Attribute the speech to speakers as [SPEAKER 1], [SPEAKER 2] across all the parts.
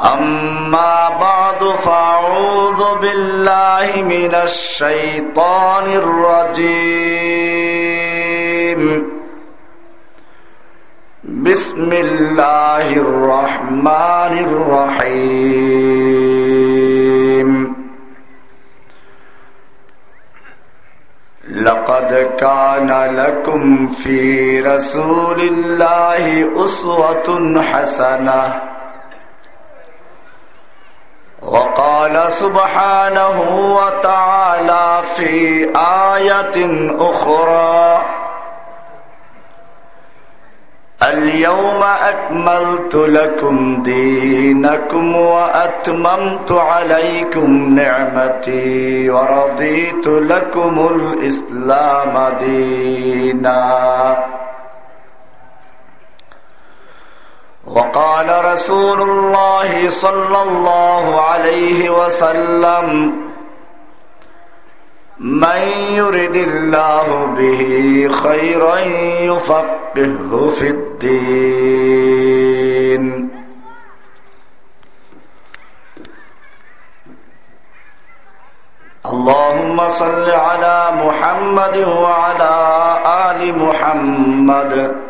[SPEAKER 1] أما بعد فأعوذ بالله من الشيطان الرجيم. بسم الله الرحمن الرحيم. لقد كان لكم في رسول الله أسوة حسنة. وقال سبحانه وتعالى في آية أخرى اليوم أكملت لكم دينكم وأتممت عليكم نعمتي ورضيت لكم الإسلام ديناً. وقال رسول الله صلى الله عليه وسلم من يرد الله به خيرا يفقهه في الدين. اللهم صل على محمد وعلى آل محمد.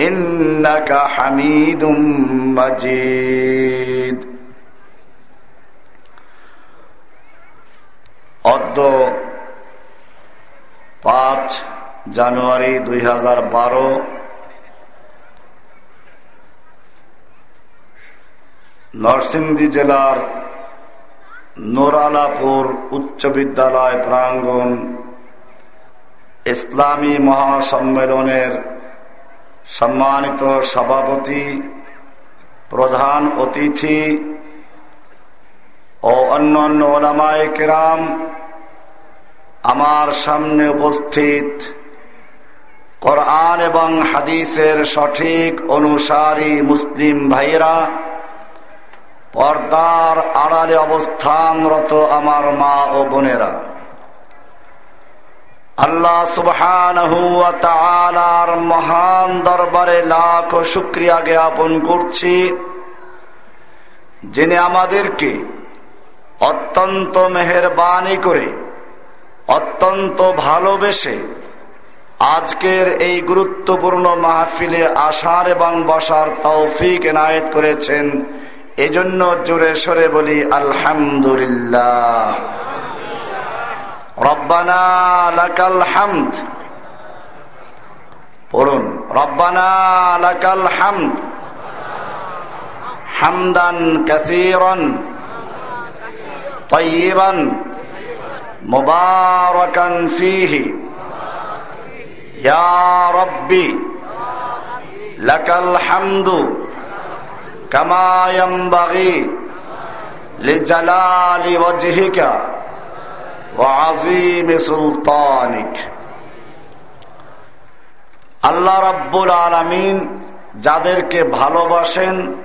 [SPEAKER 1] إنك حميد مجيد অদ্য পাঁচ জানুয়ারি দুই হাজার বারো নরসিংদী জেলার নোরালাপুর উচ্চ বিদ্যালয় প্রাঙ্গণ ইসলামী মহাসম্মেলনের সম্মানিত সভাপতি, প্রধান অতিথি ও অন্যান্য ওলামায় কেরাম, আমার সামনে উপস্থিত কোরআন এবং হাদিসের সঠিক অনুসারী মুসলিম ভাইরা পর্দার আড়ালে অবস্থানরত আমার মা ও বোনেরা। আল্লাহ সুবহান মহান দরবারে লাখ শুক্রিয়া জ্ঞাপন করছি, যিনি আমাদেরকে অত্যন্ত মেহরবানি করে, অত্যন্ত ভালোবেসে আজকের এই গুরুত্বপূর্ণ মাহফিলে আসার এবং বসার তৌফিক এনায়েত করেছেন। এজন্য জোরে সরে বলি, আলহামদুলিল্লাহ। রব্বানা লাকাল হামদ পড়ুন রব্বানা লাকাল হামদ حمدا كثيرا طيبا مباركا فيه يا ربي لك الحمد كما ينبغي لجلال وجهك আল্লাহ রাব্বুল আলমিন যাদেরকে ভালোবাসেন,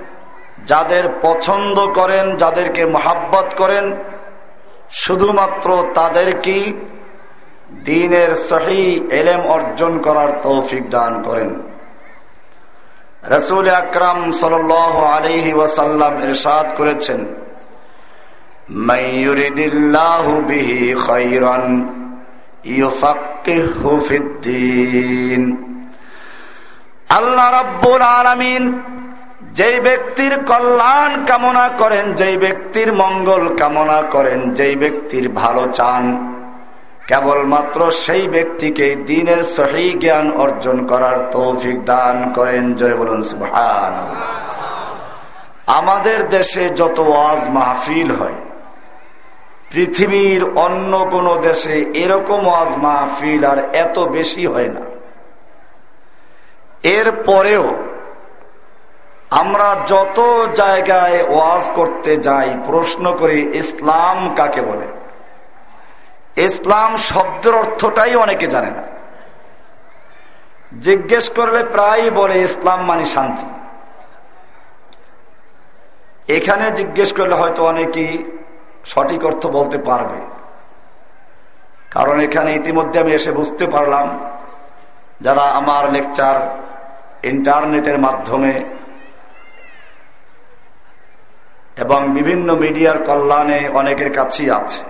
[SPEAKER 1] যাদের পছন্দ করেন, যাদেরকে মোহাব্বত করেন, শুধুমাত্র তাদেরকেই দিনের সহি এলেম অর্জন করার তৌফিক দান করেন। রসুল আকরাম সাল আলহি ওয়াসাল্লাম এরশাদ করেছেন আল্লাহ রব্বুল আলমিন যেই ব্যক্তির কল্যাণ কামনা করেন, যেই ব্যক্তির মঙ্গল কামনা করেন, যেই ব্যক্তির ভালো চান, কেবলমাত্র সেই ব্যক্তিকে দিনের সহি জ্ঞান অর্জন করার তৌফিক দান করেন। জয় বলুন আমাদের দেশে যত ওয়াজ মাহফিল হয় পৃথিবীর অন্য কোন দেশে এরকম ওয়াজ মাহফিল আর এত বেশি হয় না। এর পরেও আমরা যত জায়গায় ওয়াজ করতে যাই, প্রশ্ন করি, ইসলাম কাকে বলে? ইসলাম শব্দের অর্থটাই অনেকে জানে না। জিজ্ঞেস করলে প্রায় বলে, ইসলাম মানে শান্তি। এখানে জিজ্ঞেস করলে হয়তো অনেকেই সঠিক অর্থ বলতে পারবে। কারণ এখানে ইতিমধ্যে আমি এসে বুঝতে পারলাম, যারা আমার লেকচার ইন্টারনেটের মাধ্যমে এবং বিভিন্ন মিডিয়ার কল্যাণে অনেকের কাছেই আছে।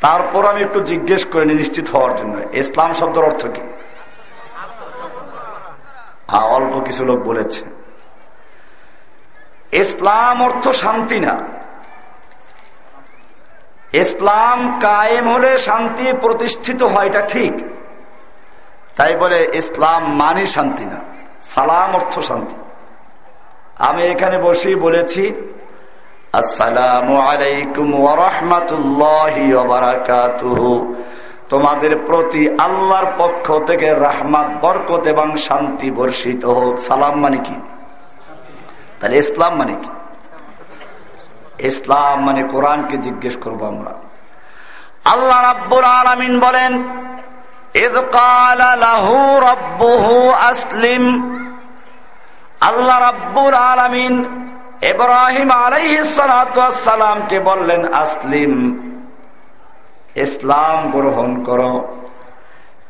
[SPEAKER 1] তারপর আমি একটু জিজ্ঞেস করিনি নিশ্চিত হওয়ার জন্য, ইসলাম শব্দের অর্থ কি? হ্যাঁ অল্প কিছু লোক বলেছে। ইসলাম অর্থ শান্তি না। ইসলাম কায়েম হলে শান্তি প্রতিষ্ঠিত হয়, এটা ঠিক। তাই বলে ইসলাম মানে শান্তি না, সালাম অর্থ শান্তি। আমি এখানে বসেই বলেছি, আসসালাম আলাইকুম ওরহমতুল্লাহ তোমাদের প্রতি আল্লাহর পক্ষ থেকে রাহমাত, বরকত এবং শান্তি বর্ষিত হোক। সালাম মানে কি? তাহলে ইসলাম মানে কি? ইসলাম মানে কোরআনকে জিজ্ঞেস করব আমরা। আল্লাহ রাব্বুল আলমিন বলেন আসলিম। আল্লাহ রাব্বুল আলমিন এব্রাহিম আলাইসালামকে বললেন, আসলিম, ইসলাম গ্রহণ করো।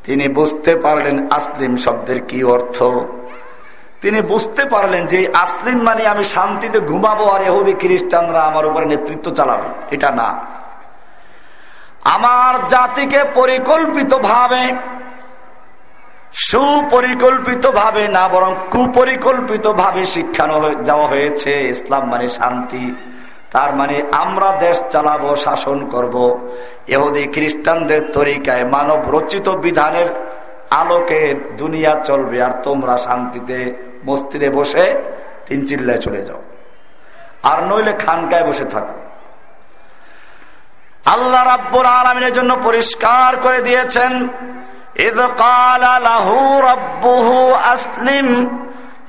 [SPEAKER 1] তিনি বুঝতে পারলেন, আসলিম শব্দের কি অর্থ? তিনি বুঝতে পারলেন যে আসলিম মানে আমি শান্তিতে ঘুমাবো আর এহুদি খ্রিস্টানরা আমার উপরে নেতৃত্ব চালাবে। এটা না। আমার জাতিকে পরিকল্পিত ভাবে সুপরিকল্পিত ভাবে না, বরং কুপরিকল্পিত ভাবে শিক্ষানো যাওয়া হয়েছে। ইসলাম মানে শান্তি। তার মানে আমরা দেশ চালাবো, শাসন করব। এহুদি খ্রিস্টানদের তরিকায় মানব রচিত বিধানের আলোকে দুনিয়া চলবে আর তোমরা শান্তিতে মস্তিদে বসে তিন চিল্লায় চলে যাও। আর নইলে খানকায় বসে থাকো। আল্লাহ রাব্বুর আলমিনের জন্য পরিষ্কার করে দিয়েছেন আসলিম।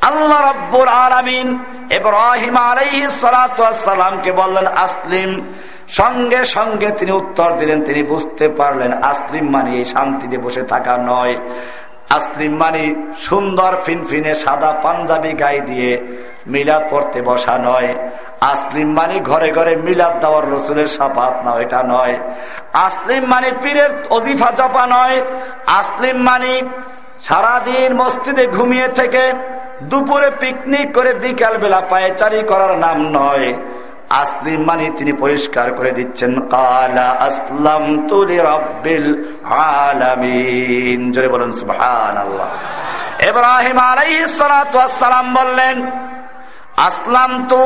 [SPEAKER 1] আল্লাহ রব্বুর আলমিন ইব্রাহিম আলাইসালামকে বললেন, আসলিম। সঙ্গে সঙ্গে তিনি উত্তর দিলেন, তিনি বুঝতে পারলেন, আসলিম মানে এই শান্তিতে বসে থাকা নয়। আসলিম মানে সুন্দর ফিনফিনে সাদা পাঞ্জাবি গায়ে দিয়ে মিলাদ পড়তে বসা নয়। আসলিম মানে ঘরে ঘরে মিলাদ দেওয়ার রসুলের সাপাত না, এটা নয়। আসলিম মানে পীরের অজিফা জপা নয়। আসলিম মানে সারাদিন মসজিদে ঘুমিয়ে থেকে দুপুরে পিকনিক করে বিকাল বেলা পায়চারি করার নাম নয়। আসলিম মানে তিনি পরিষ্কার করে দিচ্ছেন, কালা আসলাম তুলি রব্বিল আলামিন। জোরে বলুন সুবহান আল্লাহ ইব্রাহিম আলাইহিসসালাম বললেন আসলাম তো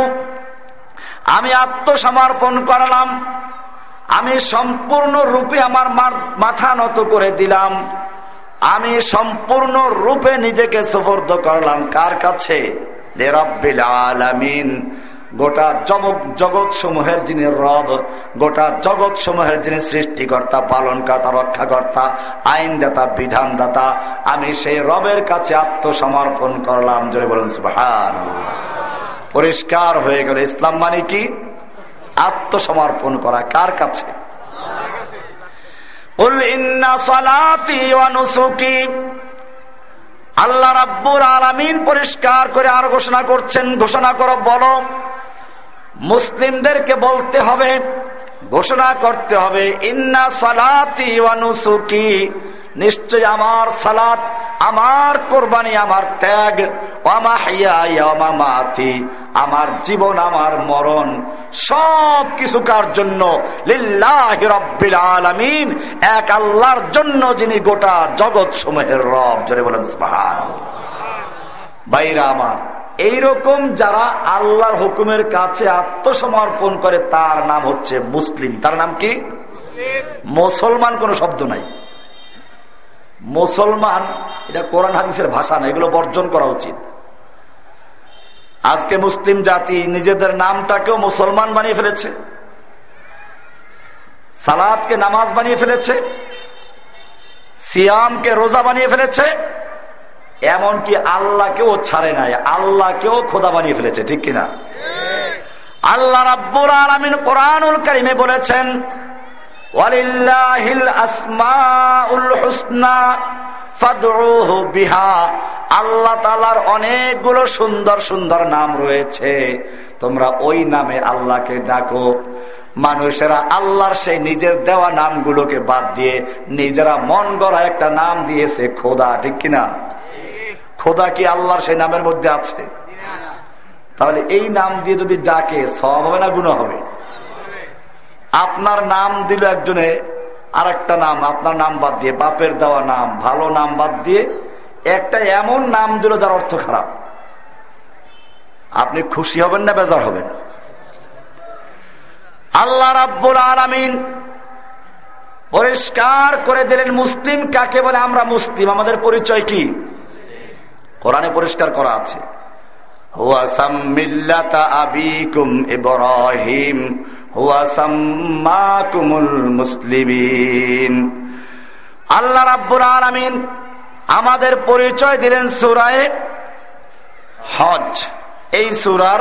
[SPEAKER 1] আমি আত্মসমর্পণ করলাম, আমি সম্পূর্ণ রূপে আমার মাথা নত করে দিলাম, আমি সম্পূর্ণ রূপে নিজেকে সুপর্দ করলাম। কার কাছে? আলামিন। গোটা জগৎ জগৎ সমূহের যিনি রব, গোটা জগৎ সমূহের যিনি সৃষ্টিকর্তা, পালনকর্তা, রক্ষাকর্তা, আইনদাতা, বিধানদাতা, আমি সেই রবের কাছে আত্মসমর্পণ করলাম। জোরে বলুন সুহান পরিষ্কার হয়ে গেল। ইসলাম মানে কি? আত্মসমর্পণ করা। কার কাছে? আল্লাহ রাব্বুর আলমিন পরিষ্কার করে আর ঘোষণা করছেন, ঘোষণা করো, বলো মুসলিমদেরকে বলতে হবে, ঘোষণা করতে হবে, ইন্না সালাতি ওয়ানুসুকি নিশ্চয় আমার সালাত, আমার কোরবানি, আমার ত্যাগ আমার জীবন, আমার মরণ, সব কিছু কার জন্য? এক আল্লাহর জন্য যিনি গোটা জগৎ সমূহের রব। জোরে বলেন বাইরা আমার। এইরকম যারা আল্লাহর হুকুমের কাছে আত্মসমর্পণ করে, তার নাম হচ্ছে মুসলিম। তার নাম কি? মুসলমান কোন শব্দ নাই। মুসলমান, এটা কোরআন হাদিসের ভাষা না, এগুলো বর্জন করা উচিত। আজকে মুসলিম জাতি নিজেদের নামটাকেও মুসলমান বানিয়ে ফেলেছে। সালাদকে নামাজ বানিয়ে ফেলেছে। সিয়ামকে রোজা বানিয়ে ফেলেছে। এমনকি আল্লাহকেও ছাড়ে নাই, আল্লাহকেও খোদা বানিয়ে ফেলেছে, ঠিক কিনা? আল্লাহ রাব্বুর আলমিন কোরআনুল করিমে বলেছেন আল্লাহ তালার অনেকগুলো সুন্দর সুন্দর নাম রয়েছে। তোমরা ওই নামে আল্লাহকে ডাকো। মানুষেরা আল্লাহর সেই নিজের দেওয়া নামগুলোকে বাদ দিয়ে নিজেরা মন গড়া একটা নাম দিয়েছে খোদা, ঠিক কিনা? খোদা কি আল্লাহর সেই নামের মধ্যে আছে? তাহলে এই নাম দিয়ে যদি ডাকে সব হবে না গুণ হবে? আপনার নাম দিল একজনে আর একটা নাম, আপনার নাম বাদ দিয়ে, বাপের দেওয়া নাম, ভালো নাম বাদ দিয়ে, একটা এমন নাম দিল যার অর্থ খারাপ। আপনি খুশি হবেন না বেজার হবেন? আল্লাহ রাব্বুল আলমিন পরিষ্কার করে দিলেন, মুসলিম কাকে বলে? আমরা মুসলিম, আমাদের পরিচয় কি? কোরআনে পরিষ্কার করা আছে। মুসলিমিন। আল্লাহ রাব্বুর আলমিন আমাদের পরিচয় দিলেন সুরায় হজ। এই সুরার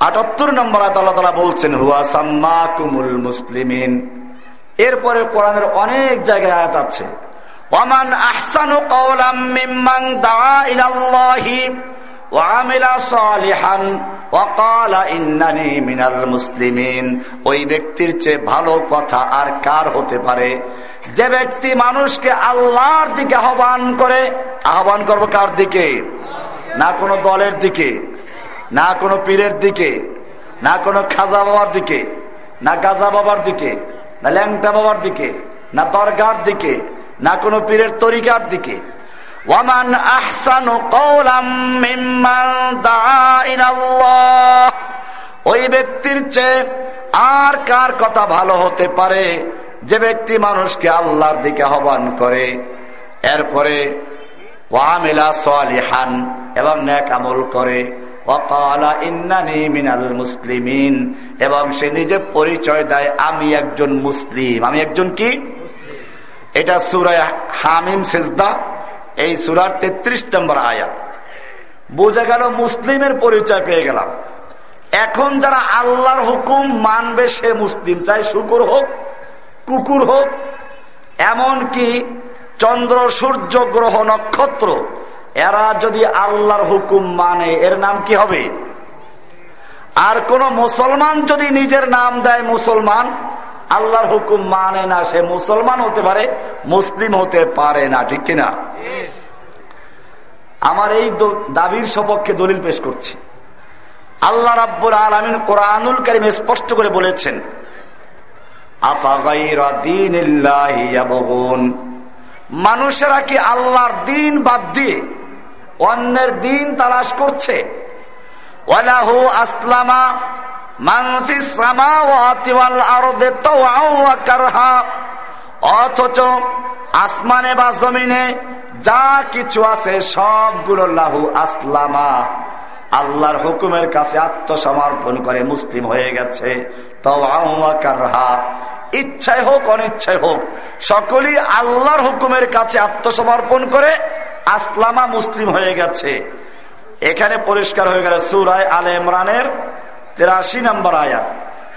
[SPEAKER 1] আটাত্তর নম্বর আল্লাহ বলছেন, হুয়া সাম্মা কুমুল মুসলিমিন। এরপরে কোরআনের অনেক জায়গায় আয়াত আছে। ওমান আহসানু কওলাম মিম্মান দাআ ইলাল্লাহি ওয়া আমিলা সালিহান মুসলিমিন। ওই ব্যক্তির চেয়ে ভালো কথা আর কার হতে পারে? যে ব্যক্তি মানুষকে আল্লাহর দিকে আহ্বান করে, আহ্বান করব কার দিকে? না কোনো দলের দিকে, না কোনো পীরের দিকে, না কোনো খাজা বাবার দিকে, না গাজা বাবার দিকে, না ল্যাংটা বাবার দিকে, না দরগার দিকে না কোনো পীরের তরিকার দিকে। ওয়ামান ওই ব্যক্তির চেয়ে আর কার কথা ভালো হতে পারে? যে ব্যক্তি মানুষকে আল্লাহর দিকে আহ্বান করে। এরপরে ওয়ামিলা সালিহান, এবং ন্যাক আমল করে। মুসলিমিন। এবং সে নিজে পরিচয় দেয়, আমি একজন মুসলিম। আমি একজন কি? এটা সুরায় হামিম সেজদা, এই সুরার তেত্রিশ নম্বর আয়া। বোঝা গেল মুসলিমের পরিচয় পেয়ে গেলাম। এখন যারা আল্লাহর হুকুম মানবে সে মুসলিম, চাই শুকুর হোক, কুকুর হোক এমন কি চন্দ্র, সূর্য, গ্রহ, নক্ষত্র, এরা যদি আল্লাহর হুকুম মানে এর নাম কি হবে? আর কোন মুসলমান যদি নিজের নাম দেয় মুসলমান আল্লাহর হুকুম মানে না সে মুসলমান হতে পারে, মুসলিম হতে পারে না, ঠিক কিনা? আমার এই দাবির সপক্ষে দলিল পেশ করছি। আল্লাহ রাব্বুল আলমিন কোরআনুল করিম স্পষ্ট করে বলেছেন মানুষেরা কি আল্লাহর দিন বাদ দিয়ে অন্যের দিন তালাশ করছে? অথচ আসমানে বা জমিনে যা কিছু আছে সবগুলো লাহু আসলামা। আল্লাহর হুকুমের কাছে আত্মসমর্পণ করে মুসলিম হয়ে গেছে। ইচ্ছায় হোক অনিচ্ছায় হোক, সকলেই আল্লাহর হুকুমের কাছে আত্মসমর্পণ করে আসলামা মুসলিম হয়ে গেছে। এখানে পরিষ্কার হয়ে গেল সুরায় আলে ইমরানের তেরাশি নম্বর আয়াত।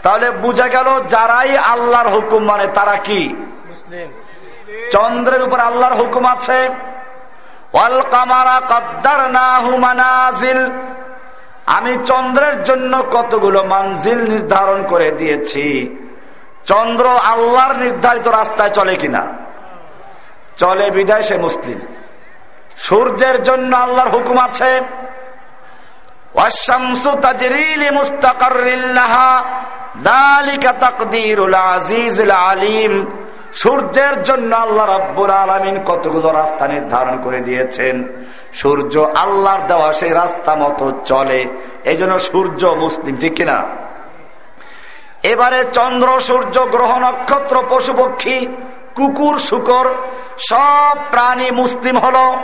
[SPEAKER 1] তাহলে বুঝা গেল যারাই আল্লাহর হুকুম মানে তারা কি? চন্দ্রের উপর আল্লাহর হুকুম আছে। আমি চন্দ্রের জন্য কতগুলো মানজিল নির্ধারণ করে দিয়েছি। চন্দ্র আল্লাহর নির্ধারিত রাস্তায় চলে কিনা? চলে বিদায় সে মুসলিম। সূর্যের জন্য আল্লাহর হুকুম আছে। সূর্যের জন্য আল্লাহ রব্বুল আলমিন কতগুলো রাস্তা নির্ধারণ করে দিয়েছেন। সূর্য আল্লাহর দেওয়া সেই রাস্তা মতো চলে। এই জন্য সূর্য মুসলিম, ঠিক কিনা? এবারে চন্দ্র, সূর্য, গ্রহ, নক্ষত্র, পশু পক্ষী, কুকুর, শুকর, সব প্রাণী মুসলিম হল।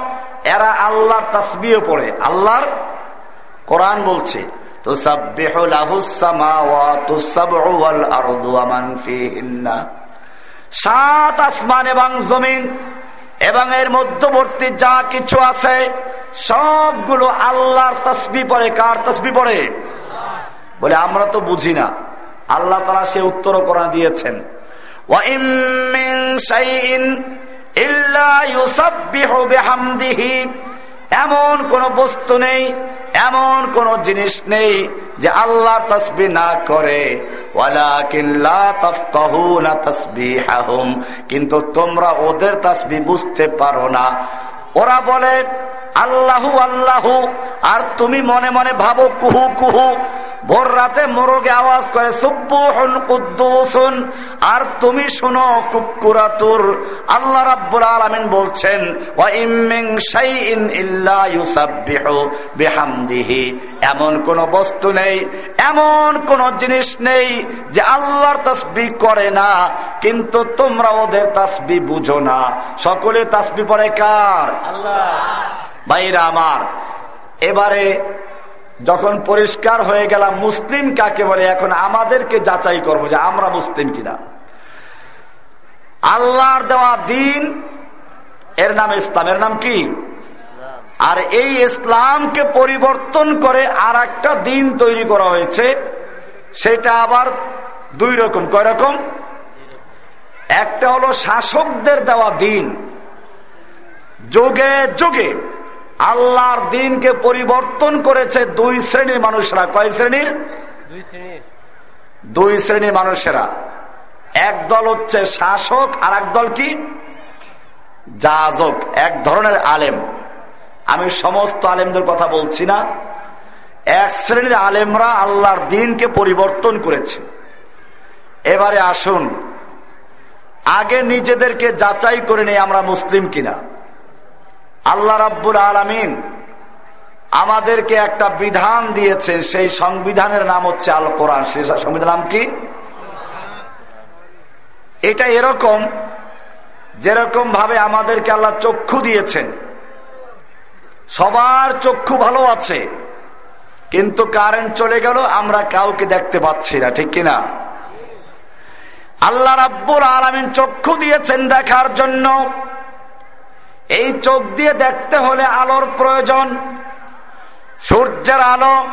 [SPEAKER 1] এরা আল্লাহর তসবিও পড়ে। আল্লাহর কোরআন বলছে সাত আসমান এবং জমিন এবং এর মধ্যবর্তী যা কিছু আছে, সবগুলো আল্লাহর তসবি পরে কার তসবি পরে বলে, আমরা তো বুঝি না। আল্লাহ তারা সে উত্তর করা দিয়েছেন। এমন কোন বস্তু নেই, এমন কোন জিনিস নেই যে আল্লাহ তসবি না করে। কিন্তু তোমরা ওদের তসবি বুঝতে পারো না। ওরা বলে, আল্লাহু আল্লাহু। আর তুমি মনে মনে ভাবো, কুহু কুহু। ভোর রাতে মোরগে আওয়াজ করে, সুব্বুহন কুদ্দুসুন। আর তুমি শুনো, কুকুরাতুর। আল্লাহ রাব্বুল আলামিন বলছেন ওয়া ইম্মিন শাইইন ইল্লা ইউসাব্বিহু বিহামদিহি। এমন কোন বস্তু নেই, এমন কোন জিনিস নেই যে আল্লাহর তাসবিহ করে না, কিন্তু তোমরা ওদের তাসবিহ বুঝো না। সকলে তাসবিহ পড়ে কার? ভাইরা আমার, এবারে যখন পরিষ্কার হয়ে গেলাম, মুসলিম কাকে বলে? এখন আমাদেরকে যাচাই করব যে আমরা মুসলিম কিনা। আল্লাহর দেওয়া দিন, এর নাম ইসলামের নাম কি? আর এই ইসলামকে পরিবর্তন করে আর একটা দিন তৈরি করা হয়েছে। সেটা আবার দুই রকম। কয় রকম? একটা হলো শাসকদের দেওয়া দিন যোগে যোগে আল্লাহর দিনকে পরিবর্তন করেছে দুই শ্রেণির মানুষরা। কয় শ্রেণির? দুই শ্রেণির। মানুষেরা। এক দল হচ্ছে শাসক আর এক দল কি? যাজক। এক ধরনের আলেম। আমি সমস্ত আলেমদের কথা বলছি না। এক শ্রেণির আলেমরা আল্লাহর দিনকে পরিবর্তন করেছে। এবারে আসুন। আগে নিজেদেরকে যাচাই করে নেই আমরা মুসলিম কিনা। আল্লাহ রাব্বুল আলমিন আমাদেরকে একটা বিধান দিয়েছেন, সেই সংবিধানের নাম হচ্ছে আল কোরআন সেই সংবিধান নাম কি? এটা এরকম যেরকম ভাবে আমাদেরকে আল্লাহ চক্ষু দিয়েছেন। সবার চক্ষু ভালো আছে, কিন্তু কারেন্ট চলে গেল, আমরা কাউকে দেখতে পাচ্ছি না, ঠিক কিনা? আল্লাহ রাব্বুল আলমিন চক্ষু দিয়েছেন দেখার জন্য। এই চোখ দিয়ে দেখতে হলে আলোর প্রয়োজন। সূর্যের আলো,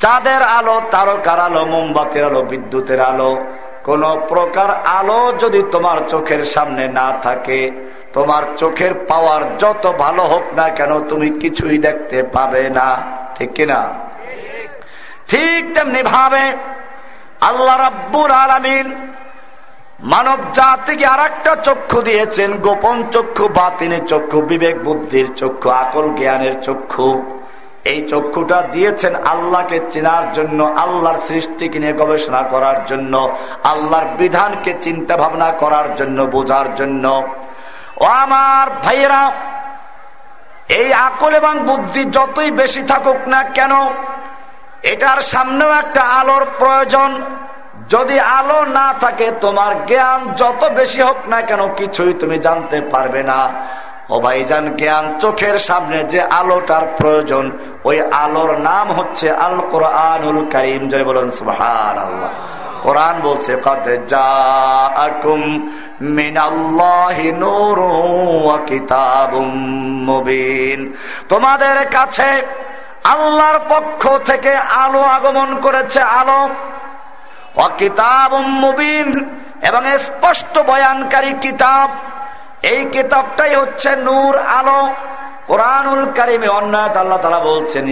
[SPEAKER 1] চাঁদের আলো, তারকার আলো, মোমবাতির আলো, বিদ্যুতের আলো। কোন প্রকার আলো যদি তোমার চোখের সামনে না থাকে, তোমার চোখের পাওয়ার যত ভালো হোক না কেন তুমি কিছুই দেখতে পাবে না। ঠিক কিনা ঠিক তেমনি ভাবে আল্লাহ রাব্বুর আলমিন মানব জাতিকে আর একটা চক্ষু দিয়েছেন, গোপন চক্ষু বাতিনের চক্ষু, বিবেক বুদ্ধির চক্ষু, আকল জ্ঞানের চক্ষু। এই চক্ষুটা দিয়েছেন আল্লাহকে চেনার জন্য, আল্লাহর সৃষ্টিকে নিয়ে গবেষণা করার জন্য, আল্লাহর বিধানকে চিন্তা ভাবনা করার জন্য, বোঝার জন্য। ও আমার ভাইয়েরা, এই আকল এবং বুদ্ধি যতই বেশি থাকুক না কেন, এটার সামনেও একটা আলোর প্রয়োজন। যদি আলো না থাকে, তোমার জ্ঞান যত বেশি হোক না কেন কিছুই তুমি জানতে পারবে না। ও ভাইজান, জ্ঞান চোখের সামনে যে আলোটার প্রয়োজন, ওই আলোর নাম হচ্ছে আল কোরআনুল করিম। জয় বলুন সুহান আল্লাহ কোরআন বলছে তোমাদের কাছে আল্লাহর পক্ষ থেকে আলো আগমন করেছে, আলো অকিতাব মুবিন। এবং স্পষ্ট বয়ানকারী কিতাব। এই কিতাবটাই হচ্ছে নূর আলো। কোরআনুল কারিমে অন্যায় আল্লাহ তালা বলছেন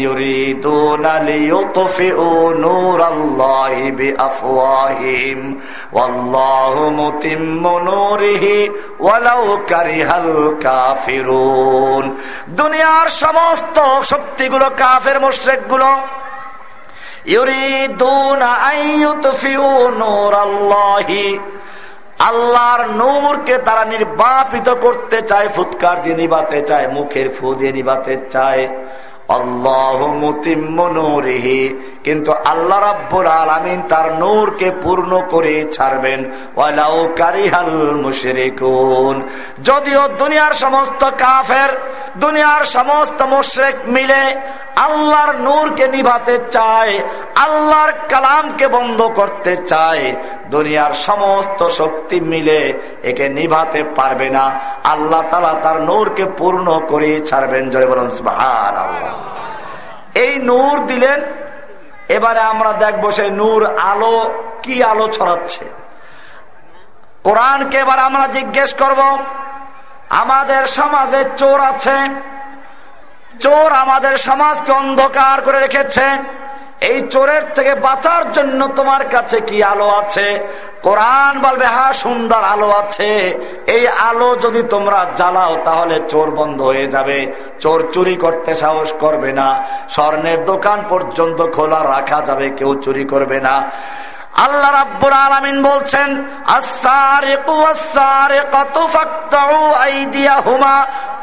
[SPEAKER 1] দুনিয়ার সমস্ত শক্তিগুলো কাফের মোশেকগুলো ইউরিদুনা আইয়ুতফিউ নূর আল্লাহি আল্লাহর নূরকে তারা নির্বাপিত করতে চায়, ফুৎকার দিয়ে নিবাতে চায়, মুখের ফু দিয়ে নিবাতে চায়। কিন্তু আল্লাহ রাব্বুল আলমিন তার নূরকে পূর্ণ করে ছাড়বেন। যদিও দুনিয়ার সমস্ত কাফের, দুনিয়ার সমস্ত মুশরিক মিলে আল্লাহর নূরকে নিভাতে চায়, আল্লাহর কালামকে বন্ধ করতে চায়, দুনিয়ার সমস্ত শক্তি মিলে একে নিভাতে পারবে না। আল্লাহ তালা তার নূরকে পূর্ণ করে ছাড়বেন। জয় বলুন এই নূর দিলেন, এবারে আমরা দেখব সেই নূর আলো, কি আলো ছড়াচ্ছে। কোরআনকে এবার আমরা জিজ্ঞেস করব, আমাদের সমাজে চোর আছে? চোর আমাদের সমাজকে অন্ধকার করে রেখেছে। এই চোরের থেকে বাঁচার জন্য তোমার কাছে কি আলো আছে? কোরআন বলবে হ্যাঁ সুন্দর আলো আছে। এই আলো যদি তোমরা জ্বালাও, তাহলে চোর বন্ধ হয়ে যাবে। চোর চুরি করতে সাহস করবে না। স্বর্ণের দোকান পর্যন্ত খোলা রাখা যাবে, কেউ চুরি করবে না। আল্লাহ রাব্বুল আলামিন বলছেন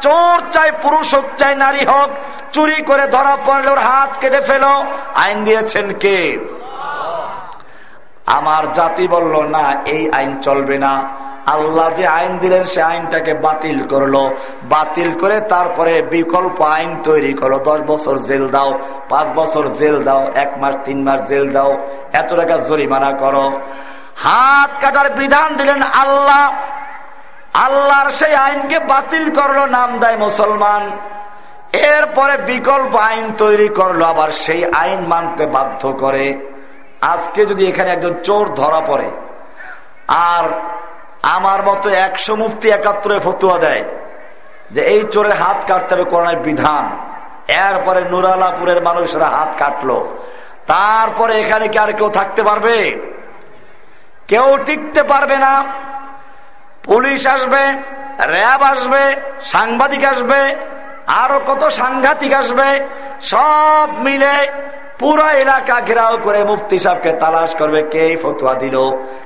[SPEAKER 1] চোর চাই পুরুষ হোক চাই নারী হোক চুরি করে ধরা পড়লে ওর হাত কেটে ফেলো। আইন দিয়েছেন কে? আমার জাতি বলল না এই আইন চলবে না। আল্লাহ যে আইন দিলেন, সে আইনটাকে বাতিল করল। বাতিল করে তারপরে বিকল্প আইন তৈরি করো দশ বছর জেল দাও, পাঁচ বছর জেল দাও, এক মাস, তিন মাস জেল দাও, এত টাকা জরিমানা করো। হাত কাটার বিধান দিলেন আল্লাহ। আল্লাহর সেই আইনকে বাতিল করল, নাম দেয় মুসলমান। এরপরে বিকল্প আইন তৈরি করল, আবার সেই আইন মানতে বাধ্য করে। আজকে যদি এখানে একজন চোর ধরা পড়ে, আর আমার মতো একশো মুক্তি একাত্তরে ফতুয়া দেয় যে এই চোরের হাত কাটতে হবে করোনার বিধান। এরপরে নুরালাপুরের মানুষেরা হাত কাটলো। তারপরে এখানে কি আর কেউ থাকতে পারবে? কেউ টিকতে পারবে না। পুলিশ আসবে, র্যাব আসবে, সাংবাদিক আসবে, আরও কত সাংঘাতিক আসবে, সব মিলে পুরো এলাকা ঘেরাও করে মুফতি সাহেবকে তালাশ করবে, কে ফতুয়া দিল,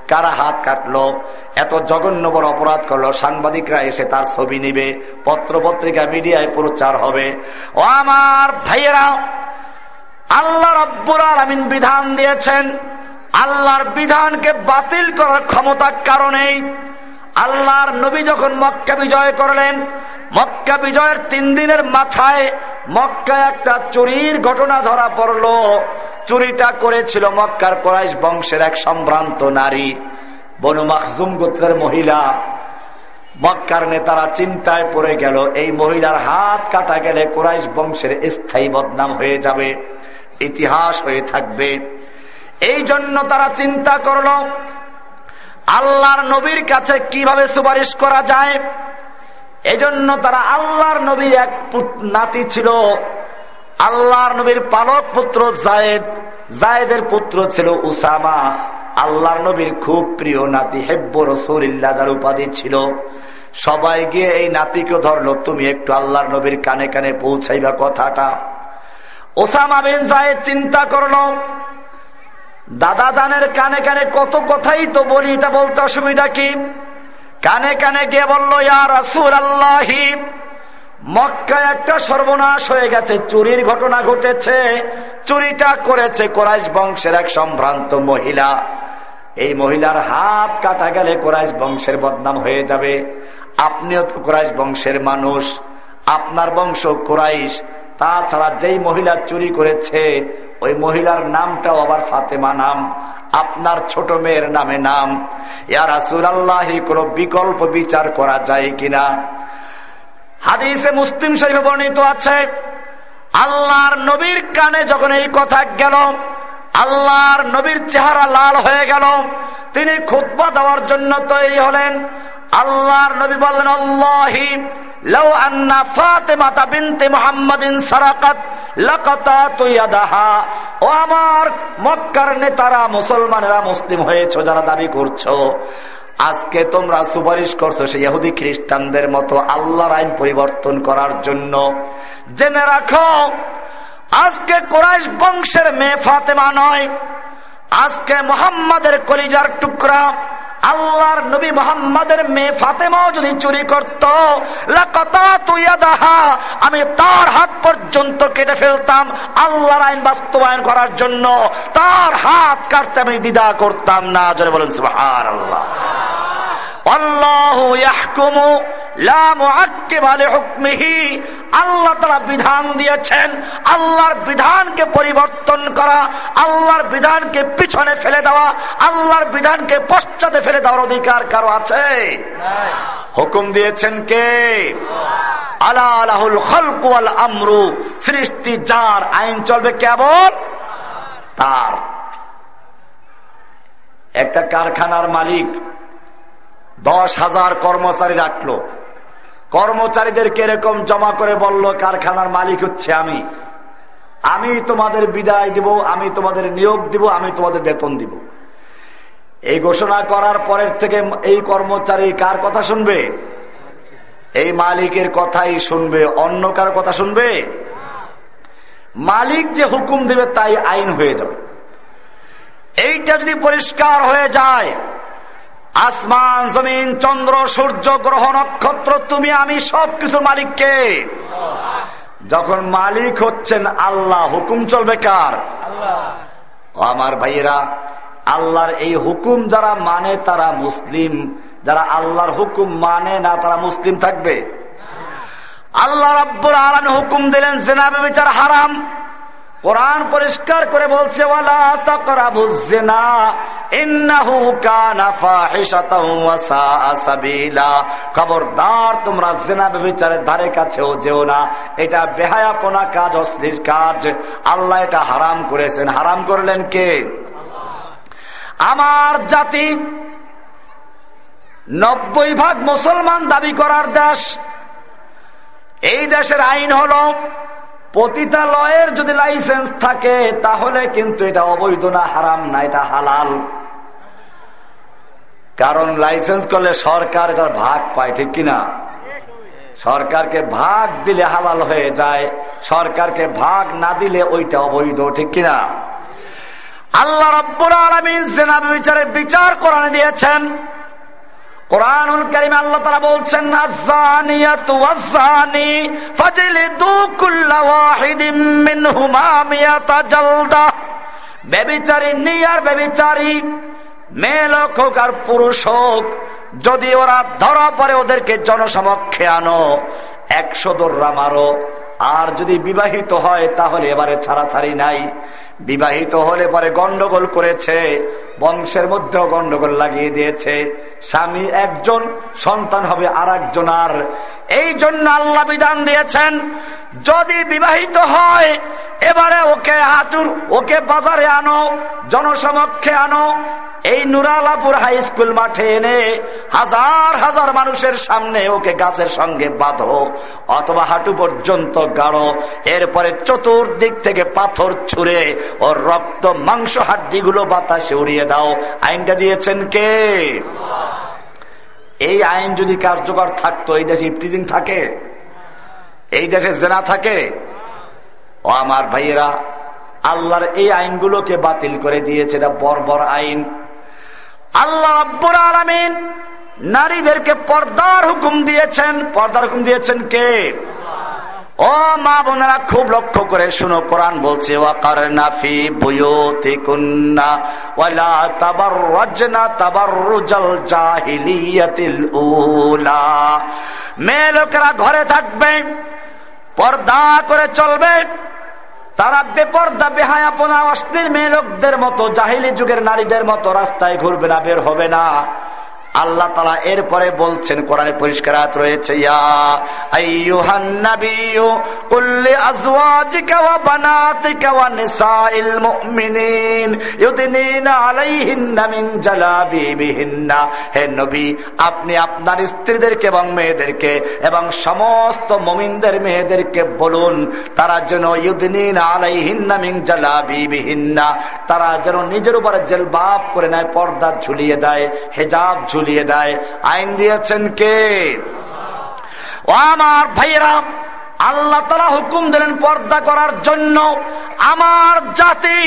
[SPEAKER 1] কারা হাত কাটলো, এত জঘন্য বড় অপরাধ করল, সাংবাদিকরা এসে তার ছবি নিবে পত্র পত্রিকা মিডিয়ায় প্রচার হবে। ও আমার ভাইয়েরা, আল্লাহ রব্বুর আলমিন বিধান দিয়েছেন, আল্লাহর বিধানকে বাতিল করার ক্ষমতার কারণেই আল্লাহর নবী যখন মক্কা বিজয় করলেন, মক্কা বিজয়ের তিন দিনের মাথায় মক্কা একটা চুরির ঘটনা ধরা পড়ল। চুরিটা করেছিল মক্কার কোরাইশ বংশের এক সম্ভ্রান্ত নারী, বনু মাকজুম গোত্রের মহিলা। মক্কার নেতারা চিন্তায় পড়ে গেল, এই মহিলার হাত কাটা গেলে কোরাইশ বংশের স্থায়ী বদনাম হয়ে যাবে, ইতিহাস হয়ে থাকবে। এই জন্য তারা চিন্তা করল আল্লাহর নবীর কাছে কীভাবে সুপারিশ করা যায়? এজন্য তারা আল্লাহর নবীর এক নাতি ছিল। আল্লাহর নবীর পালক পুত্র জায়েদ। জায়েদের পুত্র ছিল উসামা। আল্লাহর নবীর খুব প্রিয় নাতি হেব্ব রসুল্লাহ উপাধি ছিল। সবাই গিয়ে এই নাতিকে ধরলো, তুমি একটু আল্লাহর নবীর কানে কানে পৌঁছাইবা কথাটা। ওসামা বিন জায়েদ চিন্তা করল দাদা জানের কানে কানে কত কথাই তো বলি, এটা বলতে অসুবিধা কি? কানে কানে গিয়ে বলল ইয়ার রাসুল আল্লাহি মক্কায় একটা সর্বনাশ হয়ে গেছে, চুরির ঘটনা ঘটেছে, চুরিটা করেছে কোরাইশ বংশের এক সম্ভ্রান্ত মহিলা। এই মহিলার হাত কাটা গেলে কোরআশ বংশের বদনাম হয়ে যাবে। আপনিও তো কোরআশ বংশের মানুষ, আপনার বংশ কোরাইশ তাছাড়া যেই মহিলা চুরি করেছে, ওই মহিলার নামটাও আবার ফাতেমা নাম। আপনার ছোট মেয়ের নামে নাম। ইয়ার আল্লাহি কোন বিকল্প বিচার করা যায় কিনা? হাদিসে মুসলিম শরীফে বর্ণিত আছে, আল্লাহর নবীর কানে যখন এই কথা গেল আল্লাহর নবীর চেহারা লাল হয়ে গেল। তিনি খুতবা দেওয়ার জন্য তৈরি হলেন। আল্লাহর নবী বললেন, আল্লাহি লও আন্না ফাতেমাতা বিনতে মুহাম্মাদিন সারাকাত, লাকাতা তুইয়াদাহা ও আমার মক্কার নেতারা, মুসলমানেরা মুসলিম হয়েছো যারা দাবি করছ। আজকে তোমরা সুপারিশ করছ সেই ইহুদি খ্রিস্টানদের মতো আল্লাহর আইন পরিবর্তন করার জন্য। জেনে রাখো আজকে কোরআশ বংশের মেয়ে ফাতেমা নয়। আজকে মোহাম্মদের কলিজার টুকরা। আল্লাহর নবী মোহাম্মদের মেয়ে ফাতেমাও যদি চুরি করত আমি তার হাত পর্যন্ত কেটে ফেলতাম আল্লাহর আইন বাস্তবায়ন করার জন্য। তার হাত কাটতে আমি দ্বিধা করতাম না জনে বলেন আল্লাহ আল্লাহ তারা বিধান দিয়েছেন, আল্লাহর বিধানকে পরিবর্তন করা, আল্লাহর বিধানকে পিছনে ফেলে দেওয়া, আল্লাহর বিধানকে পশ্চাতে ফেলে দেওয়ার অধিকার কারও আছে? হুকুম দিয়েছেন কে? আল্লাহ আলাহুল খলকুয়াল আমরু। সৃষ্টি যার আইন চলবে কেবল তার। একটা কারখানার মালিক দশ হাজার কর্মচারী রাখল। কর্মচারীদেরকে এরকম জমা করে বলল, কারখানার মালিক হচ্ছে আমি। আমি তোমাদের বিদায় দিব, আমি তোমাদের নিয়োগ দিব, আমি তোমাদের বেতন দিব। এই ঘোষণা করার পরের থেকে এই কর্মচারী কার কথা শুনবে? এই মালিকের কথাই শুনবে, অন্য কার কথা শুনবে? মালিক যে হুকুম দেবে তাই আইন হয়ে যাবে। এইটা যদি পরিষ্কার হয়ে যায় আসমান, জমিন, চন্দ্র, সূর্য, গ্রহ, নক্ষত্র, তুমি, আমি সব কিছু মালিককে যখন মালিক হচ্ছেন আল্লাহ, হুকুম চলবে কার? আমার ভাইয়েরা, আল্লাহর এই হুকুম যারা মানে তারা মুসলিম, যারা আল্লাহর হুকুম মানে না তারা মুসলিম থাকবে। আল্লাহ রাব্বুল আলম হুকুম দিলেন জেনাবে বিচার হারাম। কোরআন পরিষ্কার করে বলছে খবরদার, তোমরা জেনা বিচারের ধারে কাছেও যেও না। এটা বেহায়াপনা কাজ, অশ্লীল কাজ। আল্লাহ এটা হারাম করেছেন। হারাম করলেন কে? আমার জাতি নব্বই ভাগ মুসলমান দাবি করার দেশ। এই দেশের আইন হল পতিতালয়ের যদি লাইসেন্স থাকে, তাহলে কিন্তু এটা অবৈধ না, হারাম না, এটা হালাল। কারণ লাইসেন্স করলে সরকার এটার ভাগ পায়, ঠিক কিনা? সরকারকে ভাগ দিলে হালাল হয়ে যায়, সরকারকে ভাগ না দিলে ওইটা অবৈধ, ঠিক কিনা? আল্লাহ রব্বুর আলমিন সেনা বিচারে বিচার করে দিয়েছেন তারা বলছেন বেবিচারী নিয়ার বেবিচারী মেয়ে লোক হোক আর পুরুষ হোক, যদি ওরা ধরা পরে ওদেরকে জনসমক্ষে আনো, একশো দোররা মারো। আর যদি বিবাহিত হয়, তাহলে এবারে ছাড়াছাড়ি নাই। বিবাহিত হলে পরে গন্ডগোল করেছে। বংশের মধ্যেও গন্ডগোল লাগিয়ে দিয়েছে। স্বামী একজন, সন্তান হবে আর একজন আর এই জন্য আল্লাহ বিধান দিয়েছেন, যদি বিবাহিত হয়, এবারে ওকে হাতুর ওকে বাজারে আনো, জনসমক্ষে আনো। এই নুরালাপুর হাই স্কুল মাঠে এনে হাজার হাজার মানুষের সামনে ওকে গাছের সঙ্গে বাঁধো, অথবা হাঁটু পর্যন্ত গাড়ো। এরপরে চতুর্দিক থেকে পাথর ছুঁড়ে ওর রক্ত, মাংস, হাড্ডিগুলো বাতাসে উড়িয়ে দাও। আইনটা দিয়েছেন কে? এই আইন যদি কার্যকর থাকতো, এই দেশে ইফটিজিং থাকে, এই দেশে জেনা থাকে, ও আমার ভাইয়েরা, আল্লাহর এই আইনগুলোকে বাতিল করে দিয়েছে, এটা বর্বর আইন। আল্লাহ রব্বুর আলমিন নারীদেরকে পর্দার হুকুম দিয়েছেন। পর্দার হুকুম দিয়েছেন কে? ও মা বোনেরা, খুব লক্ষ্য করে শুনো, কোরআন বলছে মেয়ে লোকেরা ঘরে থাকবে, পর্দা করে চলবে, তারা বেপর্দা, বেহায়াপনা অস্থির মেয়ে লোকদের মতো, জাহিলি যুগের নারীদের মতো রাস্তায় ঘুরবে না, বের হবে না। আল্লাহ তালা এরপরে বলছেন, কোরআনে পরিষ্কার হাত রয়েছে আপনি আপনার স্ত্রীদেরকে এবং মেয়েদেরকে এবং সমস্ত মমিনদের মেয়েদেরকে বলুন, তারা যেন ইউদিন আলাইহিন্না মিং জালাবি বিহিন্না তারা যেন নিজের উপরে জেলবাব করে নেয়, পর্দা ঝুলিয়ে দেয়, হেজাব ঝুলিয়ে ঝুলিয়ে দেয়, আইন দিয়েছেন কে? ও আমার ভাইয়েরা, আল্লাহ তালা হুকুম দিলেন পর্দা করার জন্য। আমার জাতি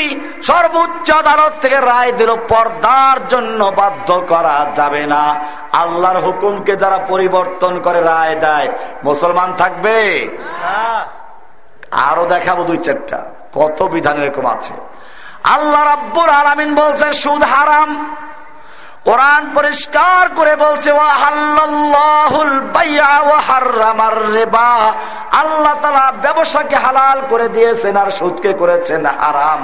[SPEAKER 1] সর্বোচ্চ আদালত থেকে রায় দিল, পর্দার জন্য বাধ্য করা যাবে না। আল্লাহর হুকুমকে যারা পরিবর্তন করে রায় দেয়, মুসলমান থাকবে? আরও দেখাবো দুই চারটা, কত বিধান এরকম আছে। আল্লাহ রাব্বুর আলামিন বলছেন, সুদ হারাম কোরআন পরিষ্কার করে বলছে আল্লাহ তালা ব্যবসাকে হালাল করে দিয়েছেন আর সুদকে করেছেন হারাম।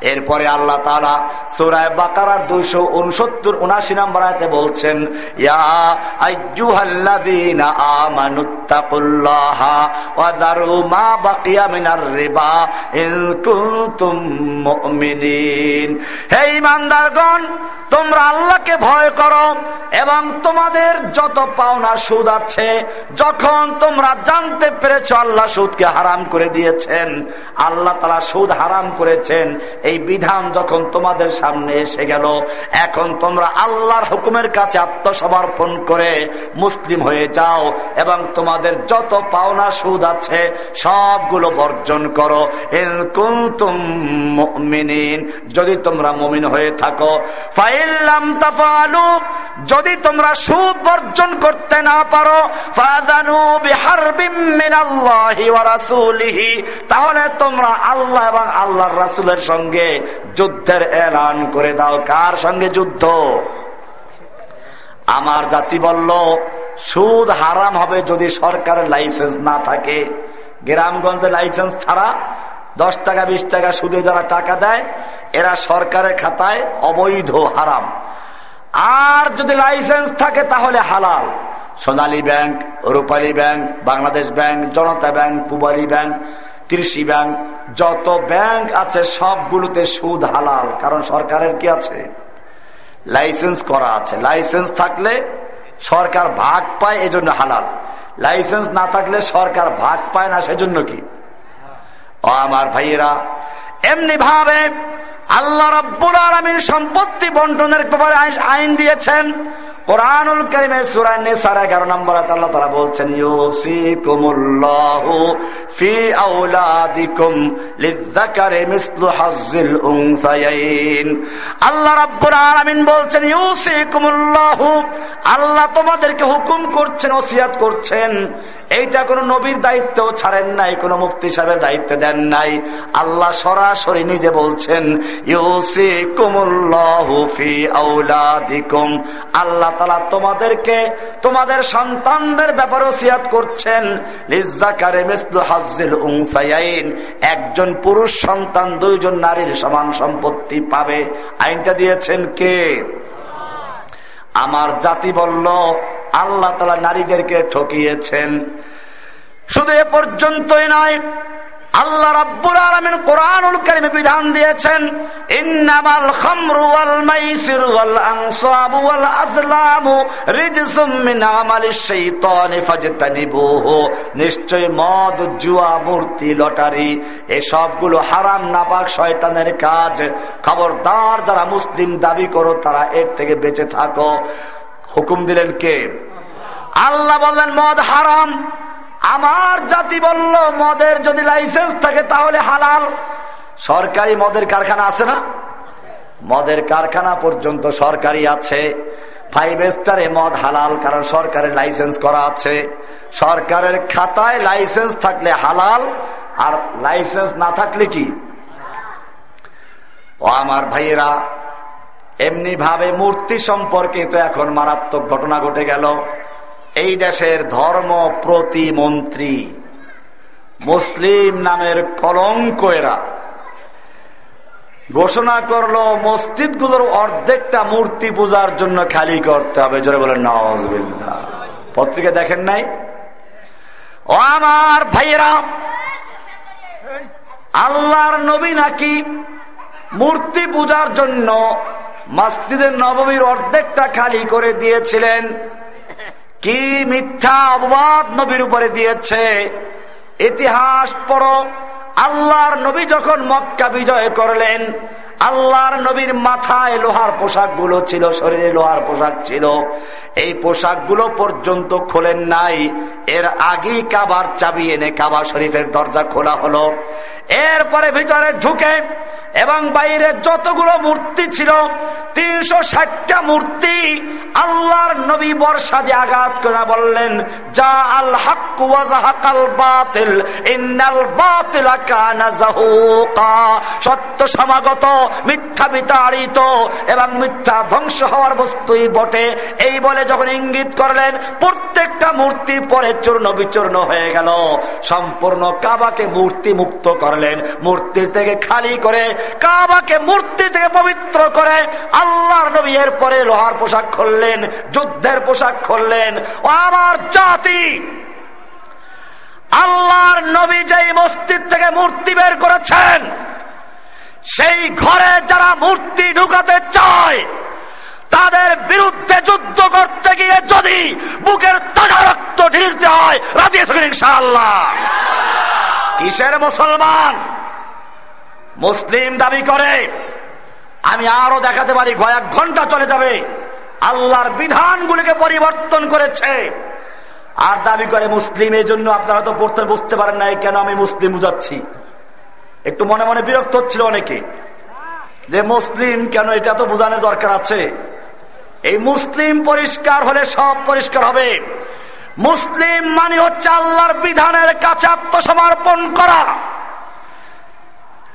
[SPEAKER 1] এরপরে আল্লাহ তালা সুরায় বাকারার দুইশো উনসত্তর উনাশি নম্বর আয়তে বলছেন হে ইমানদারগণ তোমরা আল্লাহকে ভয় করো, এবং তোমাদের যত পাওনা সুদ আছে, যখন তোমরা জানতে পেরেছ আল্লাহ সুদকে হারাম করে দিয়েছেন, আল্লাহ তারা সুদ হারাম করেছেন, এই বিধান যখন তোমাদের সামনে এসে গেল, এখন তোমরা আল্লাহর হুকুমের কাছে আত্মসমর্পণ করে মুসলিম হয়ে যাও, এবং তোমাদের যত পাওনা সুদ আছে, সবগুলো বর্জন করো। যদি তোমরা মমিন হয়ে থাকো ফাইল্লাম যদি তোমরা সুদ বর্জন করতে না পারো তাহলে তোমরা আল্লাহ এবং আল্লাহর রাসুলের সঙ্গে যুদ্ধের এলান করে দাও। কার সঙ্গে যুদ্ধ? আমার জাতি বলল, সুদ হারাম হবে যদি সরকারের লাইসেন্স না থাকে। গ্রামগঞ্জে লাইসেন্স ছাড়া দশ টাকা, বিশ টাকা সুদে যারা টাকা দেয়, এরা সরকারের খাতায় অবৈধ, হারাম। আর যদি লাইসেন্স থাকে তাহলে হালাল। Sonali bank, Rupali bank, Bangladesh bank, Janata bank, Pubali bank, Krishi bank, যত ব্যাংক আছে সবগুলোতে সুদ হালাল, কারণ সরকারের কি আছে? লাইসেন্স করা আছে। লাইসেন্স থাকলে সরকার ভাগ পায়, এজন্য হালাল। লাইসেন্স না থাকলে সরকার ভাগ পায় না, সেজন্য কি? আমার ভাইয়েরা এমনি ভাবে আল্লাহ রব্বুল আলমীর সম্পত্তি বন্টনের ব্যাপারে আইন দিয়েছেন। কোরআনুল করিমে সুরায় নেসার এগারো নম্বর আল্লাহ তারা বলছেন, ইউসিকুমুল্লাহু ফি আউলাদিকুম লিযাকারি মিসলু হাজ্জিল উনসায়াইন। আল্লাহ রাব্বুল আলামিন বলছেন, ইউসিকুমুল্লাহু, আল্লাহ তোমাদেরকে হুকুম করছেন, ওসিয়াত করছেন। এইটা কোন নবীর দায়িত্ব ছাড়েন নাই, কোন মুফতি সাহেবের দায়িত্ব দেন নাই। আল্লাহ সরাসরি নিজে বলছেন ইউসি কুমুল্লাহ ফি আল্লাহ তালা তোমাদেরকে, তোমাদের সন্তানদের ব্যাপারে সিয়াত করছেন। একজন পুরুষ সন্তান, দুইজন নারীর সমান সম্পত্তি পাবে। আইনটা দিয়েছেন কে? আমার জাতি বলল, আল্লাহ তালা নারীদেরকে ঠকিয়েছেন। শুধু এ পর্যন্তই নয় আল্লাহ রাব্বুল আলামিন কোরআনুল কারীমে বিধান দিয়েছেন, ইন্নামাল খামরু ওয়াল মাইসির ওয়াল আনসাবু ওয়াল আজলামু রিজসুম মিন আমালিশ শাইতানি ফাজতানিবুহু। নিশ্চয় মদ, জুয়া, মূর্তি, লটারি, এসবগুলো হারাম, নাপাক, শয়তানের কাজ। খবরদার যারা মুসলিম দাবি করো, তারা এর থেকে বেঁচে থাকো। হুকুম দিলেন কে? আল্লাহ বললেন, মদ হারাম। আমার জাতি বলল, মদের যদি লাইসেন্স থাকে তাহলে হালাল। সরকারি মদের কারখানা আছে না? মদের কারখানা পর্যন্ত সরকারি আছে। ফাইভ স্টারে মদ হালাল, কারণ সরকারের লাইসেন্স করা আছে। সরকারের খাতায় লাইসেন্স থাকলে হালাল, আর লাইসেন্স না থাকলে কি? ও আমার ভাইয়েরা এমনি ভাবে মূর্তি সম্পর্কে তো এখন মারাত্মক ঘটনা ঘটে গেল। এই দেশের ধর্ম প্রতিমন্ত্রী। মুসলিম নামের কলঙ্ক এরা। ঘোষণা করল, মসজিদগুলোর অর্ধেকটা মূর্তি পূজার জন্য খালি করতে হবে। জোরে বলেন নওয়াজ পত্রিকা দেখেন নাই? ও আমার ভাইয়েরা, আল্লাহর নবী নাকি মূর্তি পূজার জন্য মসজিদের নবমীর অর্ধেকটা খালি করে দিয়েছিলেন? কি মিথ্যা অপবাদ নবীর উপরে দিয়েছে? ইতিহাস পড়ো। আল্লাহর নবী যখন মক্কা বিজয় করলেন আল্লাহর নবীর মাথায় লোহার পোশাকগুলো ছিল, শরীরে লোহার পোশাক ছিল। এই পোশাকগুলো পর্যন্ত খোলেন নাই। এর আগেই কাবার চাবি এনে কাবা শরীফের দরজা খোলা হলো। এরপরে ভিতরে ঢুকে এবং বাইরে যতগুলো মূর্তি ছিল, তিনশো ষাটটা মূর্তি আল্লাহর নবী বর্ষা দিয়ে আঘাত করে বললেন, যা আল হাক্কাল বাতিল, ইন্নাল বাতিল সত্য সমাগত মিথ্যা বিতাড়িত এবং মিথ্যা ধ্বংস হওয়ার বস্তুই বটে। এই বলে যখন ইঙ্গিত করলেন, প্রত্যেকটা মূর্তি পরে চূর্ণ বিচূর্ণ হয়ে গেল। সম্পূর্ণ কাবাকে মূর্তি মুক্ত করলেন। মূর্তির থেকে খালি করে, কাবাকে মূর্তি থেকে পবিত্র করে আল্লাহর নবী এর পরে লোহার পোশাক খুললেন, যুদ্ধের পোশাক খুললেন। আমার জাতি! আল্লাহর নবী যেই মসজিদ থেকে মূর্তি বের করেছেন সেই ঘরে যারা মূর্তি ঢুকাতে চায়, তাদের বিরুদ্ধে যুদ্ধ করতে গিয়ে যদি বুকের তাজা রক্ত ঢিলতে হয়, রাজি ইনশাআল্লাহ? কিসের মুসলমান? মুসলিম দাবি করে, আমি আরও দেখাতে পারি, কয়েক ঘণ্টা চলে যাবে, আল্লাহর বিধানগুলিকে পরিবর্তন করেছে। আর দাবি করে মুসলিম, এই জন্য আপনারা তো পড়তে বুঝতে পারেন নাই, কেন আমি মুসলিম বুঝাচ্ছি? একটু মনে মনে বিরক্ত হচ্ছিল অনেকে। যে মুসলিম কেন এটা তো বোঝানোর দরকার আছে। এই মুসলিম পরিষ্কার হলে সব পরিষ্কার হবে। মুসলিম মানে হচ্ছে আল্লাহর বিধানের কাছে আত্মসমর্পণ করা।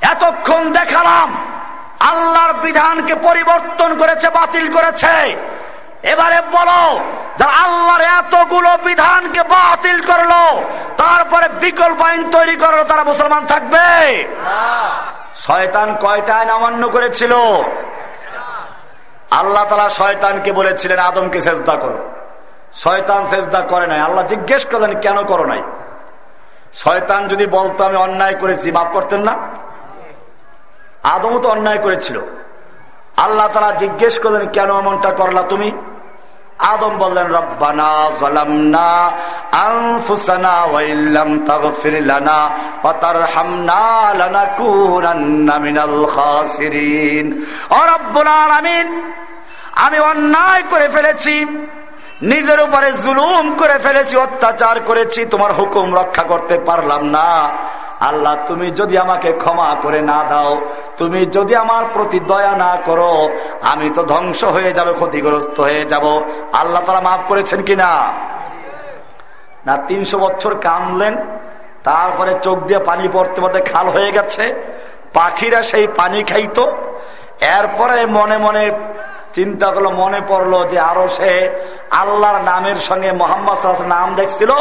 [SPEAKER 1] এতক্ষণ দেখালাম, আল্লাহর বিধানকে পরিবর্তন করেছে, বাতিল করেছে। এবারে বলো যারা আল্লাহর এতগুলো বিধানকে বাতিল করল, তারপরে বিকল্প আইন তৈরি করল, তারা মুসলমান থাকবে? শয়তান কয়টা আইন অমান্য করেছিল? আল্লাহ তালা শয়তানকে বলেছিলেন, আদমকে চেষ্টা করো। শয়তান চেষ্টা করে নাই। আল্লাহ জিজ্ঞেস করলেন, কেন করো নাই? শয়তান যদি বলতো, আমি অন্যায় করেছি, মাফ করতেন না? আদমও তো অন্যায় করেছিল। আল্লাহ তারা জিজ্ঞেস করলেন, কেন এমনটা করলা তুমি? আদম বললেন, রব্বানা জলামনা আমি অন্যায় করে ফেলেছি, নিজের উপরে জুলুম করে ফেলেছি, অত্যাচার করেছি, তোমার হুকুম রক্ষা করতে পারলাম না। আল্লাহ, তুমি যদি আমাকে ক্ষমা করে না দাও, তুমি যদি আমার প্রতি দয়া না করো, আমি তো ধ্বংস হয়ে যাবে, ক্ষতিগ্রস্ত হয়ে যাব। আল্লাহ তারা মাফ করেছেন কিনা না? তিনশো বছর কানলেন তারপরে চোখ দিয়ে পানি পড়তে পড়তে খাল হয়ে গেছে, পাখিরা সেই পানি খাইতো। এরপরে মনে মনে চিন্তা করল, মনে পড়ল যে আরও সে আল্লাহর নামের সঙ্গে মোহাম্মদ নাম দেখছিল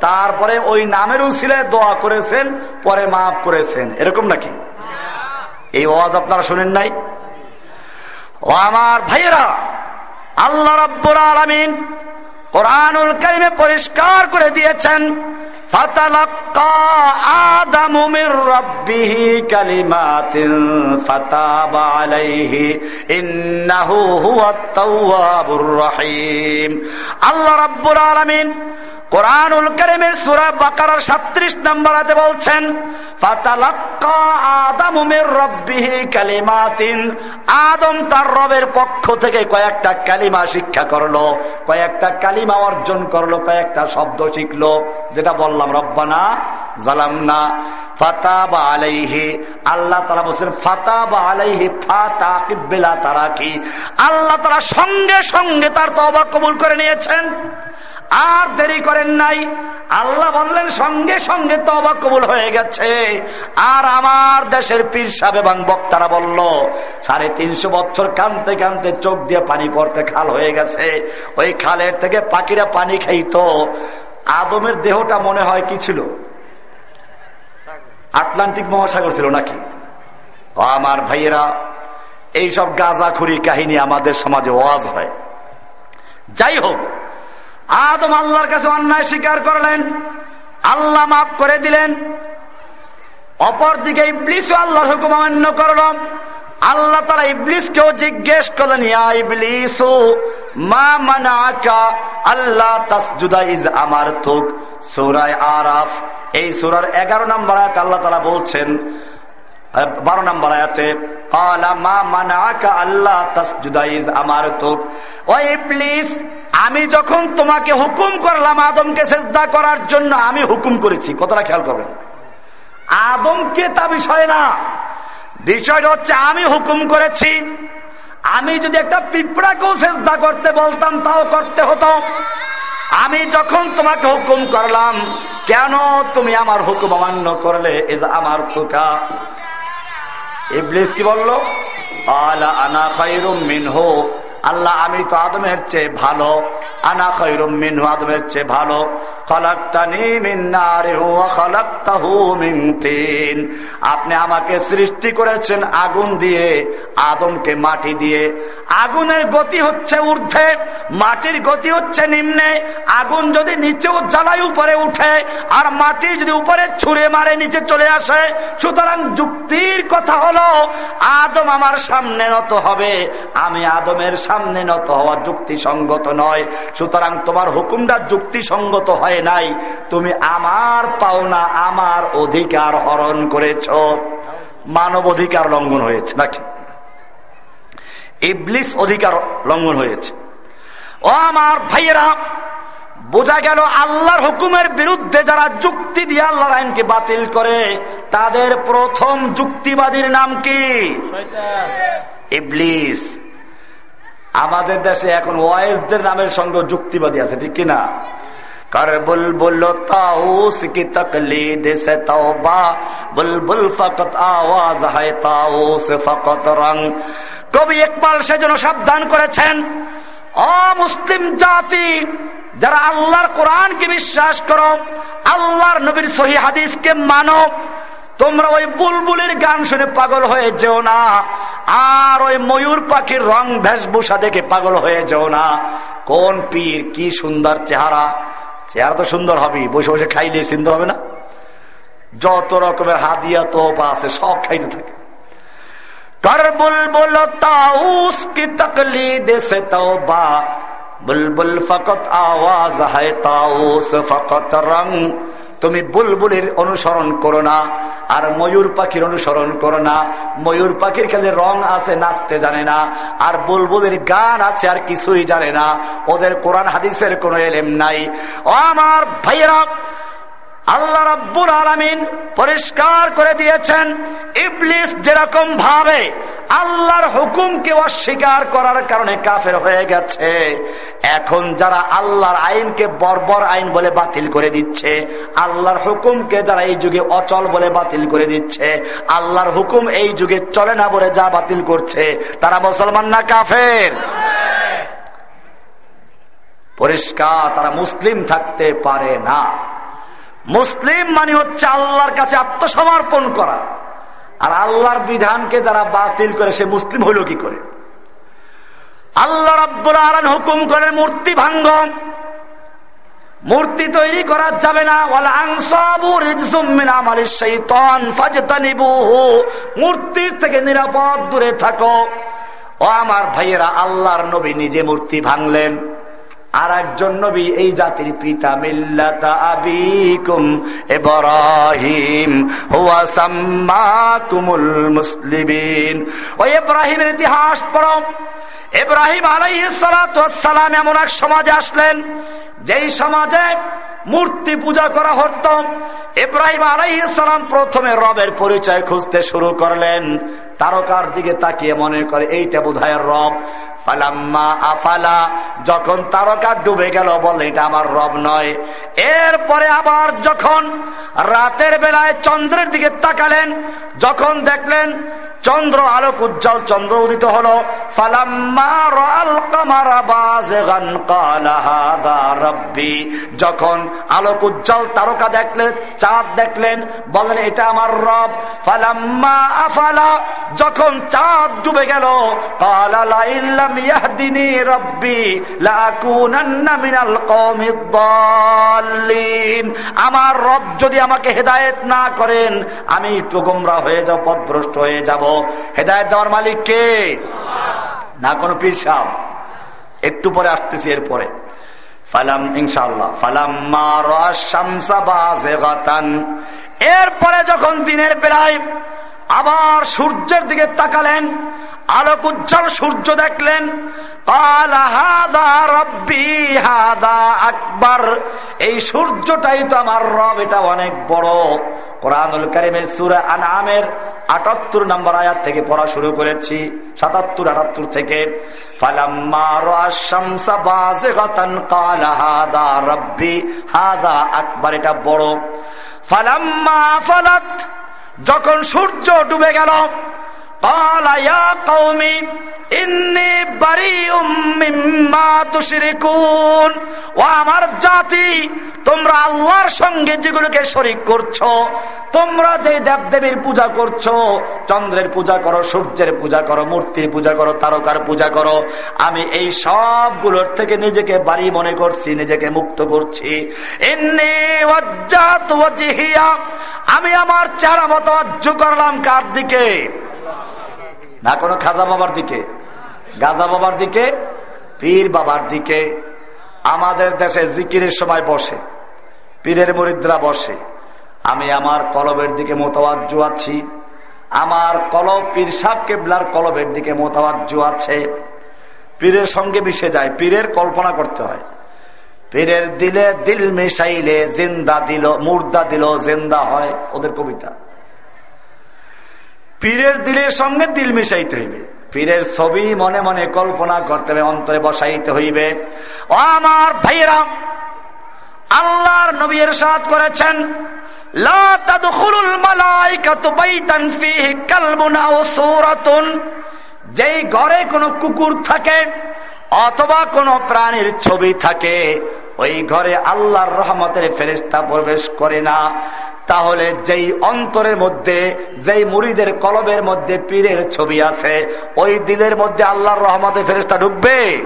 [SPEAKER 1] তারপরে ওই নামের উচিলে দোয়া করেছেন, পরে মাফ করেছেন। এরকম নাকি? এই ওয়াজ আপনারা শুনেন নাই? ও আমার ভাইয়েরা, আল্লাহ রব্বুল আলমিন কোরআনুল কারিমে পরিষ্কার করে দিয়েছেন আল্লাহ রাব্বুল আলামিন কোরআনুল করিমের সুরা বাকার সাত্রিশ নম্বর হাতে বলছেন আদম তার রবের পক্ষ থেকে কয়েকটা কালিমা শিক্ষা করল, কয়েকটা কালিমা অর্জন করল, কয়েকটা শব্দ শিখলো, যেটা বললাম, রব্বানা জালামনা ফাতা বা আলাইহি। আল্লাহ তারা বলছেন ফাতা বা আলাইহি ফাতা তারা কি আল্লাহ তারা সঙ্গে সঙ্গে তার তবা কবুল করে নিয়েছেন। আর দেরি করেন নাই। আল্লাহ বললেন, সঙ্গে সঙ্গে তবা কবুল হয়ে গেছে। আর আমার দেশের পীর সাহেব এবং বক্তারা বলল, সাড়ে তিনশো বছর কানতে কানতে চোখ দিয়ে পানি পড়তে খাল হয়ে গেছে। ওই খালের থেকে পাখিরা পানি খাইত। আদমের দেহটা মনে হয় কি ছিল? আটলান্টিক মহাসাগর ছিল নাকি? আমার ভাইয়েরা, এইসব গাঁজাখুরি কাহিনী আমাদের সমাজে ওয়াজ হয়। যাই হোক আদম আল্লাহর কাছে অন্যায় স্বীকার করলেন, আল্লাহ মাফ করে দিলেন। অপরদিকে ইবলিশ আল্লাহর হুকুম অমান্য করল। আল্লাহ তারা ইবলিশকেও জিজ্ঞেস করলেন, ইয়া ইবলিস, মা মানাকা আল্লাহ তাসজুদা ইজ আমার তুক সূরায় আরাফ, এই সূরার 11 নম্বর আয়াত আল্লাহ তাআলা বলছেন বারো নম্বর আয়াতে আল্লাহ আমার তোক ওই প্লিজ আমি যখন তোমাকে হুকুম করলাম আদমকে চেষ্টা করার জন্য, আমি হুকুম করেছি। কতটা খেয়াল করবেন। আদমকে তা বিষয় না। বিষয়টা হচ্ছে, আমি হুকুম করেছি। আমি যদি একটা পিঁপড়াকেও চেষ্টা করতে বলতাম, তাও করতে হতো। আমি যখন তোমাকে হুকুম করলাম, কেন তুমি আমার হুকুম অমান্য করলে? আমার তোকা ইবলিস কি বলল? আলা আনা খাইরুম মিনহু। আল্লাহ, আমি তো আদমের চেয়ে ভালো। আনা খৈরুম মিনহু, আদমের চেয়ে ভালো। আপনি আমাকে সৃষ্টি করেছেন আগুন দিয়ে, আদমকে মাটি দিয়ে। আগুনের গতি হচ্ছে ঊর্ধ্বে, মাটির গতি হচ্ছে নিম্নে। আগুন যদি নিচেও জ্বালাই উপরে উঠে, আর মাটি যদি উপরে ছুঁড়ে মারে, নিচে চলে আসে, সুতরাং যুক্তির কথা হলো, আদম আমার সামনে নত হবে। আমি আদমের সামনে নত হওয়া যুক্তিসঙ্গত নয়। সুতরাং তোমার হুকুমটা যুক্তিসঙ্গত হয় নাই। তুমি আমার পাওনা আমার অধিকার হরণ করেছ। মানব অধিকার লঙ্ঘন হয়েছে নাকি? ইবলিস অধিকার লঙ্ঘন হয়েছে। ও আমার ভাইয়েরা বোঝা গেল আল্লাহর হুকুমের বিরুদ্ধে যারা যুক্তি দিয়ে আল্লাহর আইনকে বাতিল করে তাদের প্রথম যুক্তিবাদীর নাম কি? ইবলিস। আমাদের দেশে এখন ওয়াইজদের নামের সঙ্গে যুক্তিবাদী আছে, ঠিক কিনা? ফকত ফকত রং। কবি সাবধান করেছেন অমুসলিম জাতি, যারা আল্লাহর কোরআনকে বিশ্বাস করো, আল্লাহর নবীর সহি হাদিসকে মানো তোমরা ওই বুলবুলের গান শুনে পাগল হয়ে যেও না। আর ওই ময়ূর পাখির রং ভেষভূষা দেখে পাগল হয়ে যেও না। কোন পীর, কি সুন্দর চেহারা। চেহারা তো সুন্দর হবে বসে বসে খাইলে সুন্দর হবে না। যত রকমের হাদিয়া, তোপা আছে, সব খাইতে থাকে। কর বুলবুল তাউস কি তকলি দেশে তওবা? বুলবুল ফকত আওয়াজ হয় তাউস, ফকত রং। তুমি বুলবুলের অনুসরণ করো না, আর ময়ূর পাখির অনুসরণ করো না। ময়ূর পাখির খেলে রং আছে, নাচতে জানে না, আর বুলবুলের গান আছে, আর কিছুই জানে না। ওদের কোরআন হাদিসের কোনো এলেম নাই। ও আমার ভাইয়েরা আল্লাহ রব্বুল আলমিন পরিষ্কার করে দিয়েছেন, ইবলিস যেরকম ভাবে আল্লাহর হুকুমকে অস্বীকার করার কারণে কাফের হয়ে গেছে, এখন যারা আল্লাহর আইনকে বর্বর আইন বলে বাতিল করে দিচ্ছে, আল্লাহর হুকুমকে যারা এই যুগে অচল বলে বাতিল করে দিচ্ছে, আল্লাহর হুকুম এই যুগে চলে না বলে যা বাতিল করছে, তারা মুসলমান না কাফের? পরিষ্কার, তারা মুসলিম থাকতে পারে না। মুসলিম মানে হচ্ছে আল্লাহর কাছে আত্মসমর্পণ করা। আর আল্লাহর বিধানকে যারা বাতিল করে, সে মুসলিম হইল কি করে? আল্লাহ রব্বুল আলন হুকুম করে মূর্তি ভাঙ্গ মূর্তি তৈরি করা যাবে না। মূর্তির থেকে নিরাপদ দূরে থাকো। ও আমার ভাইয়েরা, আল্লাহর নবী নিজে মূর্তি ভাঙলেন। আর একজন নবী, এই জাতির পিতা, মিল্লাতা আবিকুম এব্রাহিম হুয়া মুসলিমিন। ওই ইব্রাহিমের ইতিহাস পড়ো। ইব্রাহিম আলাইহিস সালাম এমন এক সমাজে আসলেন, যেই সমাজে মূর্তি পূজা করা হতো। ইব্রাহিম আলাইসালাম প্রথমে রবের পরিচয় খুঁজতে শুরু করলেন। তারকার দিকে তাকিয়ে মনে করে, এইটা বোধ রব। ফালাম্মা আফালা, যখন তারকা ডুবে গেল বলে এটা আমার রব নয়। এরপরে আবার যখন রাতের বেলায় চন্দ্রের দিকে তাকালেন, যখন দেখলেন চন্দ্র আলোক উজ্জ্বল, চন্দ্র উদিত হল। যখন আলোক উজ্জ্বল, তারকা দেখলেন, চাঁদ দেখলেন বলেন এটা আমার রব। ফালাম্মা আফালা, যখন চাঁদ ডুবে গেল আমার রব যদি আমাকে হেদায়েত না করেন, আমি একটু গোমরা হয়ে যাব পদভ্রষ্ট হয়ে যাব। হেদায়ত দেওয়ার মালিক কে? না, কোনো পীর সাহ একটু পরে আসতেছি এরপরে। ফালাম ইনশাল্লাহ ফালাম এরপরে যখন দিনের বেলায় আবার সূর্যের দিকে তাকালেন আলোক উজ্জ্বল সূর্য দেখলেন। আকবর। এই সূর্যটাই তো আমার রব, এটা অনেক বড়। কোরআনুল করিমের সুরা আনামের আটাত্তর নম্বর আয়াত থেকে পড়া শুরু করেছি, সাতাত্তর, আটাত্তর থেকে। আকবর, এটা বড়। ফালাম্মা ফালাত যখন সূর্য ডুবে গেল ও আমার জাতি, তোমরা আল্লাহর সঙ্গে যেগুলোকে শরিক করছ, তোমরা যে দেবদেবীর পূজা করছ, চন্দ্রের পূজা করো, সূর্যের পূজা করো, মূর্তির পূজা করো, তারকার পূজা করো, আমি এই সবগুলোর থেকে নিজেকে বাড়ি মনে করছি, নিজেকে মুক্ত করছি। আমি আমার চারা মতো করলাম কার দিকে? না কোনো খাজা বাবার দিকে, গাজা বাবার দিকে, পীর বাবার দিকে। আমাদের দেশে জিকিরের সময় বসে, পীরের মরিদ্রা বসে। আমি আমার কলবের দিকে মোতাবাজ্য আছি। আমার কলব পীর সাহ কেবলার কলবের দিকে মোতাবাজ্য আছে। পীরের সঙ্গে মিশে যায়, পীরের কল্পনা করতে হয়। পীরের দিলে দিল মিশাইলে জিন্দা দিল, মুর্দা দিল, জিন্দা হয় ওদের কবিতা। পীরের দিলের সঙ্গে দিল মিশাইতে হইবে। পীরের ছবি মনে মনে কল্পনা করতে হবে, অন্তরে বসাইতে হইবে। ও আমার ভাইয়েরা, আল্লাহর নবীর সাথ করেছেন যেই ঘরে কোনো কুকুর থাকে অথবা কোনো প্রাণীর ছবি থাকে, ওই ঘরে আল্লাহর রহমতের ফেরিস্তা প্রবেশ করে না। তাহলে যেই অন্তরের মধ্যে, যেই মুড়িদের কলবের মধ্যে পীরের ছবি আছে, ওই দিলের মধ্যে আল্লাহর রহমতের ফেরিস্তা ঢুকবে?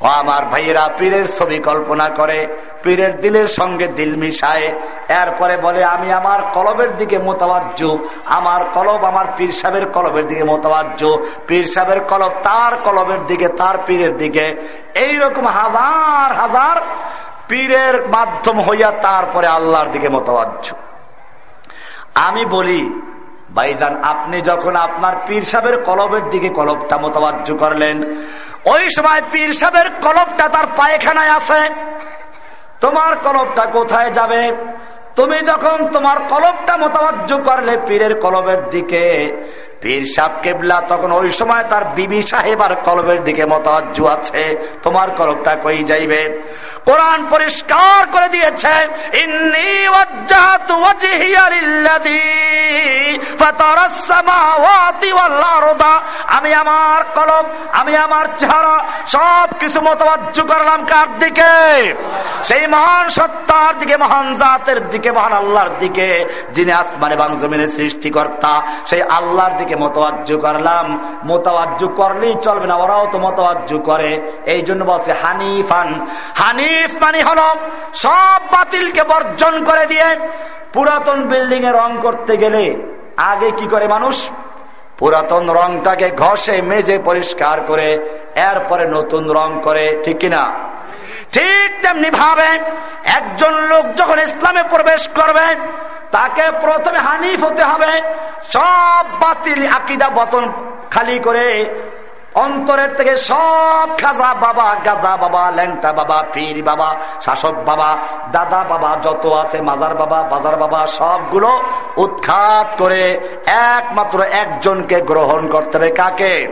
[SPEAKER 1] ও আমার ভাইয়েরা, পীরের ছবি কল্পনা করে, পীরের দিলের সঙ্গে দিল মিশায়, এরপরে বলে, আমি আমার কলবের দিকে মোতাবাজ্য আমার কলব আমার পীর সাহেবের কলবের দিকে মোতাবাজ্য পীর সাহেবের কলব তার কলবের দিকে, তার পীরের দিকে। এইরকম হাজার হাজার পীরের মাধ্যম হইয়া তারপরে আল্লাহর দিকে মোতাবাজ্য আমি বলি, ভাইজান, আপনি যখন আপনার পীর সাহেবের কলবের দিকে কলবটা মোতাবাজ্য করলেন, ওই সময় পীর সাহেবের কলবটা তার পায়খানায় আছে। তোমার কলবটা কোথায় যাবে? তুমি যখন তোমার কলবটা মোতাবাজ্য করলে পীরের কলবের দিকে, পীর সাহ কেবলা তখন ওই সময় তার বিবি সাহেব আর কলবের দিকে মতাজ্জ আছে। তোমার কলবটা কই যাইবে? কোরআন পরিষ্কার করে দিয়েছে আমি আমার কলম, আমি আমার চেহারা সব কিছু মতবাজ্য করলাম কার দিকে? সেই মহান সত্তার দিকে, মহান জাতের দিকে, মহান আল্লাহর দিকে, যিনি আসমানে বাং জমিনের সৃষ্টিকর্তা। সেই আল্লাহর দিকে মতবাজ্য করলাম। মতবাজ্য করলেই চলবে না, ওরাও তো মতবাজ্য করে। এই জন্য বলছে হানিফান হানিফ মানে হল, সব বাতিলকে বর্জন করে দিয়ে পুরাতন বিল্ডিং এ রং করতে গেলে আগে কি করে মানুষ? পুরাতন রংটাকে ঘষে, মেজে পরিষ্কার করে, এরপরে নতুন রং করে, ঠিক কিনা? ঠিক তেমনি ভাবে একজন লোক যখন ইসলামে প্রবেশ করবে, তাকে প্রথমে হানিফ হতে হবে। সব বাতিল আকিদা বতন খালি করে অন্তরের থেকে সব খাজা বাবা গাজা বাবা ল্যাংটা বাবা পীর বাবা শাসক বাবা দাদা বাবা যত আছে মাজার বাবা বাজার বাবা সবগুলো উৎখাত করে একমাত্র একজনকে গ্রহণ করতে হবে কাকে?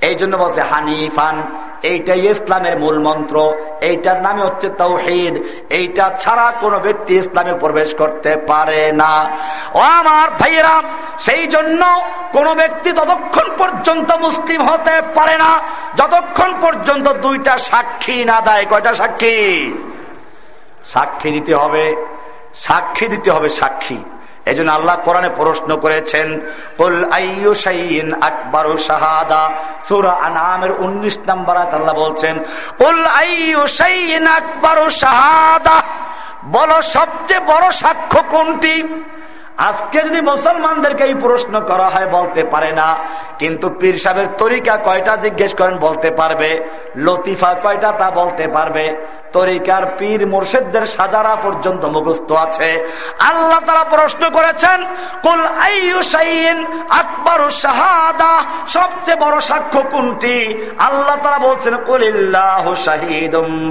[SPEAKER 1] এই জন্য বলছে হানিফান এইটাই ইসলামের মূল মন্ত্র এইটার নামে হচ্ছে তৌহিদ। এইটা ছাড়া কোনো ব্যক্তি ইসলামে প্রবেশ করতে পারে না। ও আমার ভাইয়েরা, সেই জন্য কোন ব্যক্তি ততক্ষণ পর্যন্ত মুসলিম হতে পারে না। যতক্ষণ পর্যন্ত দুইটা সাক্ষী না দেয়। কয়টা সাক্ষী? সাক্ষী দিতে হবে। সাক্ষী দিতে হবে সাক্ষী। এই জন্য আল্লাহ কোরআনে প্রশ্ন করেছেন আকবর শাহাদা? আল্লাহ বলছেন আকবর শাহাদা? বলো, সবচেয়ে বড় সাক্ষ্য কোনটি? আজকে যদি মুসলমানদেরকে এই প্রশ্ন করা হয়, বলতে পারে না। কিন্তু পীর সাহেবের তরিকা কয়টা জিজ্ঞেস করেন, বলতে পারবে। লতিফা কয়টা তা বলতে পারবে। তরিকার পীর মুর্শেদদের সাজারা পর্যন্ত মুখস্থ আছে। আল্লাহ তারা প্রশ্ন করেছেন, কুল আকবর শাহাদা? সবচেয়ে বড় সাক্ষ্য কোনটি? আল্লাহ তারা বলছেন, কুলিল্লাহ শাহিদুম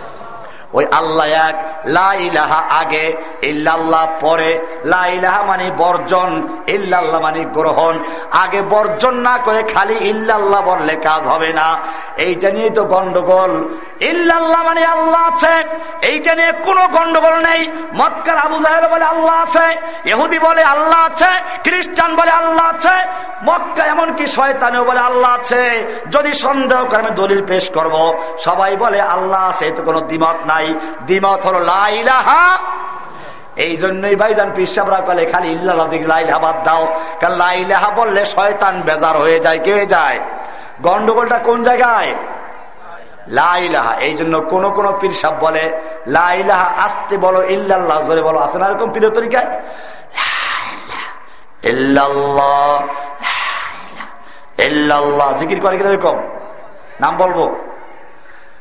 [SPEAKER 1] ওই আল্লাহ এক লাইলাহা আগে, ইল্লাল্লাহ পরে। লাইলাহা মানে বর্জন, ইল্লাল্লাহ মানে গ্রহণ। আগে বর্জন না করে খালি ইল্লাল্লাহ বললে কাজ হবে না। এইটা নিয়ে তো গন্ডগোল। ইল্লাল্লাহ মানে আল্লাহ আছে, এইটা নিয়ে কোনো গন্ডগোল নেই। মক্কার আবু জাহের বলে আল্লাহ আছে এহুদি বলে আল্লাহ আছে, খ্রিস্টান বলে আল্লাহ আছে, মক্কা এমনকি শয়তানেও বলে আল্লাহ আছে। যদি সন্দেহ করে আমি দলিল পেশ করব, সবাই বলে আল্লাহ আছে তো কোনো দ্বিমত নাই। দ্বিমত হলো লাইলাহা এই জন্যই ভাইজান পিসাবরা বলে, খালি ইল্লাহ বাদ দাও। কারণ লাইলাহা বললে শয়তান বেজার হয়ে যায়, কে যায়? গন্ডগোলটা কোন জায়গায়? লাইলাহা এই জন্য কোন কোন পীর সাহ বলে লাইলাহা আসতে বলো, ইল্লাল্লাহ, জোরে বলো, আছে না এরকম পীর তরিকায়? জিকির করে কিনা এরকম? নাম বলব।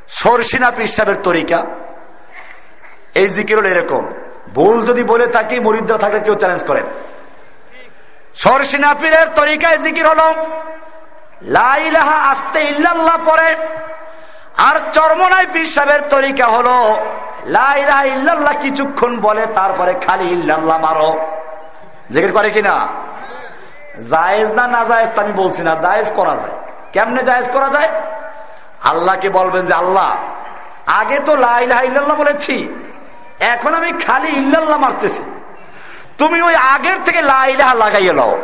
[SPEAKER 1] সরসিনা পীর সাহেবের তরিকা। এই জিকির হলো এরকম। ভুল যদি বলে থাকি, মরিদ্রা থাকলে কেউ চ্যালেঞ্জ করেন সরসিনা পীরের তরিকায় জিকির হলো লাইলাহা আসতে ইল্লাল্লাহ পরে, আর চরমনায় পীর সাহেবের তরিকা হলো লাইলাহা ইল্লাল্লাহ কিছুক্ষণ বলে, তারপরে খালি ইল্লাল্লাহ মারো। জিকির করে কিনা? জায়েজ না না জায়েজ আমি বলছি না, জায়েজ করা যায়। কেমনে জায়েজ করা যায়? আল্লাহকে বলবেন যে আল্লাহ, আগে তো লাইলাহা ইল্লাল্লাহ বলেছি এখন আমি খালি ইল্লাল্লাহ মারতেছি। তুমি ওই আগের থেকে লাইলাহা লাগাইয়ে লও।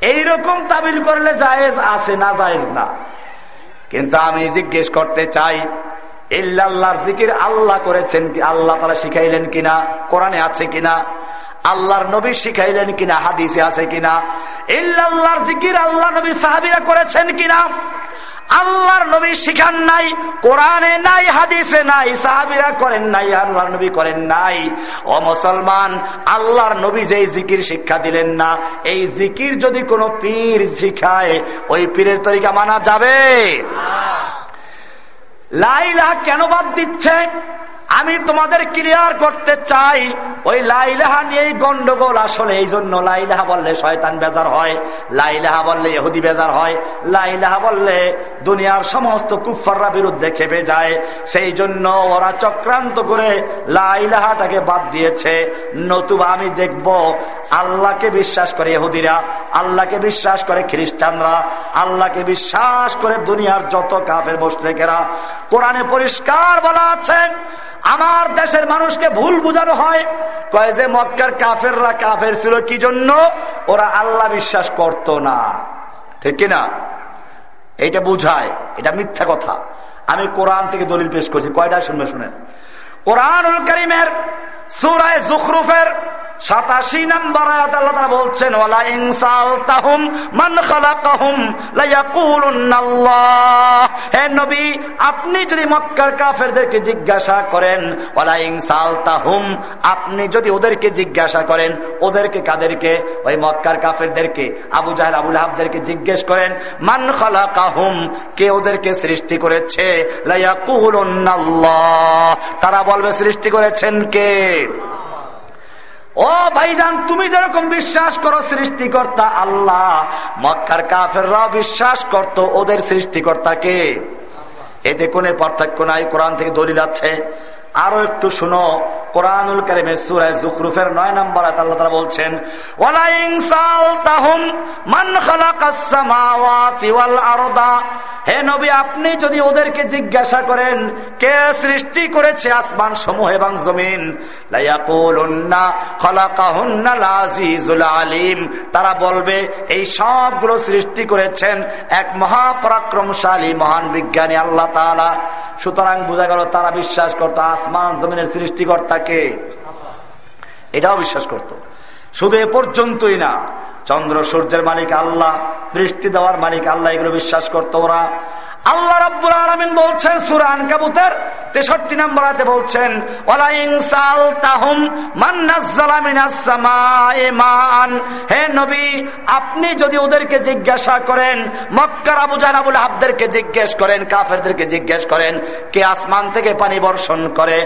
[SPEAKER 1] এইরকম তাবিল করলে জায়েজ আছে না জায়েজ না। কিন্তু আমি জিজ্ঞেস করতে চাই, ইল্লাল্লাহর জিকির আল্লাহ করেছেন কি, আল্লাহ তারা শিখাইলেন কিনা, কোরআনে আছে কিনা, আল্লাহর নবী শিখাইলেন কিনা, হাদিসে আছে কিনা, ইল্লাল্লাহর জিকির আল্লাহ নবী সাহাবিরা করেছেন কিনা আল্লাহর নবী শিখান নাই কোরআনে নাই হাদিসে নাই সাহাবিরা করেন নাই আল্লাহর নবী করেন নাই। ও মুসলমান আল্লাহর নবী যেই জিকির শিক্ষা দিলেন না এই জিকির যদি কোনো পীর শিখায় ওই পীরের তরিকা মানা যাবে? লাইলা কেন বাদ দিচ্ছে? আমি তোমাদের ক্লিয়ার করতে চাই, ওই লাইলাহা নিয়েই গন্ডগোল আসলে এই জন্য লাইলাহা বললে শয়তান বেজার হয়, লাইলাহা বললে এহুদি বেজার হয়, লাইলাহা বললে দুনিয়ার সমস্ত কুফাররা বিরুদ্ধে খেপে যায়। সেই জন্য ওরা চক্রান্ত করে লাইলাহাটাকে বাদ দিয়েছে। নতুবা আমি দেখব আল্লাহকে বিশ্বাস করে এহুদিরা আল্লাহকে বিশ্বাস করে খ্রিস্টানরা, আল্লাহকে বিশ্বাস করে দুনিয়ার যত কাফের মুসলিকেরা কোরআনে পরিষ্কার বলা আছে, আমার দেশের মানুষকে ভুল বুঝানো হয়। কয় যে মক্কার কাফেররা কাফের ছিল, কি জন্য? ওরা আল্লাহ বিশ্বাস করত না। ঠিক কিনা? এটা বুঝায়, এটা মিথ্যা কথা। আমি কোরআন থেকে দলিল পেশ করছি, কয়টা শুনবে শুনেন? কোরআন করিমের সুরায় জুখরুফের সাতাশি নম্বর আয়াত আল্লাহ তারা বলছেন, ওয়ালা ইনসাল তাহুম মান হে নবী, আপনি যদি মক্কার কাফেরদেরকে জিজ্ঞাসা করেন, ওয়ালা ইনসাল তাহুম আপনি যদি ওদেরকে জিজ্ঞাসা করেন, ওদেরকে কাদেরকে? ওই মক্কার কাফেরদেরকে? আবু জাহেল, আবুল আহাবদেরকে জিজ্ঞেস করেন, মান খালাকাহুম, কে ওদেরকে সৃষ্টি করেছে? লাইয়া লায়াকুলুন্নাল্লাহ। তারা বলবে, সৃষ্টি করেছেন কে? ও ভাইজান, তুমি যেরকম বিশ্বাস করো সৃষ্টিকর্তা আল্লাহ, মক্কার কাফেররাও বিশ্বাস করত ওদের সৃষ্টিকর্তাকে এতে কোন পার্থক্য নাই, কোরআন থেকে দলিল আছে। আরও একটু শুনো। কোরআনুল কারিমের সুরায় জুকরুফের নয় নম্বর আল্লাহ তারা বলছেন হে নবী, আপনি যদি ওদেরকে জিজ্ঞাসা করেন, কে সৃষ্টি করেছে আসমান সমূহ এবং জমিন? আলিম। তারা বলবে, এই সবগুলো সৃষ্টি করেছেন এক মহাপরাক্রমশালী মহান বিজ্ঞানী আল্লাহ তালা সুতরাং বোঝা গেল, তারা বিশ্বাস করত আসমান জমিনের সৃষ্টিকর্তাকে। এটাও বিশ্বাস করত। শুধু এ পর্যন্তই না, চন্দ্র সূর্যের মালিক আল্লাহ, বৃষ্টি দেওয়ার মালিক আল্লাহ, এগুলো বিশ্বাস করতো ওরা। আল্লাহ রব্বুল আলমিন বলছেন সুরান কাবুতের তেষট্টি নম্বর হাতে বলছেন হে নবী, আপনি যদি ওদেরকে জিজ্ঞাসা করেন, মক্কার আবু জানাবুল আবদেরকে জিজ্ঞেস করেন, কাফেরদেরকে জিজ্ঞেস করেন, কে আসমান থেকে পানি বর্ষণ করে?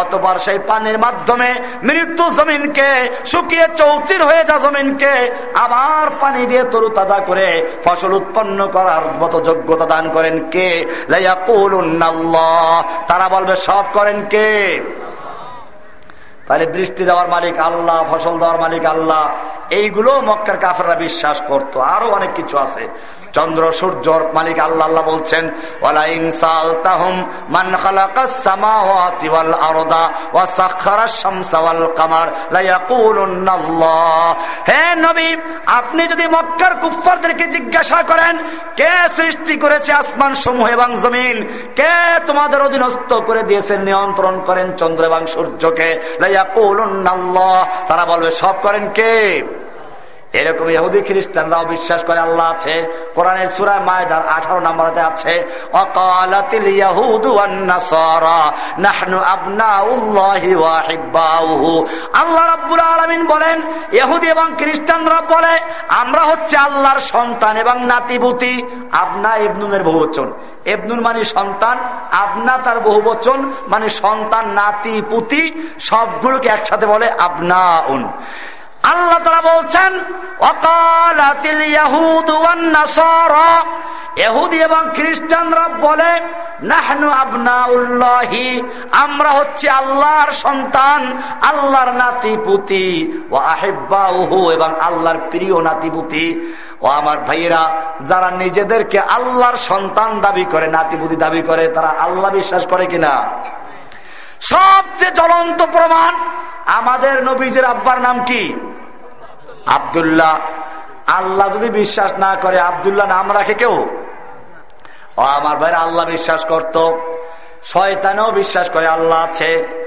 [SPEAKER 1] অতবার সেই পানির মাধ্যমে মৃত্যু জমিনকে শুকিয়ে চৌচির হয়ে যা জমিনকে আবার পানি দিয়ে তরু তাজা করে ফসল উৎপন্ন করার মতো যোগ্যতা দান করেন কে? তারা বলবে, সব করেন কে? তাহলে বৃষ্টি দেওয়ার মালিক আল্লাহ, ফসল দেওয়ার মালিক আল্লাহ। এইগুলো মক্কার কাফেররা বিশ্বাস করত। আরও অনেক কিছু আছে। চন্দ্র সূর্যর মালিক আল্লাহ আল্লাহ বলছেন আপনি যদি মক্কার কুফারদেরকে জিজ্ঞাসা করেন, কে সৃষ্টি করেছে আসমান সমূহ এবং জমিন? কে তোমাদের অধীনস্থ করে দিয়েছেন নিয়ন্ত্রণ করেন চন্দ্র এবং সূর্যকে? তারা বলবে, সব করেন কে? এরকম ইহুদি খ্রিস্টানরাও বিশ্বাস করে আল্লাহ আছে। কোরআনের সুরায় মায়দার আঠারো নম্বরতে আছে আল্লাহ রাব্বুল আলামিন বলেন, ইহুদি এবং খ্রিস্টানরা বলে, আমরা হচ্ছে আল্লাহর সন্তান এবং নাতিপুতি। আবনা ইবনুনের বহুবচন। এবনুল মানে সন্তান আপনা তার বহু বচন মানে সন্তান নাতি পুতি সবগুলোকে একসাথে বলে আপনা উন আল্লাহ তারা বলছেন এহুদি এবং খ্রিস্টানরা বলে, নাহনু আবনা উল্লাহি আমরা হচ্ছে আল্লাহর সন্তান, আল্লাহর নাতিপুতি ও আহেব্বাউহু এবং আল্লাহর প্রিয় নাতিপুতি। ও আমার ভাইয়েরা, যারা নিজেদেরকে আল্লাহর সন্তান দাবি করে, নাতিপুতি দাবি করে, তারা আল্লাহ বিশ্বাস করে কিনা? সবচেয়ে জ্বলন্ত প্রমাণ, আমাদের নবীজের আব্বার নাম কি? আবদুল্লাহ। আল্লাহ যদি বিশ্বাস না করে, আবদুল্লাহ নাম রাখে কেউ? আমার ভাইরা, আল্লাহ বিশ্বাস করত। শয়তানেও বিশ্বাস করে, আল্লাহ আছে।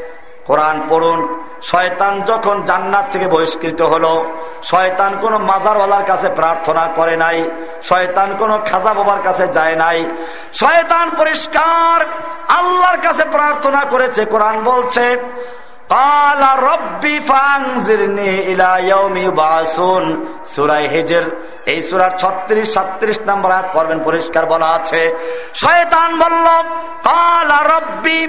[SPEAKER 1] কোরআন পড়ুন। শয়তান যখন জান্নাত থেকে বহিষ্কৃত হলো, শয়তান কোন মাজারওয়ালার কাছে প্রার্থনা করে নাই, শয়তান কোন খাজা বাবার কাছে যায় নাই। শয়তান পরিষ্কার আল্লাহর কাছে প্রার্থনা করেছে, কোরআন বলছে এই সুরার ছত্রিশ সাত্রিশ নম্বর হাত পড়বেন, পরিষ্কার বলা আছে। শয়তান বলল কালা রব্বি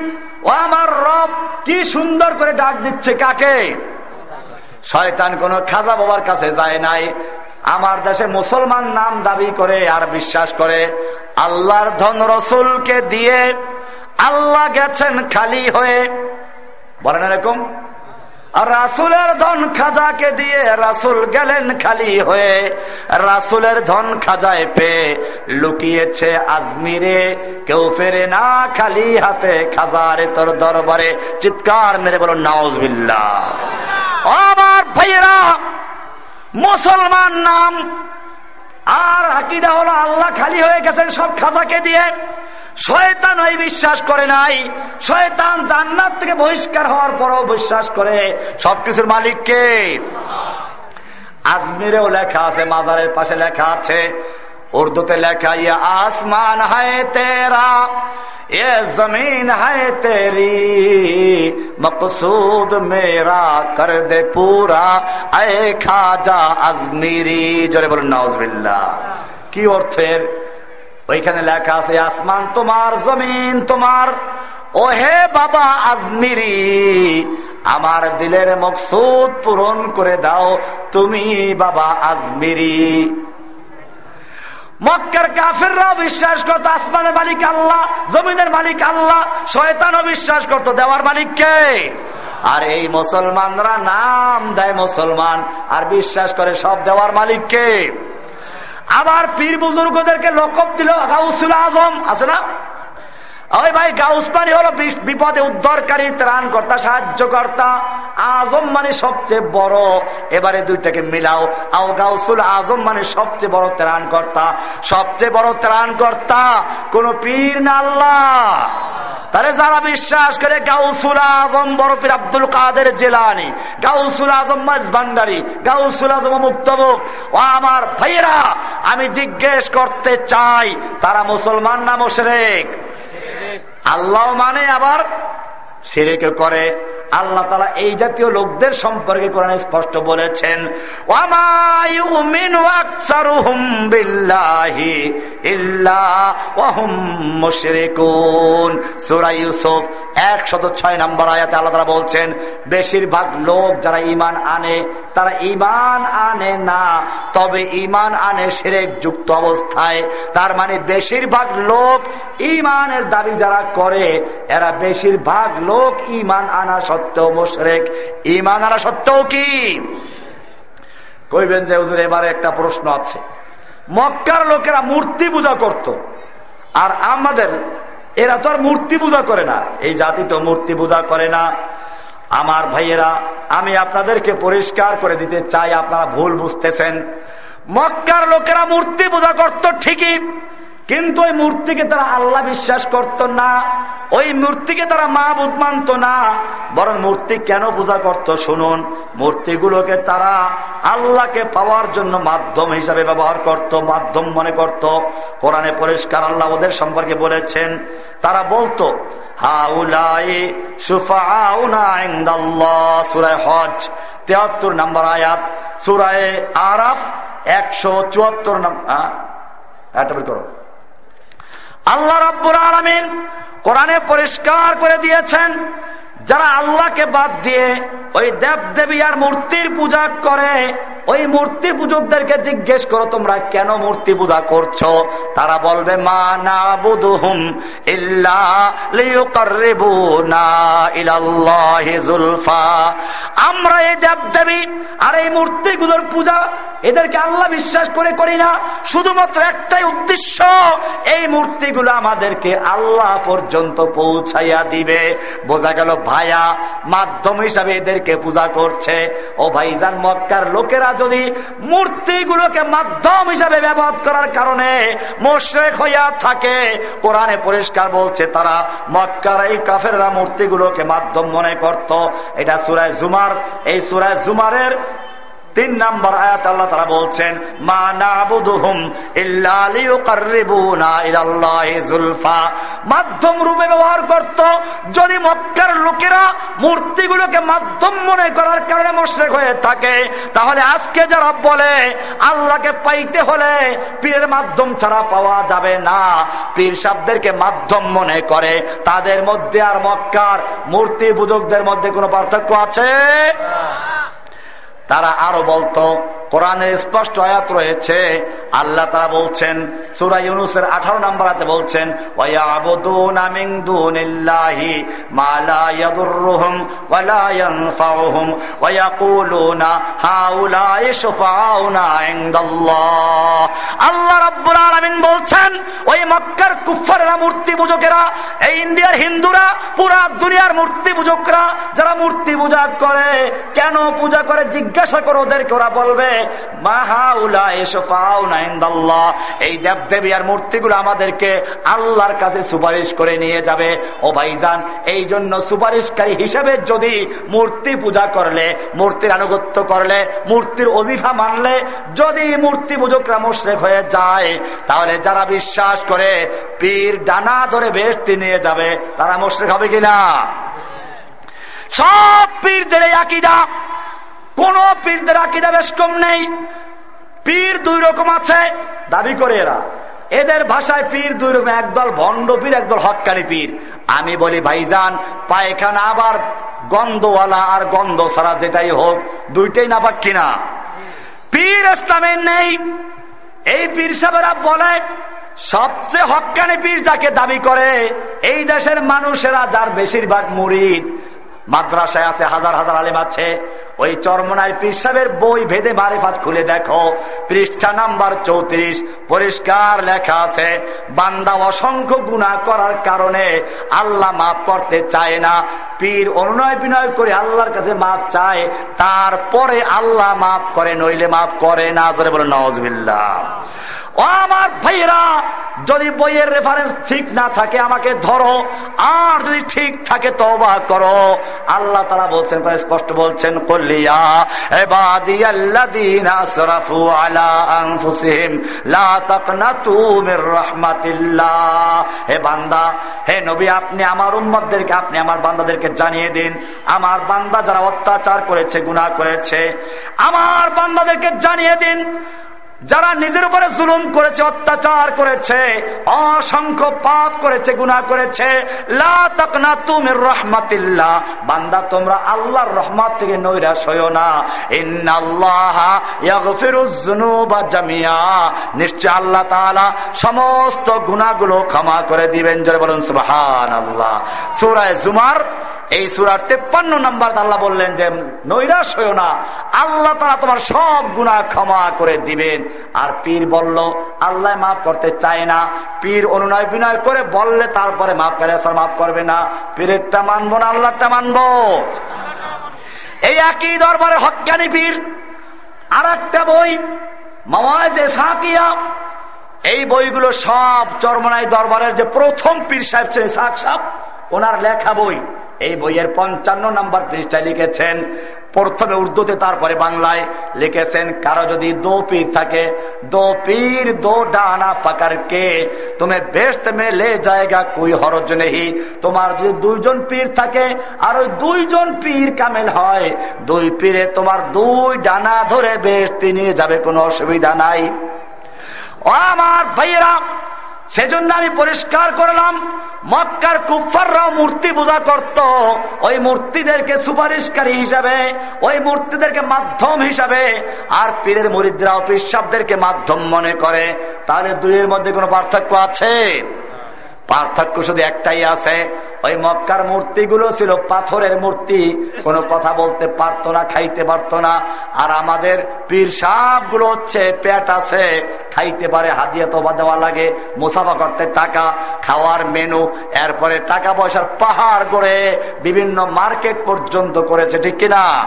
[SPEAKER 1] ও আমার রব, কি সুন্দর করে ডাক দিচ্ছে, কাকে? শয়তান কোন খাজা বাবার কাছে যায় নাই। আমার দেশে মুসলমান নাম দাবি করে আর বিশ্বাস করে, আল্লাহর ধন রসুলকে দিয়ে আল্লাহ গেছেন খালি হয়ে। বলেন এরকম? রাসুলের ধন খাজাকে দিয়ে রাসুল গেলেন খালি হয়ে। রাসুলের ধন খাজায় পেয়ে লুকিয়েছে আজমিরে। কেউ ফেরে না খালি হাতে খাজারে তোর দরবারে। চিৎকার মেরে বলো নাউজবিল্লা আমার ভাইয়েরা, মুসলমান নাম। আর হাকিদা হলো আল্লাহ খালি হয়ে গেছেন সব খাজাকে দিয়ে। শয়তান ওই বিশ্বাস করে নাই। শয়তান জান্নাত থেকে বহিষ্কার হওয়ার পরও বিশ্বাস করে। সবকিছুর মালিককে আজমিরেও লেখা আছে, মাজারের পাশে লেখা আছে। উর্দুতে লেখা ইয়ে আসমান হায় তেরা, এ জমিন হায় তেরি, মকসুদ মেরা কর দে পুরা, আয় খাজা আজমিরি। জোরে বলুন নওয়াজবিল্লা কি অর্থের? ওইখানে লেখা আছে, আসমান তোমার, জমিন তোমার। ওহে বাবা আজমিরি, আমার দিলের মকসুদ পূরণ করে দাও তুমি বাবা আজমিরি। মক্কার কাফেররাও বিশ্বাস করতো, আসমানের মালিক আল্লাহ, জমিনের মালিক আল্লাহ, শয়তানও বিশ্বাস করতো, দেওয়ার মালিককে আর এই মুসলমানরা নাম দেয় মুসলমান, আর বিশ্বাস করে সব দেওয়ার মালিককে আবার পীর বুজুর্গদেরকে লক্ষ্য দিল আজম আছে না? ওই ভাই গাউস মানে হলো বিপদে উদ্ধারকারী ত্রাণ ত্রাণকর্তা, সাহায্যকর্তা। আজম মানে সবচেয়ে বড়। এবারে দুইটাকে মিলাও। আও গাউসুল আজম মানে সবচেয়ে বড় ত্রাণকর্তা। সবচেয়ে বড় ত্রাণকর্তা কোন পীর না আল্লাহ। তাহলে যারা বিশ্বাস করে গাউসুল আজম বড় পীর আব্দুল কাদের জেলানি, গাউসুল আজম মাঝ ভান্ডারি, গাউসুল আজম মুক্তবুক ও আমার ভাইয়েরা, আমি জিজ্ঞেস করতে চাই, তারা মুসলমান না মোশরেক? আল্লাহ মানে আবার সিরেকে করে। আল্লাহ তালা এই জাতীয় লোকদের সম্পর্কে কোরআনে স্পষ্ট বলেছেন বলছেন, বেশিরভাগ লোক যারা ইমান আনে, তারা ইমান আনে না, তবে ইমান আনে সেরেক যুক্ত অবস্থায়। তার মানে বেশিরভাগ লোক ইমানের দাবি যারা করে, এরা বেশিরভাগ লোক ইমান আনা সত্ত্বেও মোশরেক। ইমান আনা সত্ত্বেও কি? কইবেন যে, হুজুর, এবারে একটা প্রশ্ন আছে। মক্কার লোকেরা মূর্তি পূজা করত, আর আমাদের, এরা তো আর মূর্তি পূজা করে না। এই জাতি তো মূর্তি পূজা করে না। আমার ভাইয়েরা, আমি আপনাদেরকে পরিষ্কার করে দিতে চাই, আপনারা ভুল বুঝতেছেন। মক্কার লোকেরা মূর্তি পূজা করত ঠিকই কিন্তু ওই মূর্তিকে তারা আল্লাহ বিশ্বাস করত না, ওই মূর্তিকে তারা মাহবুদ মানত না। বরং মূর্তি কেন পূজা করত? শুনুন, মূর্তিগুলোকে তারা আল্লাহকে পাওয়ার জন্য মাধ্যম হিসাবে ব্যবহার করত, মাধ্যম মনে করত। কোরআনে পরিষ্কার আল্লাহ ওদের সম্পর্কে বলেছেন, তারা বলতো হজ তেহাত্তর নম্বর আয়াত, সুরায় আরাফ, একশো চুয়াত্তর নম্বর করো। আল্লাহ রব্বুর আলমিন কোরআনে পরিষ্কার করে দিয়েছেন যারা আল্লাহকে বাদ দিয়ে ওই দেব দেবী আর মূর্তির পূজা করে, ওই মূর্তি পূজকদেরকে জিজ্ঞেস করো, তোমরা কেন মূর্তি পূজা করছ? তারা বলবে, মা না বুধুহুম আমরা এই দেব দেবী আর এই মূর্তিগুলোর পূজা এদেরকে আল্লাহ বিশ্বাস করে করি না। শুধুমাত্র একটাই উদ্দেশ্য, এই মূর্তিগুলো আমাদেরকে আল্লাহ পর্যন্ত পৌঁছাইয়া দিবে। বোঝা গেল ভায়া মাধ্যম হিসাবে এদেরকে পূজা করছে। ও ভাইজান মক্কার লোকেরা যদি মূর্তিগুলোকে মাধ্যম হিসাবে ব্যবহার করার কারণে মোশেক হইয়া থাকে, কোরআনে পরিষ্কার বলছে তারা, মক্কার এই কাফেররা মূর্তিগুলোকে মাধ্যম মনে করত। এটা সুরায় জুমার, এই সুরায় জুমারের তিন নম্বর আয়াত আল্লাহ তারা বলছেন, মা নাবুদুহুম মাধ্যম রূপে ব্যবহার করত, যদি মক্কার লোকেরা মূর্তিগুলোকে মাধ্যম মনে করার কারণে মোশ্রেক হয়ে থাকে, তাহলে আজকে যারা বলে, আল্লাহকে পাইতে হলে পীরের মাধ্যম ছাড়া পাওয়া যাবে না। পীর সাবদেরকে মাধ্যম মনে করে, তাদের মধ্যে আর মক্কার মূর্তি পূজকদের মধ্যে কোনো পার্থক্য আছে? তারা আরও বলতো কোরআনের স্পষ্ট আয়াত রয়েছে। আল্লাহ তারা বলছেন সুরাই ইউনুসের আঠারো নম্বর হাতে বলছেন আল্লাহ রব্বুল আলমিন বলছেন, ওই মক্কার কুফারেরা মূর্তি পূজকেরা, এই ইন্ডিয়ার হিন্দুরা, পুরা দুনিয়ার মূর্তি পূজকরা, যারা মূর্তি পূজা করে, কেন পূজা করে জিজ্ঞাসা করো ওদেরকে, ওরা বলবে মাহাউলা এই দেবদেবী আর মূর্তিগুলো আমাদেরকে আল্লাহর কাছে সুপারিশ করে নিয়ে যাবে। ও ভাইজান, এই জন্য সুপারিশকারী হিসেবে যদি মূর্তি পূজা করলে, মূর্তির আনুগত্য করলে, মূর্তির অজিফা মানলে, যদি মূর্তি পূজকরা মুশ্রেক হয়ে যায়, তাহলে যারা বিশ্বাস করে পীর ডানা ধরে বেশতি নিয়ে যাবে, তারা মুশ্রেক হবে কিনা? সব পীরদের এই আকিদা। কোন পীরদের আকিদা বেশ কম নেই। পীর দুই রকম আছে, দাবি করে এরা। এদের ভাষায় পীর দুই রকম, একদল ভণ্ড পীর, একদল হকানি পীর। আমি বলি, ভাইজান, পায়খানা আবার গন্ধওয়ালা আর গন্ধ ছাড়া যেটাই হোক, দুইটাই না পাক কিনা। পীর ইসলামের নেই। এই পীর সাহেবেরা বলে, সবচেয়ে হকানি পীর যাকে দাবি করে, এই দেশের মানুষেরা যার বেশিরভাগ মুরিদ, মাদ্রাসায় আছে, হাজার হাজার আলেম আছে ওই চরমনায় পিসাবের বই ভেদে মারেফাত খুলে দেখো। পৃষ্ঠা নাম্বার চৌত্রিশ, পরিষ্কার লেখা আছে, বান্দা অসংখ্য গুণা করার কারণে আল্লাহ মাফ করতে চায় না। পীর অনুনয় বিনয় করে আল্লাহর কাছে মাফ চায়, তারপরে আল্লাহ মাফ করে, নইলে মাফ করে না। বলে নওয়াজ আমার ভাইয়েরা, যদি বইয়ের রেফারেন্স ঠিক না থাকে, আমাকে ধরো। আর যদি ঠিক থাকে তবা করো। আল্লাহ তারা বলছেন স্পষ্ট বলছেন কল্লিয়া হে বান্দা, হে নবী, আপনি আমার উম্মদদেরকে আপনি আমার বান্দাদেরকে জানিয়ে দিন। আমার বান্দা যারা অত্যাচার করেছে, গুনাহ করেছে, আমার বান্দাদেরকে জানিয়ে দিন। যারা নিজের উপরে জুলুম করেছে, অত্যাচার করেছে, অসংখ্য পাপ করেছে গুণা করেছে রহমাতিল্লাহ। বান্দা, তোমরা আল্লাহর রহমাত থেকে নৈরাশ হইও না। জামিয়া। নিশ্চয় আল্লাহ তাআলা সমস্ত গুণাগুলো ক্ষমা করে দিবেন। জোরে বলুন সুবহান আল্লাহ সুরায় জুমার এই সুরার তেপ্পান্ন নাম্বার আল্লাহ বললেন যে, নৈরাশ হইও না। আল্লাহ তারা তোমার সব গুণা ক্ষমা করে দিবেন। আর পীর বলল, আল্লাহ মাফ করতে চায় না। পীর অনুনয় বিনয় করে বললে তারপরে মাফ করে আসার মাফ করবে না। পীরেরটা মানবো না আল্লাহটা মানবো। এই একই দরবারে হকানি পীর আর একটা বই মামাজে এই বইগুলো সব চরমনাই দরবারের যে প্রথম পীর সাহেব ছিলেন সাক সাহ ওনার লেখা বই, এই বইয়ের পঞ্চান্ন নম্বর পৃষ্ঠায় লিখেছেন, প্রথমে উর্দুতে, তারপরে বাংলায় লিখেছেন, কারও যদি দো পীর থাকে, দো পীর, দো ডানা পাকার কে? তুমি বেস্ট মে লে জায়গা, কুই হরজ নেই তোমার যদি দুইজন পীর থাকে, আর ওই দুইজন পীর কামেল হয়, দুই পীরে তোমার দুই ডানা ধরে বেশ নিয়ে যাবে কোনো অসুবিধা নাই। আমার ভাইয়েরা সেজন্য আমি পরিষ্কার করলাম, মক্কার কুফাররাও মূর্তি পূজা করত। ওই মূর্তিদেরকে সুপারিশকারী হিসাবে, ওই মূর্তিদেরকে মাধ্যম হিসাবে, আর পীরের মরিদ্রা ও পিসাবদেরকে মাধ্যম মনে করে। তাহলে দুইয়ের মধ্যে কোনো পার্থক্য আছে? পার্থক্য শুধু একটাই আছে। ওই মক্কার মূর্তিগুলো ছিল পাথরের মূর্তি। কোনো কথা বলতে পারত না খাইতে পারত না। আর আমাদের পীরগুলো হচ্ছে পেট আছে খাইতে পারে হাতিয়া তোবা দেওয়া লাগে মুসাফা করতে টাকা খাওয়ার মেনু এরপরে টাকা পয়সার পাহাড় গড়ে বিভিন্ন মার্কেট পর্যন্ত করেছে ঠিক কিনা?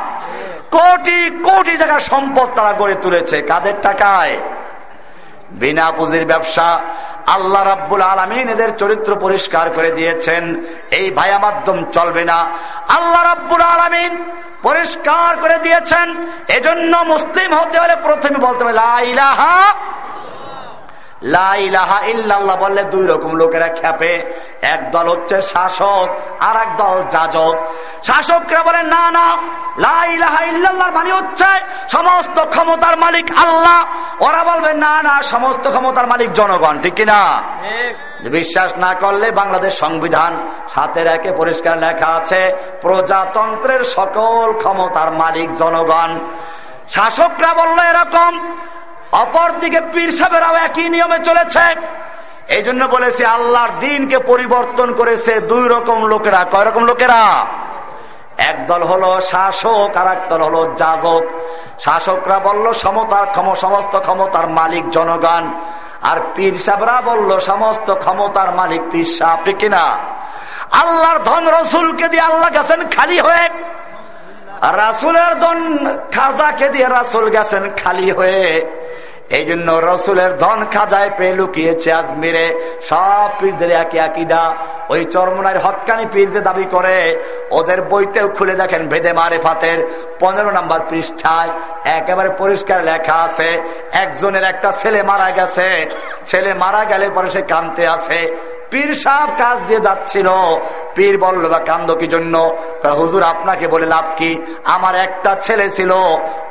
[SPEAKER 1] কোটি কোটি টাকার সম্পদ তারা গড়ে তুলেছে। কাদের টাকায়? বিনা পুঁজির ব্যবসা আল্লাহ রাব্বুল আলমিন এদের চরিত্র পরিষ্কার করে দিয়েছেন। এই ভায়া মাধ্যম চলবে না। আল্লাহ রাব্বুল আলমিন পরিষ্কার করে দিয়েছেন। এজন্য মুসলিম হতে হলে প্রথমে বলতে হবে লাইলাহা ইল্লাল্লাহ বললে দুই রকম লোকেরা খ্যাপে এক দল হচ্ছে শাসক আর এক দল যাজক। শাসকরা বলে না না লাইলাহা ইল্লাল্লাহ মানে হচ্ছে সমস্ত ক্ষমতার মালিক আল্লাহ। ওরা বলবে না না সমস্ত ক্ষমতার মালিক জনগণ। ঠিক কিনা? বিশ্বাস না করলে বাংলাদেশ সংবিধান সাতের একে পরিষ্কার লেখা আছে প্রজাতন্ত্রের সকল ক্ষমতার মালিক জনগণ। শাসকরা বলল এরকম অপরদিকে পীর সাহেবেরাও একই নিয়মে চলেছে। এই জন্য বলেছে, আল্লাহর দিনকে পরিবর্তন করেছে দুই রকম লোকেরা। কয় রকম লোকেরা? একদল হলো শাসক আর একদল হলো যাজক। শাসকরা বলল, সমতার ক্ষম, সমস্ত ক্ষমতার মালিক জনগণ। আর পীর সাহরা বলল, সমস্ত ক্ষমতার মালিক পীর সাহ কিনা? আল্লাহর ধন রসুলকে দিয়ে আল্লাহ গেছেন খালি হয়ে। রাসুলের দন খাজাকে দিয়ে রাসুল গেছেন খালি হয়ে। এই জন্য রসুলের ধন খাজায় পেয়ে লুকিয়েছে আজমিরে। সব পীরদের একই আকিদা। ওই চরমনার হকানি পীর যে দাবি করে, ওদের বইতেও খুলে দেখেন ভেদে মারে ফাতের পনেরো নম্বর পৃষ্ঠায়। একেবারে পরিষ্কার লেখা আছে, একজনের একটা ছেলে মারা গেছে। ছেলে মারা গেলে পরে সে কানতে আছে পীর সাহ কাজ দিয়ে যাচ্ছিল। পীর বলল, বা কান্দ কি জন্য? হুজুর, আপনাকে বলে লাভ কি? আমার একটা ছেলে ছিল,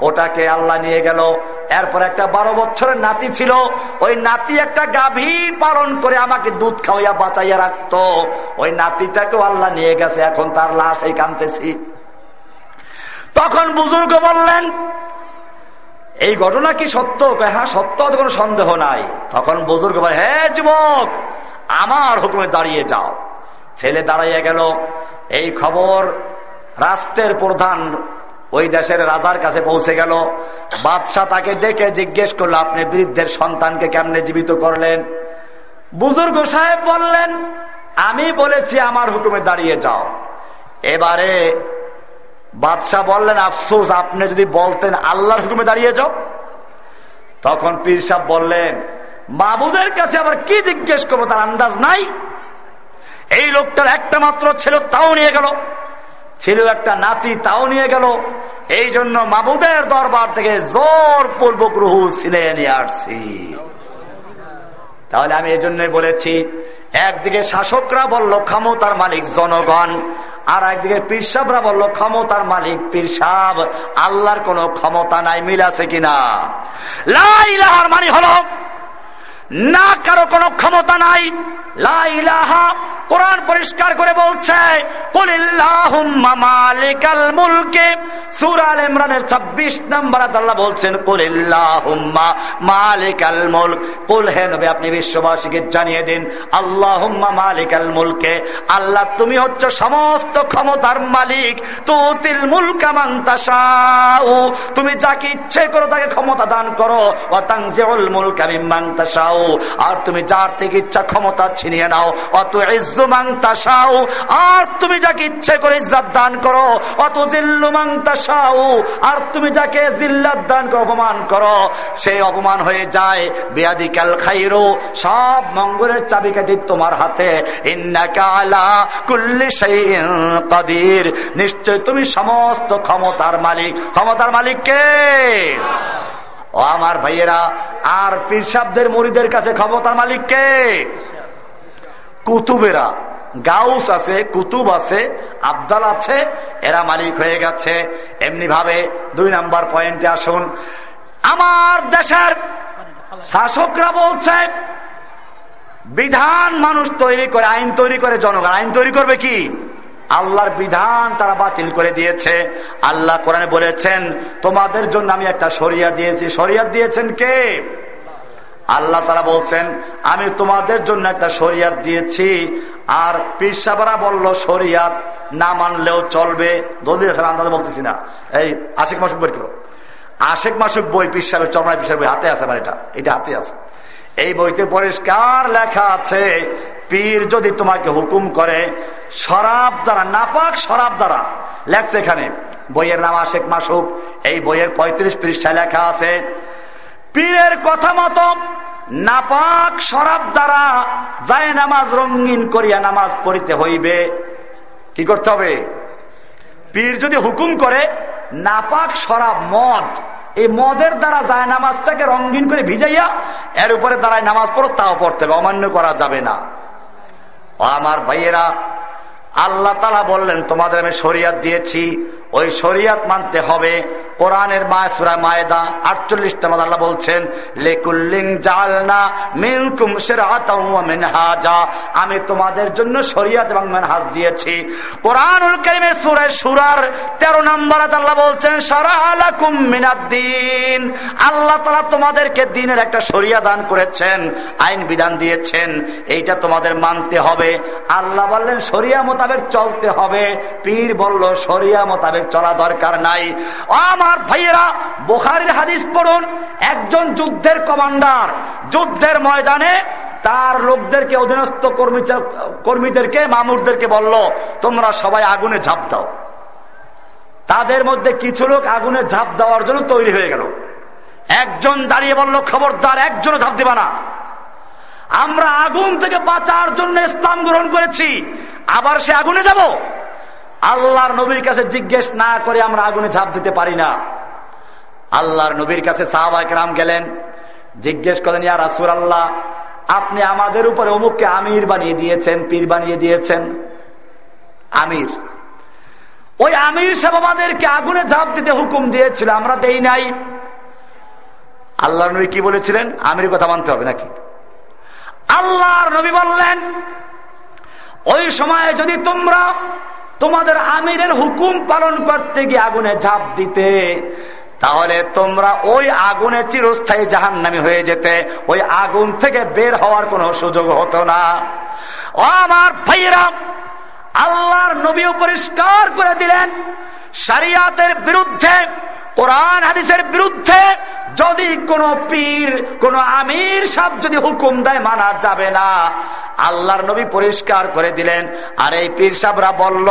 [SPEAKER 1] ওটাকে আল্লাহ নিয়ে গেল। এরপর একটা বারো বছরের নাতি ছিল। ওই নাতি একটা গাভী পালন করে আমাকে দুধ খাওয়াইয়া বাঁচাইয়া রাখতো। ওই নাতিটাকেও আল্লাহ নিয়ে গেছে, এখন তার লাশ এই কানতেছি। তখন বুজুর্গ বললেন, এই ঘটনা কি সত্য? হ্যাঁ সত্য কোনো সন্দেহ নাই। তখন বুজুর্গ বলে হ্যাঁ যুবক, আমার হুকুমে দাঁড়িয়ে যাও। ছেলে দাঁড়াইয়া গেল। এই খবর রাষ্ট্রের প্রধান ওই দেশের রাজার কাছে পৌঁছে গেল। বাদশাহ তাকে ডেকে জিজ্ঞেস করল, আপনি বৃদ্ধের সন্তানকে কেমনে জীবিত করলেন? বুজুর্গ সাহেব বললেন, আমি বলেছি, আমার হুকুমে দাঁড়িয়ে যাও। এবারে বাদশাহ বললেন, আফসোস, আপনি যদি বলতেন আল্লাহর হুকুমে দাঁড়িয়ে যাও? তখন পীর সাহ বললেন বাবুদের কাছে আবার কি জিজ্ঞেস করব, তার আন্দাজ নাই? এই লোকটার একটা মাত্র ছিল তাও নিয়ে গেল। ছিল একটা নাতি, তাও নিয়ে গেল। এই জন্য মাবুদের দরবার থেকে জোর পূর্বক রুহু ছিনে নিয়ে আসছি। তাহলে আমি এই জন্যই বলেছি, একদিকে শাসকরা বলল ক্ষমতার মালিক জনগণ। আর একদিকে পিরসাবরা বলল ক্ষমতার মালিক পিরসাব। আল্লাহর কোন ক্ষমতা নাই, মিল আছে কিনা? লাইলাহার মানে হল না কারও কোনো ক্ষমতা নাই। লাইলাহা কোরআন পরিষ্কার করে বলছে মালিকাল মুলকে। সুরাল ইমরানের ছাব্বিশ নম্বর আল্লাহ বলছেন, কুলিল্লাহুম্মা মালিকাল মুলক। কুল হে নবী, আপনি বিশ্ববাসীকে জানিয়ে দিন, আল্লাহুম্মা মালিকাল মুলকে। আল্লাহ, তুমি হচ্ছে সমস্ত ক্ষমতার মালিক। তুতিল মুলকা মান্তাসাউ তুমি যাকে ইচ্ছে করো তাকে ক্ষমতা দান করো। ও তাংজিউল মুলকা মিম্মান তাশাউ। আর তুমি যার থেকে ইচ্ছা ক্ষমতা ছিনিয়ে নাও। অত ইজ্জু মাংতাসাও আর তুমি যাকে ইচ্ছে করে ইজ্জাত দান করো, অত জিল্লু মাংতাসাও আর তুমি যাকে জিল্লাত দান করো, অপমান করো। সেই অপমান হয়ে যায়, বেয়াদিকাল খাইরো, সব মঙ্গলের চাবিকাঠি তোমার হাতে। ইন্নাকালা কুল্লি কাদির, নিশ্চয় তুমি সমস্ত ক্ষমতার মালিক। ক্ষমতার মালিক কে? ও আমার ভাইয়েরা, আর পীরসাবদের মরিদের কাছে ক্ষমতার মালিক কে? কুতুবেরা। গাউস আছে, কুতুব আছে, আবদাল আছে, এরা মালিক হয়ে গেছে। এমনি ভাবে দুই নাম্বার পয়েন্টে আসুন। আমার দেশের শাসকরা বলছে, বিধান মানুষ তৈরি করে, আইন তৈরি করে জনগণ। আইন তৈরি করবে কি? আল্লাহর বিধান তারা বাতিল করে দিয়েছে। আল্লাহ কোরআনে বলেছেন, তোমাদের জন্য আমি একটা সরিয়া দিয়েছি। সরিয়া দিয়েছেন কে? আল্লাহ তারা বলছেন, আমি তোমাদের জন্য একটা শরিয়াত দিয়েছি। আর পিসাবারা বলল শরিয়াত না মানলেও চলবে। দলিল আন্দাজ বলতেছি না। এই আশেখ মাসুক বই করো আশেখ মাসুক বই পিসাবের চরমায় পিসার বই হাতে আছে আমার এটা। এটা হাতে আছে। এই বইতে পরিষ্কার লেখা আছে, পীর যদি তোমাকে হুকুম করে, শরাব দ্বারা, নাপাক শরাব দ্বারা, লেখছে এখানে, বইয়ের নাম আশেখ মাসুক, এই বইয়ের পঁয়ত্রিশ পৃষ্ঠায় লেখা আছে, পীরের কথা মতো নাপাক শরাব দ্বারা যায় নামাজ রঙিন করিয়া নামাজ পড়িতে হইবে। কি করতে হবে? পীর যদি হুকুম করে, নাপাক শরাব মদ এই মদের দ্বারা যায় নামাজটাকে রঙিন করে ভিজাইয়া, এর উপরে দাঁড়ায় নামাজ পড়ো, তাও পড়তে হবে, অমান্য করা যাবে না। আমার ভাইয়েরা, আল্লাহ তালা বললেন, তোমাদের আমি শরিয়াত দিয়েছি ওই শরিয়াত মানতে হবে। কোরআনের সুরা মায়দা আটচল্লিশ তেমন আল্লাহ বলছেন লেকুল্লিং জালনা মিনকুম মিনহাজা। আমি তোমাদের জন্য শরিয়াত এবং মেনহাজ দিয়েছি। কোরআনুল সুরায় সুরার তেরো নম্বর আল্লাহ বলছেন সারালাকুম মিনাদ্দিন। আল্লাহ তালা তোমাদেরকে দিনের একটা শরিয়া দান করেছেন, আইন বিধান দিয়েছেন। এইটা তোমাদের মানতে হবে। আল্লাহ বললেন, শরিয়া মোতাবেক চলতে হবে। পীর বলল, শরিয়া মোতাবেক চলা দরকার নাই। আমার ভাইয়েরা, বোখারির হাদিস পড়ুন, একজন যুদ্ধের কমান্ডার, যুদ্ধের ময়দানে তার লোকদেরকে, অধীনস্থ কর্মীদেরকে, মামুরদেরকে বলল, তোমরা সবাই আগুনে ঝাঁপ দাও। তাদের মধ্যে কিছু লোক আগুনে ঝাঁপ দেওয়ার জন্য তৈরি হয়ে গেল। একজন দাঁড়িয়ে বলল, খবরদার, একজনও ঝাঁপ দিবা না। আমরা আগুন থেকে বাঁচার জন্য ইসলাম গ্রহণ করেছি, আবার সে আগুনে যাব? আল্লাহর নবীর কাছে জিজ্ঞেস না করে আমরা আগুনে ঝাঁপ দিতে পারি না। আল্লাহর নবীর কাছে সাহাবাক রাম গেলেন, জিজ্ঞেস করেন ইয়া রাসুর আল্লাহ আপনি আমাদের উপরে অমুককে আমির বানিয়ে দিয়েছেন, পীর বানিয়ে দিয়েছেন? আমির, ওই আমির সাহেব আমাদেরকে আগুনে ঝাঁপ দিতে হুকুম দিয়েছিল, আমরা দেই নাই। আল্লাহ নবী কি বলেছিলেন? আমির কথা মানতে হবে নাকি? আল্লাহর নবী বললেন, ওই সময় যদি তোমরা তোমাদের আমিরের হুকুম পালন করতে গিয়ে আগুনে ঝাঁপ দিতে। তাহলে তোমরা ওই আগুনে চিরস্থায়ী জাহান নামি হয়ে যেতে। ওই আগুন থেকে বের হওয়ার কোনো সুযোগ হতো না। ও আমার ভাইয়েরা, আল্লাহর নবীও পরিষ্কার করে দিলেন সারিয়াতের বিরুদ্ধে, কোরআন হাদিসের বিরুদ্ধে যদি কোনো পীর, কোন আমির সব যদি হুকুম দেয়, মানা যাবে না। আল্লাহর নবী পরিষ্কার করে দিলেন। আর এই পীর সাহরা বলল,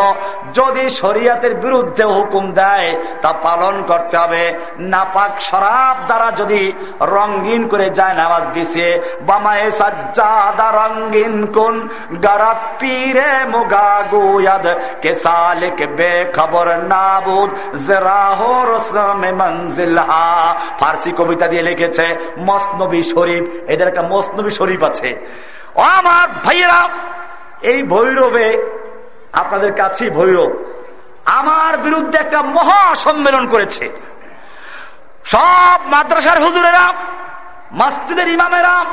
[SPEAKER 1] যদি শরিয়াতের বিরুদ্ধে হুকুম দেয়, তা পালন করতে হবে। নাপাক শরাব দ্বারা যদি রঙ্গিন করে যায় নামাজ দিছে, বামায়ে সাজ্জাদা রঙ্গিন কোন, গারাত পীরে মুগা গুয়াদ কে সালিক বে খবর নাবুদ, জরাহো রসমে মঞ্জিল ফার্সি কবিতা দিয়ে লিখেছে, মসনবী শরীফ। এদের একটা মসনবী শরীফ আছে। আমার ভাইয়েরা, এই ভৈরবে, আপনাদের কাছেই ভৈরব, আমার বিরুদ্ধে একটা মহা সম্মেলন করেছে। সব মাদ্রাসার হুজুরেরা, মসজিদের ইমামেরা,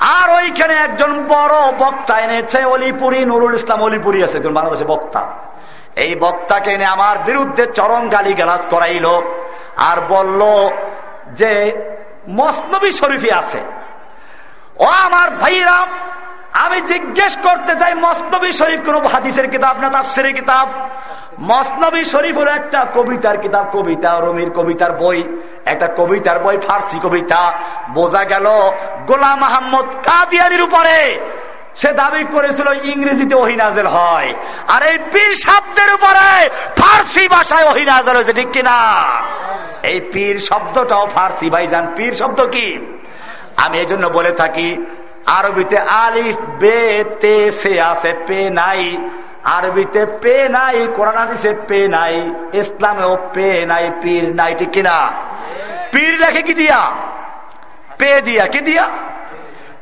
[SPEAKER 1] আর ওইখানে একজন বড় বক্তা এনেছে, অলিপুরি নুরুল ইসলাম অলিপুরি আছে বাংলাদেশে বক্তা। এই বক্তাকে এনে আমার বিরুদ্ধে চরম গালি গালাজ করাইল, আর বলল যে মসনবী শরীফি আছে। ও আমার ভাইরা, আমি জিজ্ঞেস করতে চাই মসনবী শরীফ কোন হাদিসের কিতাব না তাফসির কিতাব? মসনবী শরীফ হলো একটা কবিতার কিতাব, কবিতা রমির কবিতার বই, একটা কবিতার বই, ফার্সি কবিতা। বোঝা গেল গোলাম মাহমদ কাদিয়ানির উপরে সে দাবি করেছিল ইংরেজিতে ওহিনাজের হয়। আর এই পীর শব্দের উপরে ফার্সি ভাষায় ওহিনাজের হয়েছে, ঠিক কিনা? এই পীর শব্দটাও ফার্সি, ভাইজান। পীর শব্দ কি? আমি এই জন্য বলে থাকি, আরবিতে আলিফ, বে, তে, সে আছে, পে নাই। আরবিতে পে নাই, কোরআন হাদিসে পে নাই, ইসলামেও পে নাই, পীর নাই, ঠিক কিনা? পীর লেখে কি দিয়া? পে দিয়া, কি দিয়া?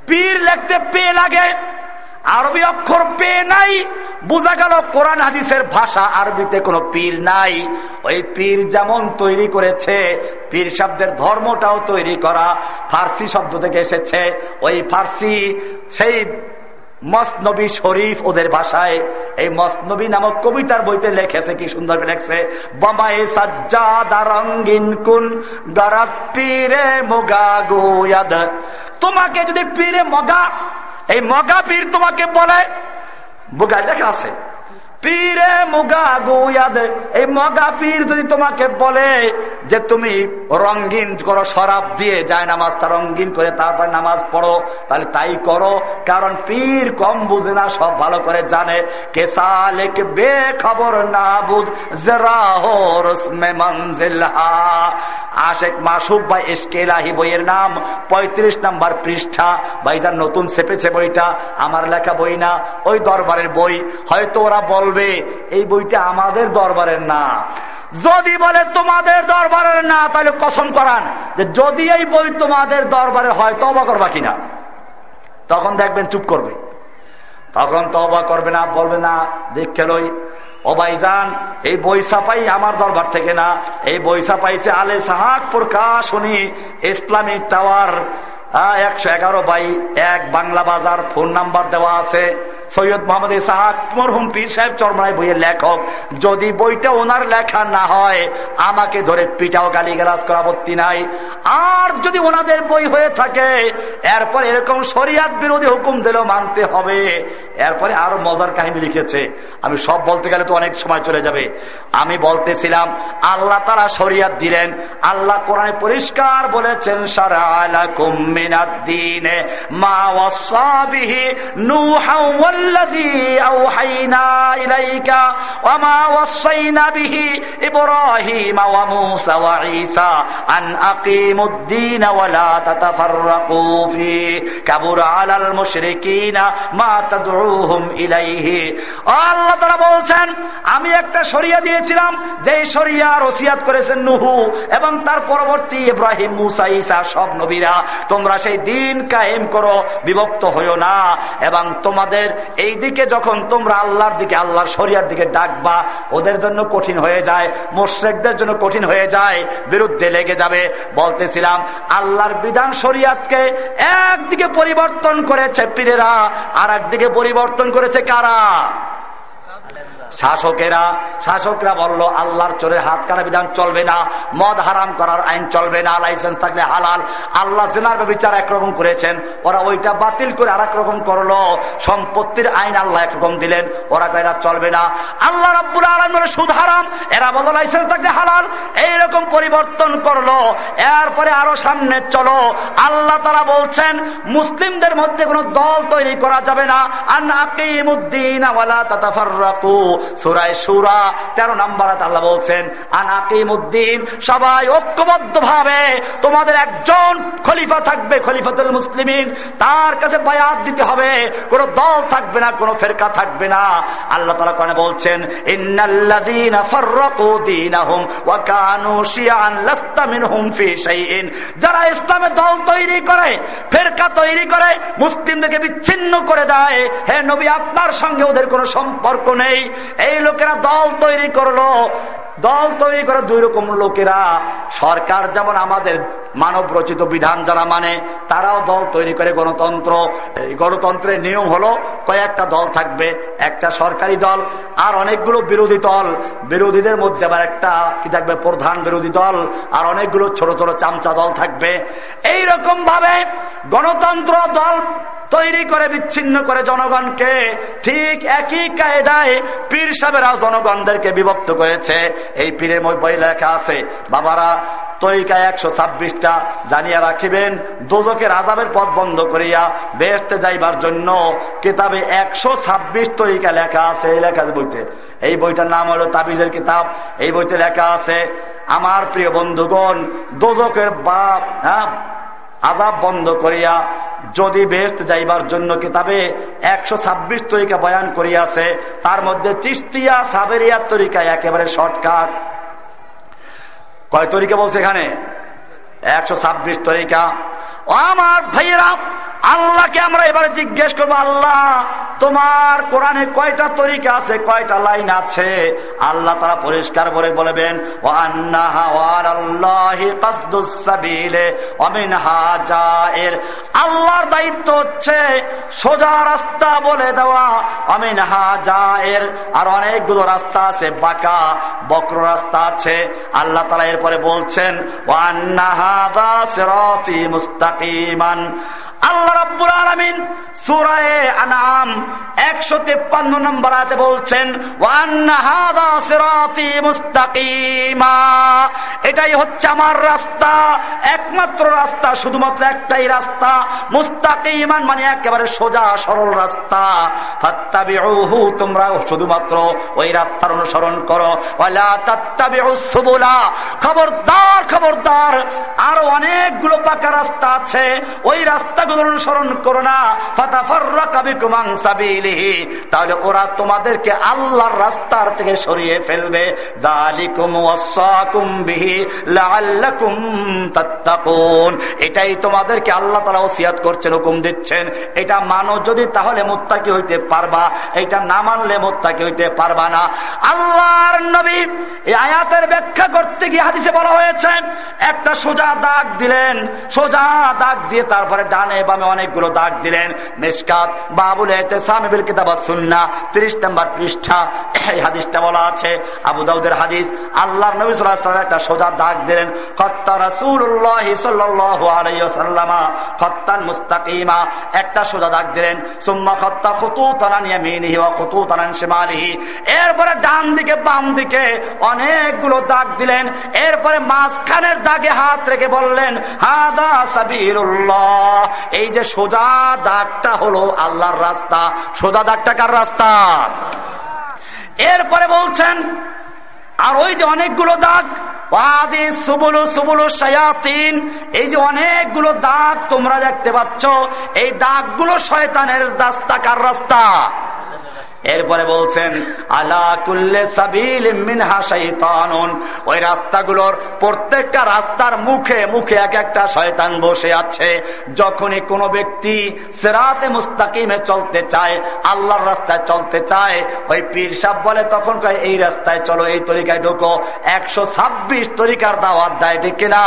[SPEAKER 1] পীর লেখতে পে লাগে আরবি অক্ষর পে নাই। বোঝা গেল কোরআন হাদিসের ভাষা আরবিতে কোনো পীর নাই। ওই পীর যেমন তৈরি করেছে, পীর শব্দের ধর্মটাও তৈরি করা, ফার্সি শব্দ থেকে এসেছে। ওই ফার্সি সেই মসনবী শরীফ ওদের ভাষায়, এই মসনবী নামক কবিতার বইতে লেখেছে, কি সুন্দর লেখছে বমায়ে সাজ্জাদা রঙ্গিন কুন গরাত পীরে মোগা গোয়াদ। তোমাকে যদি পীরে মগা এই মগা পীর তোমাকে বলে বোগায় দেখা আছে। পীরে মুগা গুয়াদ। এই মগা পীর যদি তোমাকে বলে যে তুমি রঙ্গিন করো, শরাব দিয়ে যায় নামাজটা রঙ্গিন করে তারপর নামাজ পড়ো, তাহলে তাই করো। কারণ পীর কম বুঝে না, সব ভালো করে জানে। কে সালেক বে খবর না বুঝ আশেক মাসুক বা এসকেলাহি বইয়ের নাম ৩৫ নাম্বার পৃষ্ঠা। ভাইজান, নতুন চেপেছে বইটা, আমার লেখা বই না, ওই দরবারের বই। হয়তো ওরা বলবে, এই বইটা আমাদের দরবারের না। যদি বলে তোমাদের দরবারের না, তাহলে কসম করান যে যদি এই বই তোমাদের দরবারে হয় তবা করবা কিনা? তখন দেখবেন চুপ করবে। তখন তবা করবে না, বলবে না দেখে লই। ও ভাইজান, এই বই ছাপাই আমার দরবার থেকে না। এই বই ছাপাইছে আলে সাহাক প্রকাশনী ইসলামিক টাওয়ার একশো এগারো বাই এক বাংলা বাজার, ফোন নাম্বার দেওয়া আছে। সৈয়দ মোহাম্মদ ইসাহাক মরহুম পীর সাহেব চরমায় বইয়ের লেখক। যদি বইটা ওনার লেখা না হয়, আমাকে ধরে পিটাও গালি গালাজ করা আপত্তি নাই। আর যদি ওনাদের বই হয়ে থাকে, এরপর এরকম শরিয়াত বিরোধী হুকুম দিলেও মানতে হবে। এরপরে আরও মজার কাহিনী লিখেছে। আমি সব বলতে গেলে তো অনেক সময় চলে যাবে। আমি বলতেছিলাম, আল্লাহ তারা শরিয়াত দিলেন। আল্লাহ কোরআনে পরিষ্কার বলেছেন সারা আলা কুমিনাদ্দিনে মা ওয়াসাবিহি নুহা ইলাইকা ওয়া মা ওয়াসাইনা বিহি ইব্রাহিম ওয়া মূসা ওয়া ঈসা আন আকিমুদ্দীন ওয়া লা তাতাফাররাকু ফি কাবুরা আলাল মুশরিকিনা মা তাদউহুম আল্লাহ তাআলা বলছেন, আমি একটা শরিয়া দিয়েছিলাম, যেই শরিয়ার রসিয়াত করেছেন নুহু এবং তার পরবর্তী ইব্রাহিম, মুসা, ঈসা সব নবীরা। তোমরা সেই দিন কায়েম করো, বিভক্ত হইও না এবং তোমাদের এই দিকে যখন তোমরা আল্লাহর দিকে, আল্লাহর শরিয়ার দিকে ডাকবা, ওদের জন্য কঠিন হয়ে যায়, মোশ্রেকদের জন্য কঠিন হয়ে যায়, বিরুদ্ধে লেগে যাবে। বলতেছিলাম, আল্লাহর বিধান শরিয়াতকে একদিকে পরিবর্তন করেছে পীরেরা আর একদিকে পরিবর্তন করেছে কারা? শাসকেরা, শাসকরা বলল, আল্লাহর চোরের হাত কাটা বিধান চলবে না, মদ হারাম করার আইন চলবে না, লাইসেন্স থাকলে হালাল। আল্লাহ জেনার বিচার একরকম করেছেন, ওরা ওইটা বাতিল করে আর রকম করল। সম্পত্তির আইন আল্লাহ একরকম দিলেন, ওরা এরা চলবে না। আল্লাহ রব্বুল আলম সুদ হারাম, এরা বলল, লাইসেন্স থাকলে হালাল। এইরকম পরিবর্তন করল, এরপরে আরও সামনে চলো। আল্লাহ তারা বলছেন, মুসলিমদের মধ্যে কোন দল তৈরি করা যাবে না। আর আকিমুদ্দিন আওয়ালা সুরায় সুরা, তেরো নম্বর আল্লাহ বলছেন আনাকিমুদ্দিন সবাই ঐক্যবদ্ধ ভাবে তোমাদের একজন খলিফা থাকবে, খলিফাতুল মুসলিমিন। তার কাছে বায়াত দিতে হবে। কোন দল থাকবে না, কোন ফেরকা থাকবে না। আল্লাহ তালা কোনে বলছেন যারা ইসলামের দল তৈরি করে, ফেরকা তৈরি করে, মুসলিমদেরকে বিচ্ছিন্ন করে দেয়। হে নবী, আপনার সঙ্গে ওদের কোনো সম্পর্ক নেই। এই লোকেরা দল তৈরি করল। দল তৈরি করে দুই রকম লোকেরা। সরকার যেমন আমাদের মানব রচিত বিধান যারা মানে তারাও দল তৈরি করে গণতন্ত্র। এই গণতন্ত্রের নিয়ম হলো, কয়েকটা দল থাকবে, একটা সরকারি দল আর অনেকগুলো বিরোধী দল। বিরোধীদের মধ্যে আবার একটা কি থাকবে, প্রধান বিরোধী দল আর অনেকগুলো ছোট ছোট চামচা দল থাকবে। এই রকম ভাবে গণতন্ত্র দল তৈরি করে, বিচ্ছিন্ন করে জনগণকে ঠিক একই কায়দায় পীর সাহেবেরাও জনগণদেরকে বিভক্ত করেছে। এই পীরের বই লেখা আছে, বাবারা তরিকা একশো ছাব্বিশটা জানিয়া রাখিবেন দোজকের আজাবের পথ বন্ধ করিয়া বেসতে যাইবার জন্য কিতাবে একশো ছাব্বিশ তরিকা লেখা আছে, এই লেখা বইতে। এই বইটার নাম হলো তাবিজের কিতাব। এই বইতে লেখা আছে, আমার প্রিয় বন্ধুগণ দোজকের বাপ হ্যাঁ আজাব বন্ধ করিয়া যদি বেস্ট যাইবার জন্য কিতাবে একশো ছাব্বিশ তরিকা বয়ান করিয়াছে, তার মধ্যে চিস্তিয়া সাবেরিয়ার তরিকা একেবারে শর্টকাট। কয় তরিকা বলছে এখানে? একশো ছাব্বিশ তরিকা। আমার ভাইয়েরা, আল্লাহকে আমরা এবারে জিজ্ঞেস করব, আল্লাহ, তোমার কোরআনে কয়টা তরিকা আছে, কয়টা লাইন আছে? আল্লাহ তারা পরিষ্কার করে বলবেন আল্লাহর দায়িত্ব হচ্ছে সোজা রাস্তা বলে দেওয়া অমিন হা এর আর অনেকগুলো রাস্তা আছে, বাঁকা, বক্র রাস্তা আছে। আল্লাহ তালা এরপরে বলছেন ও মুস্তাকিমান আল্লাহ রব্বুল আলমিন সুরায় একশো তেপ্পান্ন নম্বর আতে বলছেন এটাই হচ্ছে আমার রাস্তা, একমাত্র রাস্তা, শুধুমাত্র একটাই রাস্তা, মুস্তাকিমান মানে একেবারে সোজা, সরল রাস্তা। তোমরা শুধুমাত্র ওই রাস্তার অনুসরণ করো। খবরদার খবরদার, আরও অনেকগুলো পাকা রাস্তা আছে। ওই রাস্তা অনুসরণ করো না। তাহলে ওরা তোমাদেরকে আল্লাহর রাস্তার থেকে সরিয়ে ফেলবে। এটাই তোমাদেরকে আল্লাহ তালা ওসিয়াত করছেন, হুকুম দিচ্ছেন। এটা মানো যদি, তাহলে মোত্তাকি হইতে পারবা। এটা না মানলে মোত্তাকি হইতে পারবা না। আল্লাহর নবী এই আয়াতের ব্যাখ্যা করতে গিয়ে হাদিসে বলা হয়েছে, একটা সোজা দাগ দিলেন। সোজা দাগ দিয়ে তারপরে ডানে বামে অনেকগুলো দাগ দিলেন। মেসকাত, বাবুল সামিবিল কিতাব সুন্না তিরিশ নম্বর পৃষ্ঠা। এই হাদিসটা বলা আছে, আবু দাউদের হাদিস। আল্লাহ নবী সাল্লাহ একটা সোজা দাগ দিলেন, খত্তা রাসুল্লাহ সাল্লামা খত্তান মুস্তাকিমা। একটা সোজা দাগ দিলেন, সুম্মা খত্তা খুতু তানানিয়া মিনিহি ও খুতু তানান শিমালিহি। এরপরে ডান দিকে, বাম দিকে অনেকগুলো দাগ দিলেন। এরপরে মাঝখানের দাগে হাত রেখে বললেন, হাদা এই যে সোজা দাগটা হলো আল্লাহর রাস্তা। সোজা দাগটা কার রাস্তা? এরপরে বলছেন, আর ওই যে অনেকগুলো দাগ এই যে অনেকগুলো দাগ তোমরা দেখতে পাচ্ছ, এই দাগগুলো শয়তানের রাস্তা কার রাস্তা? এরপরে বলছেন, আলা কুল্লে সাবিল মিনহা শৈতানুন ওই রাস্তাগুলোর প্রত্যেকটা রাস্তার মুখে মুখে এক একটা শয়তান বসে আছে। যখনই কোনো ব্যক্তি সেরাতে মুস্তাকিমে চলতে চায়, আল্লাহর রাস্তায় চলতে চায়, ওই পীর সাহ বলে তখন এই রাস্তায় চলো, এই তরিকায় ঢুকো। একশো ছাব্বিশ তরিকার দাওয়াত দেয় ঠিক কিনা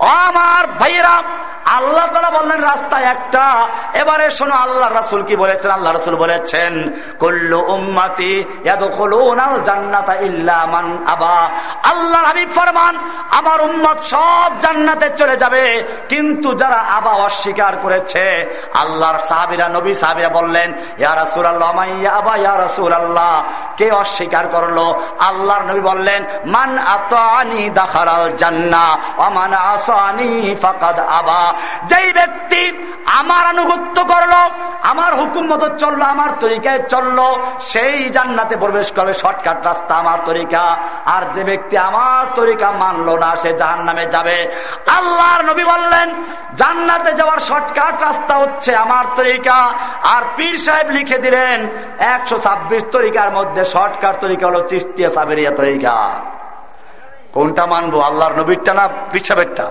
[SPEAKER 1] আমার ভাইয়েরা, আল্লাহ তালা বললেন, রাস্তা একটা। এবারে শোনো আল্লাহ রাসুল কি বলেছেন? আল্লাহ রসুল বলেছেন আমার উম্মত সব জান্নাতে চলে যাবে। কিন্তু যারা আবা অস্বীকার করেছে, আল্লাহর সাহাবিরা, নবী সাহাবিরা বললেন, ইয়া রাসুল আল্লাহ আবা, ইয়া রাসুল আল্লাহ কে অস্বীকার করল? আল্লাহর নবী বললেন, মান আতানি দাখালাল জান্না অমান আসানি ফাকাদ আবা। যেই ব্যক্তি আমার আনুগত্য করল, আমার হুকুম মতো চলল, আমার তরিকায় চলল সেই জান্নাতে প্রবেশ করবে শর্টকাট রাস্তা আমার তরিকা। আর যে ব্যক্তি আমার তরিকা মানলো না, সে জাহান নামে যাবে। আল্লাহর নবী বললেন, জান্নাতে যাওয়ার শর্টকাট রাস্তা হচ্ছে আমার তরিকা। আর পীর সাহেব লিখে দিলেন, একশো ছাব্বিশ তরিকার মধ্যে শর্টকাট তরিকা হলো চিস্তিয়া সাবেরিয়া তরিকা। কোনটা মানবো? আল্লাহর নবীরটা না পীর সাহেবেরটা?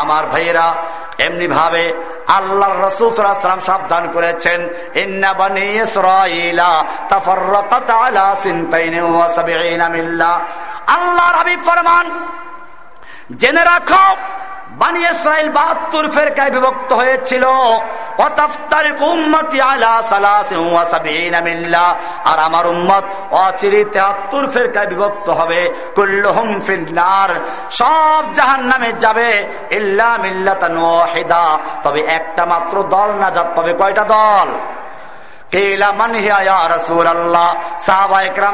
[SPEAKER 1] আমার ভাইয়েরা এমনি ভাবে আল্লাহ রসুল সাল্লাম সাবধান করেছেন আল্লাহ রবি ফরমান জেনে রাখো বানি ইসরায়েল বাহাত্তর ফেরকায় বিভক্ত হয়েছিল। আর আমার উম্মত অচিরি তেহাত্তর ফেরকায় বিভক্ত হবে। কুল্লুহুম ফিন্নার। সব জাহান নামে যাবে ইল্লা ওয়াহিদা। তবে একটা মাত্র দল নাজাত পাবে। কয়টা দল?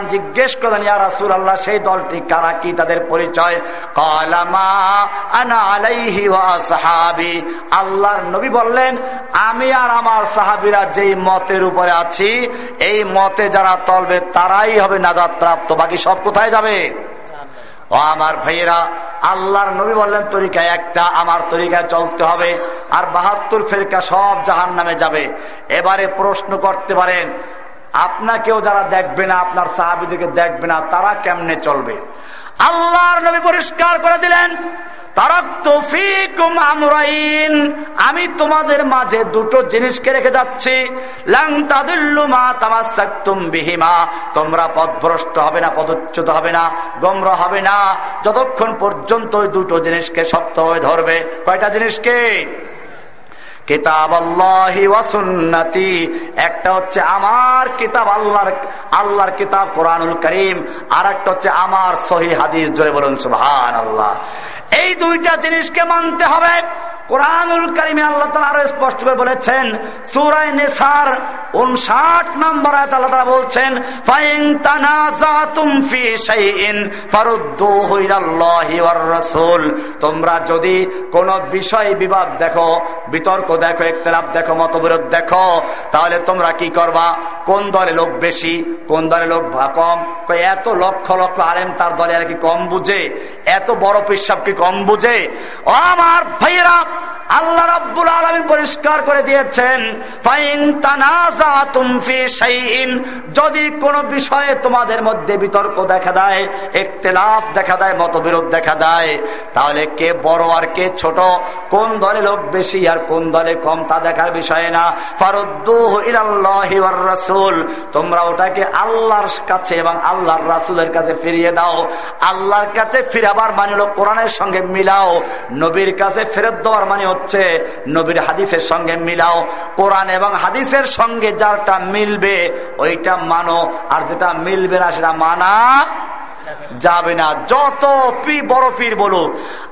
[SPEAKER 1] জিজ্ঞেস করেন ইয়া রাসুল আল্লাহ সেই দলটি কারা? কি তাদের পরিচয়? আল্লাহর নবী বললেন, আমি আর আমার সাহাবিরা যেই মতের উপরে আছি, এই মতে যারা তলবে তারাই হবে নাজাদ প্রাপ্ত বাকি সব কোথায় যাবে? ও আমার ভাইয়েরা, আল্লাহর নবী বললেন, তরিকা একটা, আমার তরিকায় চলতে হবে, আর বাহাত্তর ফেরকা সব জাহান নামে যাবে। এবারে প্রশ্ন করতে পারেন, আপনাকেও যারা দেখবে না, আপনার সাহাবিদিকে দেখবে না, তারা কেমনে চলবে? আল্লাহর নবী পরিষ্কার করে দিলেন আমি তোমাদের মাঝে দুটো জিনিসকে রেখে যাচ্ছি। বিহিমা তোমরা পদভ্রষ্ট হবে না, পদচ্যুত হবে না, গম্র হবে না। যতক্ষণ পর্যন্ত দুটো জিনিসকে শক্ত হয়ে ধরবে, কয়টা জিনিসকে? কিতাব আল্লাহি ওয়াসুন্নতি একটা হচ্ছে আমার কিতাব, আল্লাহর আল্লাহর কিতাব কোরআনুল করিম। আর একটা হচ্ছে আমার সহি হাদিস, জোরে বলুন সুবহান আল্লাহ এই দুইটা জিনিসকে মানতে হবে। কোরআনুল করিমে আল্লাহ তালা আরও স্পষ্ট করে বলেছেন সুরাই নেসার উনষাট নম্বর আয়াত আল্লাহ তালা বলছেন, ফাইন তানাজাতুম ফি শাইইন ফারুদ্দুহু ইলাল্লাহি ওয়ার তোমরা যদি কোন বিষয় বিবাদ দেখো, বিতর্ক দেখো একতলাপ দেখো, মতবিরোধ দেখো, তাহলে তোমরা কি করবা? কোন দলে লোক বেশি, কোন দলে লোক কম? এত লক্ষ লক্ষ আলেম তার দলে আর কি কম বুঝে? এত বড় পিসাব কি কম বুঝে? আমার ভাইয়েরা আল্লাহ রব্বুল আলমী পরিষ্কার করে দিয়েছেন যদি কোন বিষয়ে তোমাদের মধ্যে বিতর্ক দেখা দেয়, একতেলাফ দেখা দেয়, মতবিরোধ দেখা দেয়, তাহলে কে বড় আর কে ছোট কোন দলে লোক বেশি আর কোন দলে কম তা দেখার বিষয়ে না। রাসুল। তোমরা ওটাকে আল্লাহর কাছে এবং আল্লাহর রাসুলের কাছে ফিরিয়ে দাও। আল্লাহর কাছে ফিরাবার মানে হলো কোরআনের সঙ্গে মিলাও। নবীর কাছে ফেরত দেওয়ার মানে হচ্ছে নবীর হাদিসের সঙ্গে মিলাও। কোরআন এবং হাদিসের সঙ্গে যারটা মিলবে, ওইটা মানো। আর যেটা মিলবে না সেটা মানা যাবে না। যত পি বড় পীর বলুক,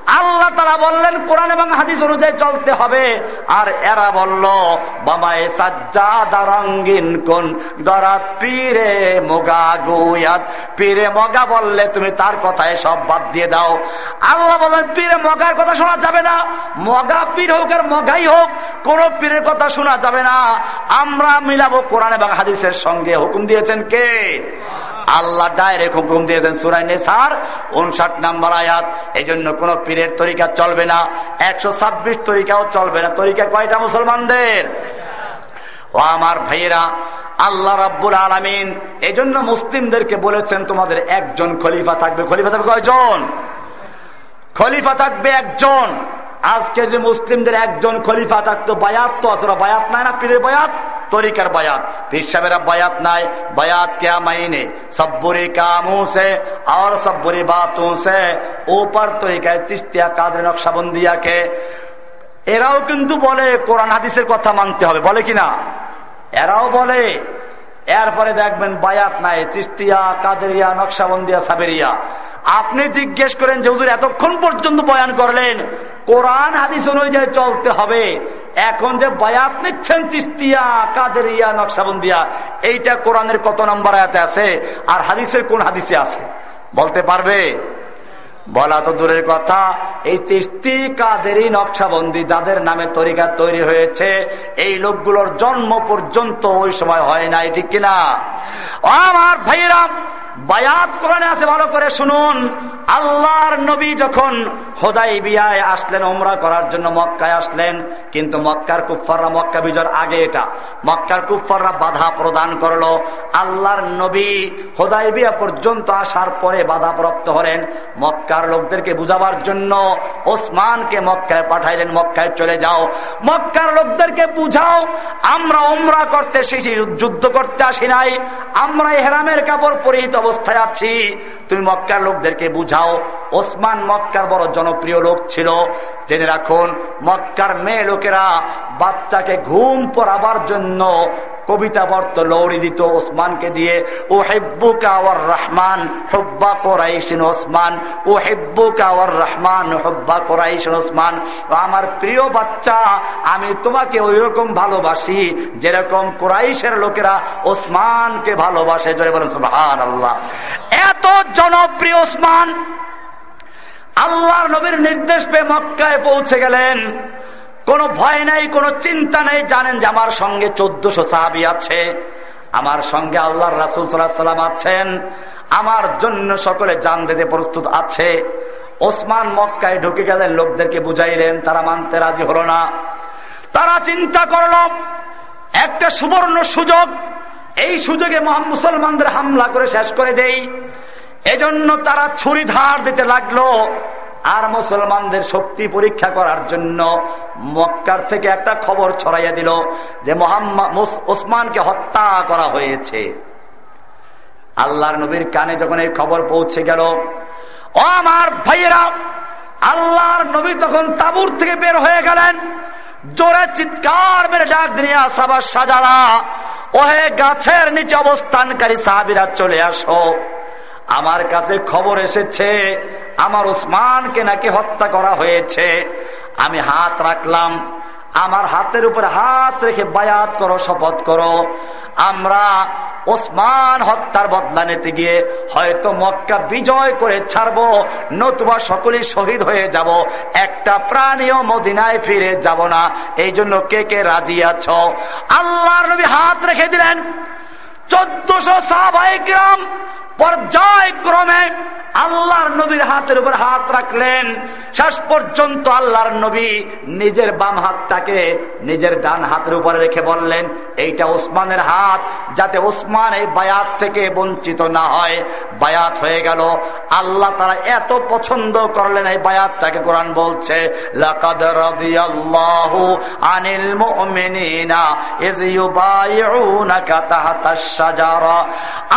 [SPEAKER 1] আল্লাহ তারা বললেন, কোরআন এবং হাদিস অনুযায়ী চলতে হবে। আর এরা বলল, বাবায় সাজ্জা রঙ্গিন কোন দরাত পীরে মোগা গুয়াত। পীরে মগা বললে তুমি তার কথায় সব বাদ দিয়ে দাও। আল্লাহ বললেন, পীরে মগার কথা শোনা যাবে না। মগা পীর হোক আর মগাই হোক, কোন পীরের কথা শোনা যাবে না। আমরা মিলাবো কোরআন এবং হাদিসের সঙ্গে। হুকুম দিয়েছেন কে? আল্লাহ ডাইরেক্ট হুকুম দিয়েছেন উনষাট নাম্বার আয়াত। এই জন্য কোন পীরের তরিকা চলবে না, একশো ছাব্বিশ তরিকাও চলবে না। তরিকা কয়টা মুসলমানদের? ও আমার ভাইয়েরা, আল্লাহ রাব্বুল আলমিন এই জন্য মুসলিমদেরকে বলেছেন, তোমাদের একজন খলিফা থাকবে। খলিফা থাকবে কয়জন? খলিফা থাকবে একজন। আজকে যে মুসলিমদের একজন খলিফা থাকতো, বায়াত তো আসলে বায়াত নাই না, পীরের বায়াত? তরিকার বায়াত। পীর সাহেবেরা বায়াত নাই, বায়াত কে মাইনে সব্বুরি কামু সে আর সব্বুরি বাতু সে ওপার তরিকায় চিস্তিয়া কাজরে নকশাবন্দিয়া কে এরাও কিন্তু বলে, কোরআন হাদিসের কথা মানতে হবে, বলে কিনা? এরাও বলে, এরপরে দেখবেন বায়াত নাই চিস্তিয়া কাদেরিয়া, নকশাবন্দিয়া, সাবেরিয়া। আপনি জিজ্ঞেস করেন যে হুজুর এতক্ষণ পর্যন্ত বয়ান করলেন, কোরআন হাদিস অনুযায়ী চলতে হবে। এখন যে বায়াত নিচ্ছেন চিস্তিয়া, কাদেরিয়া, নকশাবন্দিয়া, এইটা কোরআনের কত নম্বর আয়াতে আছে আর হাদিসের কোন হাদিসে আছে? বলতে পারবে? বলা তো দূরের কথা, এই চিস্তি কাদেরই নকশাবন্দি যাদের নামে তরিকা তৈরি হয়েছে, এই লোকগুলোর জন্ম পর্যন্ত ওই সময় হয় না ঠিক কিনা? আমার ভাইয়েরা বায়াত কোরআনে আছে, ভালো করে শুনুন। আল্লাহর নবী যখন হোদাই বিয়ায় আসলেন ওমরা করার জন্য মক্কায় আসলেন, কিন্তু মক্কার কুফাররা মক্কা বিজয়ের আগে এটা। মক্কার কুফাররা বাধা প্রদান করল। আল্লাহর নবী হোদাই বিয়া পর্যন্ত আসার পরে বাধা প্রাপ্ত হলেন। মক্কার লোকদেরকে বুঝাবার জন্য ওসমানকে মক্কায় পাঠাইলেন, মক্কায় চলে যাও। মক্কার লোকদেরকে বুঝাও, আমরা ওমরা করতে এসেছি, যুদ্ধ করতে আসি নাই। আমরা হেরামের কাপড় পরিহিত অবস্থায় আছি। তুমি মক্কার লোকদেরকে বুঝাও। ওসমান মক্কার বড় জনপ্রিয় লোক ছিল। জেনে রাখুন, মক্কার মেয়ে লোকেরা বাচ্চাকে ঘুম পড়াবার জন্য কবিতা বর্ত লৌড়ি দিত ওসমানকে দিয়ে ও হেব্বু কাওয়ার রহমান হব্বা কোরাইশিন ওসমান ও হেব্বু কাওয়ার রহমান হব্বা কোরাইশিন ওসমান। আমার প্রিয় বাচ্চা, আমি তোমাকে ওই রকম ভালোবাসি যেরকম কোরাইশের লোকেরা ওসমানকে ভালোবাসে। জোরে বলেন সুহান আল্লাহ এত জনপ্রিয় ওসমান, আল্লাহর নবীর নির্দেশ পেয়ে মক্কায় পৌঁছে গেলেন। কোনো ভয় নাই, কোনো চিন্তা নেই। জানেন যে আমার সঙ্গে চোদ্দশো সাহাবি আছে। আমার সঙ্গে আল্লাহর রাসুল সাল্লাম আছেন। আমার জন্য সকলে জান দিতে প্রস্তুত আছে। ওসমান মক্কায় ঢুকে গেলেন, লোকদেরকে বুঝাইলেন, তারা মানতে রাজি হল না। তারা চিন্তা করল, একটা সুবর্ণ সুযোগ। এই সুযোগে মুসলমানদের হামলা করে শেষ করে দেই। এজন্য তারা ছুরি ধার দিতে লাগল। আর মুসলমানদের শক্তি পরীক্ষা করার জন্য মক্কার থেকে একটা খবর ছড়াইয়া দিল যে মোহাম্মদ ওসমানকে হত্যা করা হয়েছে। আল্লাহর নবীর কানে যখন এই খবর পৌঁছে গেল, ও আমার ভাইয়েরা, আল্লাহর নবী তখন তাবুর থেকে বের হয়ে গেলেন। জোরে চিৎকার মেরে ডাক দিয়ে আসাবার সাজারা, ওহে গাছের নিচে অবস্থানকারী সাহাবিরা চলে আসো। আমার কাছে খবর এসেছে আমার ওসমানকে নাকি হত্যা করা হয়েছে। আমি হাত রাখলাম। আমার হাতের উপরে হাত রেখে বায়াত করো, শপথ করো। আমরা ওসমান হত্যার বদলা নিতে গিয়ে হয়তো মক্কা বিজয় করে ছাড়ব, নতুবা সকলে শহীদ হয়ে যাব। একটা প্রাণীও মদিনায় ফিরে যাব না। এই জন্য কে কে রাজি আছ? আল্লাহর নবী হাত রেখে দিলেন। চোদ্দশো সাহাবাই গ্রাম পর্যায়ক্রমে আল্লাহর নবীর হাতের উপর হাত রাখলেন। শেষ পর্যন্ত আল্লাহর নবী নিজের বাম হাতটাকে নিজের ডান হাতের উপরে রেখে বললেন, এইটা ওসমানের হাত, যাতে ওসমান এই বায়াত থেকে বঞ্চিত না হয়। বায়াত হয়ে গেল। আল্লাহ তারা এত পছন্দ করলেন এই বায়াতটাকে, কোরআন বলছে আনিল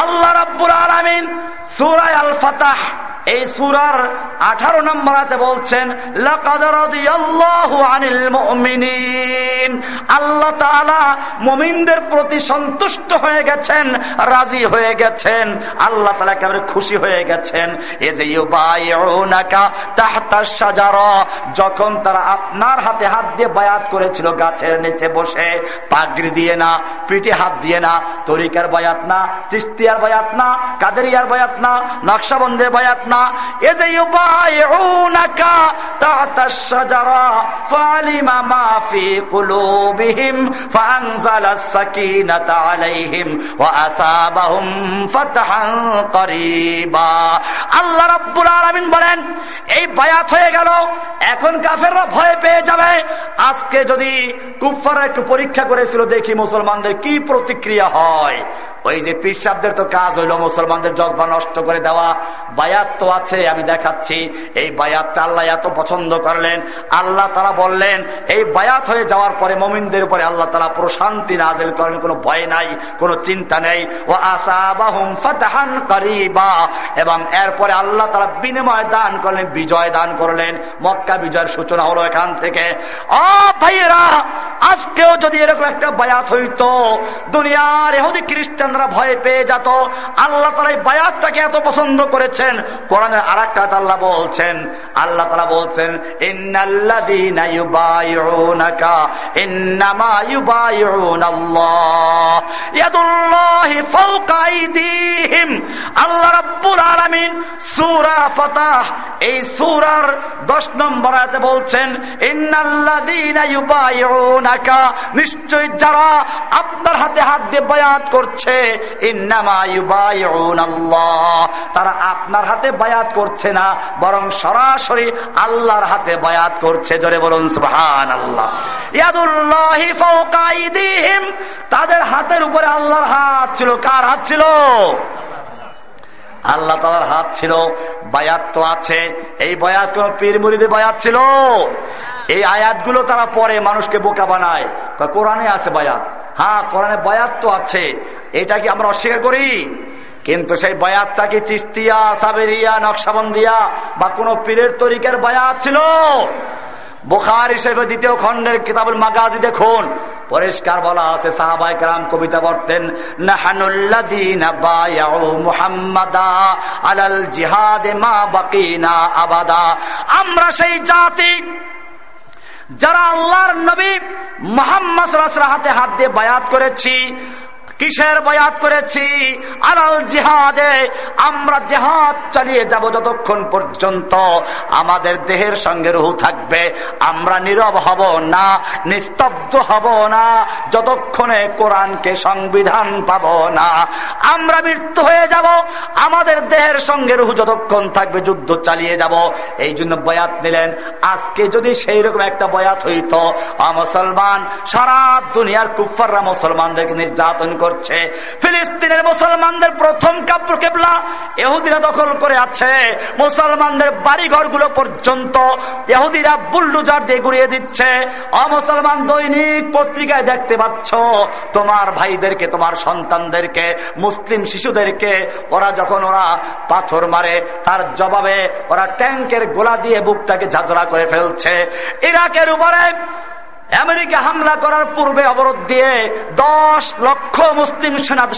[SPEAKER 1] আল্লাহ রাব্বুল আলামিন সূরা আল ফাতাহ এই সুরার আঠারো নম্বর হাতে বলছেন আল্লাহ মমিনদের প্রতি সন্তুষ্ট হয়ে গেছেন, রাজি হয়ে গেছেন, আল্লাহ তালা একেবারে খুশি হয়ে গেছেন। এ যে যখন তারা আপনার হাতে হাত দিয়ে বায়াত করেছিল, গাছের নিচে বসে, পাগড়ি দিয়ে না, পিঠে হাত দিয়ে না, তরিকার বয়াত না চিস্তিয়ার বায়াত না কাদেরিয়ার বয়াত না, নকশাবন্দের বয়াত না। এ যে আল্লাহ বলেন, এই বায়াত হয়ে গেল, এখন কাফেররা ভয় পেয়ে যাবে। আজকে যদি কুফারা একটু পরীক্ষা করেছিল দেখি মুসলমানদের কি প্রতিক্রিয়া হয়। ওই যে পিসাবদের তো কাজ হইল মুসলমানদের জজবা নষ্ট করে দেওয়া। বায়াত তো আছে, আমি দেখাচ্ছি। এই বায়াতটা আল্লাহ এত পছন্দ করলেন। আল্লাহ তারা বললেন, এই বায়াত হয়ে যাওয়ার পরে মমিনদের উপরে আল্লাহ তারা প্রশান্তি নাজেল করেন, কোনো ভয় নাই, কোনো চিন্তা নেই। ও আসাবাহুম ফাতাহান এবং এরপরে আল্লাহ তারা বিনিময় দান করলেন, বিজয় দান করলেন। মক্কা বিজয়ের সূচনা হলো এখান থেকে। অ ভাইয়েরা, আজকেও যদি এরকম একটা বায়াত হইতো, দুনিয়ার এহুদি খ্রিস্টান মুসলমানরা ভয় পেয়ে যেত। আল্লাহ তালা এই বায়াতটাকে এত পছন্দ করেছেন। কোরআনের আর একটা আল্লাহ বলছেন, আল্লাহ তালা বলছেন নিশ্চয় যারা আপনার হাতে হাত দিয়ে বয়াত করছে তারা আপনার হাতে বায়াত করছে না, বরং সরাসরি আল্লাহর হাতে বায়াত করছে। জোরে বলুন সুহান আল্লাহ তাদের হাতের উপরে আল্লাহর হাত ছিল। কার হাত ছিল? আল্লাহ তালার হাত ছিল। বায়াত তো আছে। এই বয়াত কোন পীর মুড়িদে বায়াত ছিল? এই আয়াতগুলো তারা পরে মানুষকে বোকা বানায়। কোরআনে আছে বায়াত। হ্যাঁ কোরআনে বয়াত তো আছে। এটা কি আমরা অস্বীকার করি? কিন্তু সেই বয়াতটা কি চিস্তিয়া, সাবেরিয়া, নকশাবন্দিয়া বা কোন পীরের তরিকের বয়াত ছিল? বোখার হিসেবে দ্বিতীয় খণ্ডের কিতাবুল মাগাজি দেখুন। পরিষ্কার বলা আছে সাহাবাই কালাম কবিতা বলতেন আলাল জিহাদে মা বাকিনা আবাদা। আমরা সেই জাতি যারা আল্লাহর নবী মোহাম্মদ হাতে হাত দিয়ে বায়াত করেছি কিসের বয়াত করেছি? আলাল জিহাদে, আমরা জেহাদ চালিয়ে যাব যতক্ষণ পর্যন্ত আমাদের দেহের সঙ্গে রুহু থাকবে। আমরা নীরব হব না, নিস্তব্ধ হব না, যতক্ষণে কোরআনকে সংবিধান পাব না। আমরা মৃত্যু হয়ে যাব, আমাদের দেহের সঙ্গে রুহু যতক্ষণ থাকবে যুদ্ধ চালিয়ে যাব। এই জন্য বয়াত নিলেন। আজকে যদি সেই রকম একটা বয়াত হইত মুসলমান, সারা দুনিয়ার কুফাররা মুসলমানদেরকে নির্যাতন করছে। ফিলিস্তিনের মুসলমানদের প্রথম কাব্য কেবলা এহুদিরা দখল করে আছে। মুসলমানদের বাড়ি ঘরগুলো পর্যন্ত এহুদিরা বুল্ডুজার দিয়ে গুড়িয়ে দিচ্ছে। অমুসলমান দৈনিক পত্রিকায় দেখতে পাচ্ছ, তোমার ভাইদেরকে, তোমার সন্তানদেরকে, মুসলিম শিশুদেরকে, ওরা যখন ওরা পাথর মারে, তার জবাবে ওরা ট্যাঙ্কের গোলা দিয়ে বুকটাকে ঝাঁঝরা করে ফেলছে। ইরাকের উপরে আমেরিকা হামলা করার পূর্বে অবরোধ দিয়ে দশ লক্ষ মুসলিম সেনা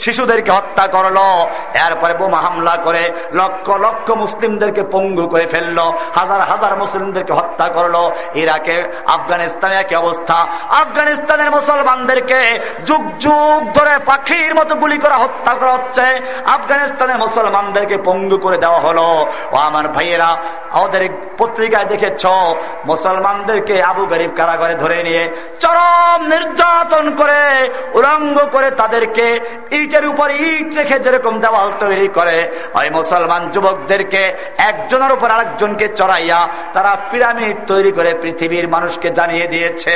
[SPEAKER 1] শিশুদেরকে হত্যা করল। এরপরে বোমা হামলা করে লক্ষ লক্ষ মুসলিমদেরকে পঙ্গু করে ফেলল। হাজার হাজার মুসলিমদেরকে হত্যা করল। ইরাকে, আফগানিস্তানে একই অবস্থা। আফগানিস্তানের মুসলমানদেরকে যুগ যুগ ধরে পাখির মতো গুলি করা, হত্যা করা হচ্ছে। আফগানিস্তানের মুসলমানদেরকে পঙ্গু করে দেওয়া হলো। ও আমার ভাইয়েরা, ওদের পত্রিকায় দেখেছ, মুসলমানদেরকে আবু গরিব কারাগারে ধরে নিয়ে চরম নির্যাতন করে, উলঙ্গ করে তাদেরকে ইটের উপর ইট রেখে যেরকম দেওয়াল তৈরি করে, ওই মুসলমান যুবকদেরকে একজনের উপর আরেকজনকে চড়াইয়া তারা পিরামিড তৈরি করে পৃথিবীর মানুষকে জানিয়ে দিয়েছে।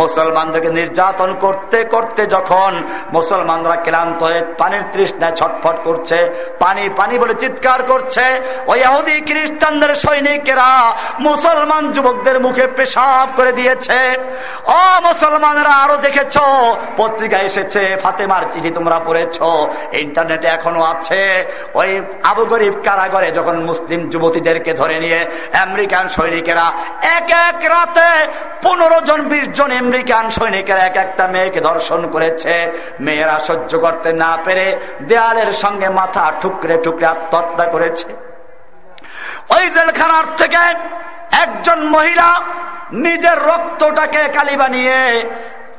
[SPEAKER 1] মুসলমানদেরকে নির্যাতন করতে করতে যখন মুসলমানরা ক্লান্ত হয়ে পানির তৃষ্ণায় ছটফট করছে, পানি পানি বলে চিৎকার করছে, ওই খ্রিস্টানদের সৈনিকেরা মুসলমান যুবকদের মুখে পেশাব করে দিয়েছে। ও মুসলমানরা, আরও দেখেছ? পত্রিকা এসেছে, ফাতেমার চিঠি তোমরা পড়েছ, ইন্টারনেটে এখনও আছে। ওই আবু গরিব কারাগরে যখন মুসলিম যুবতীদেরকে ধরে নিয়ে আমেরিকান সৈনিকেরা এক এক রাতে পনেরো জন, বিশ জন আমেরিকান সৈনিকেরা এক একটা মেয়েকে ধর্ষণ করেছে। মেয়েরা সহ্য করতে না পেরে দেয়ালের সঙ্গে মাথা ঠুকরে ঠুকরে আত্মহত্যা করেছে। ওই জেলখানার থেকে একজন মহিলা নিজের রক্তটাকে কালি বানিয়ে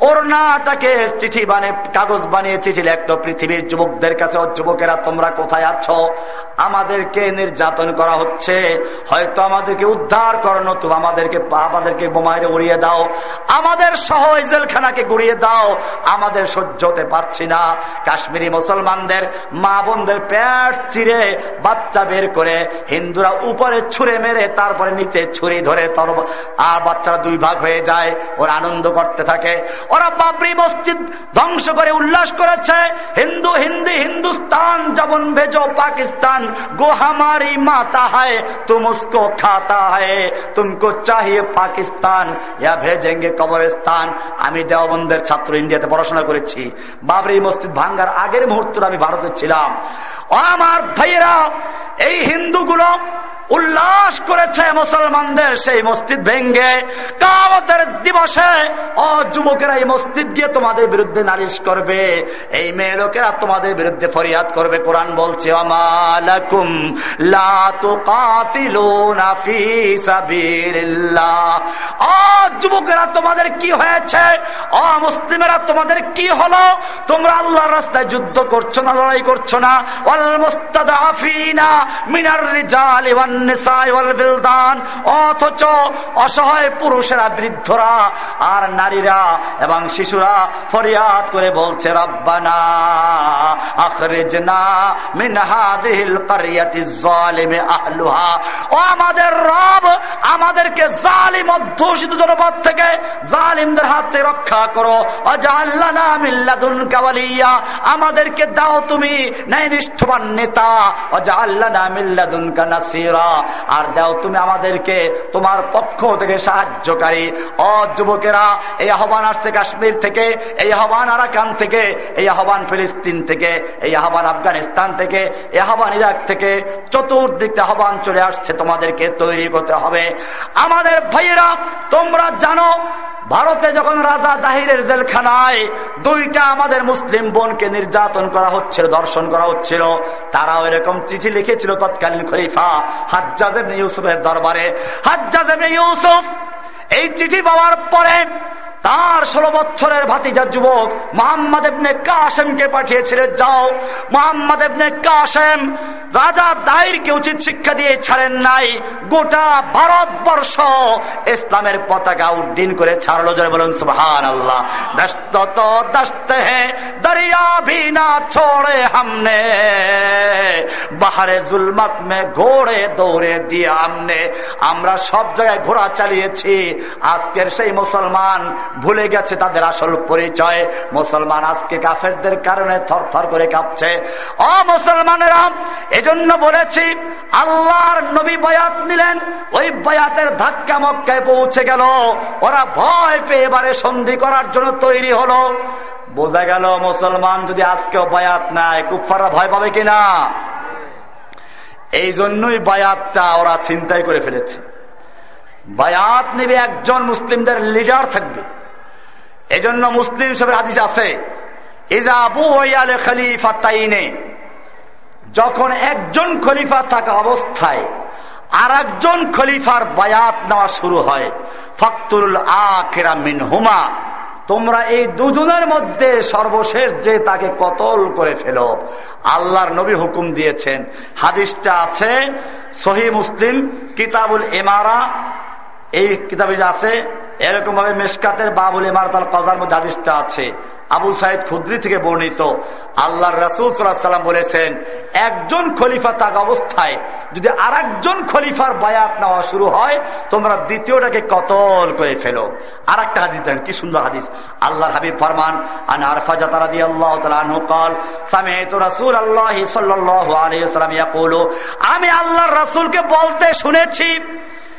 [SPEAKER 1] ওরনাটাকে চিঠি বানিয়ে, কাগজ বানিয়ে চিঠি লেখলো, পৃথিবীর যুবকদের কাছে যুবকেরা, তোমরা কোথায় আছো? আমাদেরকে নির্যাতন করা হচ্ছে। হয়তো আমাদেরকে উদ্ধার করো নতুন আমাদেরকে আমাদেরকে বোমায় উড়িয়ে দাও। আমাদের সহ জেলখানাকে গুড়িয়ে দাও। আমাদের সহ্য হতে পারছি না। কাশ্মীরি মুসলমানদের, মা বোনদের প্যাট চিরে বাচ্চা বের করে হিন্দুরা উপরে ছুঁড়ে মেরে তারপরে নিচে ছুরি ধরে তর আর বাচ্চারা দুই ভাগ হয়ে যায়। ওরা আনন্দ করতে থাকে। ওরা বাবরি মসজিদ ধ্বংস করে উল্লাস করেছে। হিন্দু, হিন্দি, হিন্দুস্তান যেমন ভেজো পাকিস্তান গো হামারি মাতা হায় উসকো খাতা হায় তুমকো চাহিয়ে পাকিস্তান ইয়া ভেজেঙ্গে কবরস্থান আমি দেওবন্দের ছাত্র ইন্ডিয়াতে পড়াশোনা করেছি। বাবরি মসজিদ ভাঙ্গার আগের মুহূর্তে আমি ভারতে ছিলাম। আমার ভাইয়েরা, এই হিন্দুগুলো উল্লাস করেছে মুসলমানদের সেই মসজিদ ভেঙ্গে। কামতের দিবসে ও যুবকেরা এই মসজিদ গিয়ে তোমাদের বিরুদ্ধে নালিশ করবে। এই মেয়ে লোকেরা তোমাদের বিরুদ্ধে ফরিয়াদ করবে। কোরআন বলছে আমালাকুম ও যুবকেরা তোমাদের কি হয়েছে? ও মুসলিমেরা তোমাদের কি হলো? তোমরা আল্লাহর রাস্তায় যুদ্ধ করছ না, লড়াই করছ না? মিনার রিজাল অথচ অসহায় পুরুষেরা, বৃদ্ধরা আর নারীরা এবং শিশুরা ফরিয়াদ করে বলছে, রব্বানা ও আমাদের রব, আমাদেরকে জালিম অধ্যুষিত জনপদ থেকে জালিমদের হাতে রক্ষা করো। আমাদেরকে দাও তুমি ন্যায়নিষ্ঠবান নেতা অজা আল্লাহ মিল্লাদুনকা নাসিরা আর দাও তুমি আমাদেরকে তোমার পক্ষ থেকে সাহায্যকারী। অ যুবকেরা, এই আহ্বান আসছে কাশ্মীর থেকে, এই আহ্বান আরাকান থেকে, এই আহ্বান ফিলিস্তিন থেকে, এই আহ্বান আফগানিস্তান থেকে, এই আহ্বান ইরাক থেকে। চতুর্দিক আহ্বান চলে আসছে, তোমাদেরকে তৈরি করতে হবে। আমাদের ভাইয়েরা, তোমরা জানো, ভারতে যখন রাজা দাহিরের জেলখানায় দুইটা আমাদের মুসলিম বোনকে নির্যাতন করা হচ্ছিল, দর্শন করা হচ্ছিল, তারাও এরকম চিঠি লিখেছিল তৎকালীন খলিফা হাজ্জাজ ইউসুফের দরবারে হাজ্জাজ ইউসুফ এই চিঠি পাওয়ার পরে তার ষোলো বছরের ভাতিজা যুবক মোহাম্মদ এবনে কাসেমকে পাঠিয়েছিলেন যাও। মোহাম্মদ এবনে কাসেম রাজা দায়েরকে উচিত শিক্ষা দিয়ে ছাড়েন নাই। গোটা ভারতবর্ষ ইসলামের পতাকা উড্ডীন করে ছাড়লো জয় বলুন সুহান আল্লাহ দস্ত দস্তে দরিয়া ভি ছোড়ে হামনে। বাহারে জুলমত মে ঘোড়ে দৌড়ে দিয়ে আমনে আমরা সব জায়গায় ঘোড়া চালিয়েছি। আজকের সেই মুসলমান ভুলে গেছে তাদের আসল পরিচয়। মুসলমান আজকে কাফেরদের কারণে থর থর করে কাঁপছে। অ মুসলমানেরা, এজন্য বলেছি, আল্লাহর নবী বয়াত নিলেন, ওই বয়াতের ধাক্কা মক্কায় পৌঁছে গেল। ওরা ভয় পেয়ে এবারে সন্ধি করার জন্য তৈরি হলো। বোঝা গেল মুসলমান যদি আজকেও বয়াত নাই কুফারা ভয় পাবে কিনা? এই জন্যই বায়াতটা ওরা চিন্তাই করে ফেলেছে। বায়াত নেবে একজন মুসলিমদের লিডার থাকবে। এজন্য মুসলিম সবের হাদিস আছে যখন একজন খলিফা থাকা অবস্থায় আর একজন খলিফার বায়াত নেওয়া শুরু হয় ফক্তুল আখেরা মিন হুমা তোমরা এই দুজনের মধ্যে সর্বশেষ যে তাকে কতল করে ফেল। আল্লাহর নবী হুকুম দিয়েছেন। হাদিসটা আছে সহি মুসলিম, কিতাবুল এমারা এই কিতাবে যে আছে এরকম ভাবে মেসকাতের বাবুল ইমারতাল কজার মধ্যে আদিসটা আছে। আবুল সাইদ খুদ্রি থেকে বর্ণিত। আল্লাহ রাসুল সাল্লাম বলেছেন, একজন খলিফা তাক অবস্থায় যদি আর খলিফার বায়াত নেওয়া শুরু হয়, তোমরা দ্বিতীয়টাকে কতল করে ফেলো। আর একটা হাদিস দেন, কি সুন্দর হাদিস। আল্লাহ হাবিব ফরমান, আন আরফা জাতারা দিয়ে আল্লাহ কল সামেত রাসুল আল্লাহ সাল্লাহ আলিয়া আমি আল্লাহর রাসুলকে বলতে শুনেছি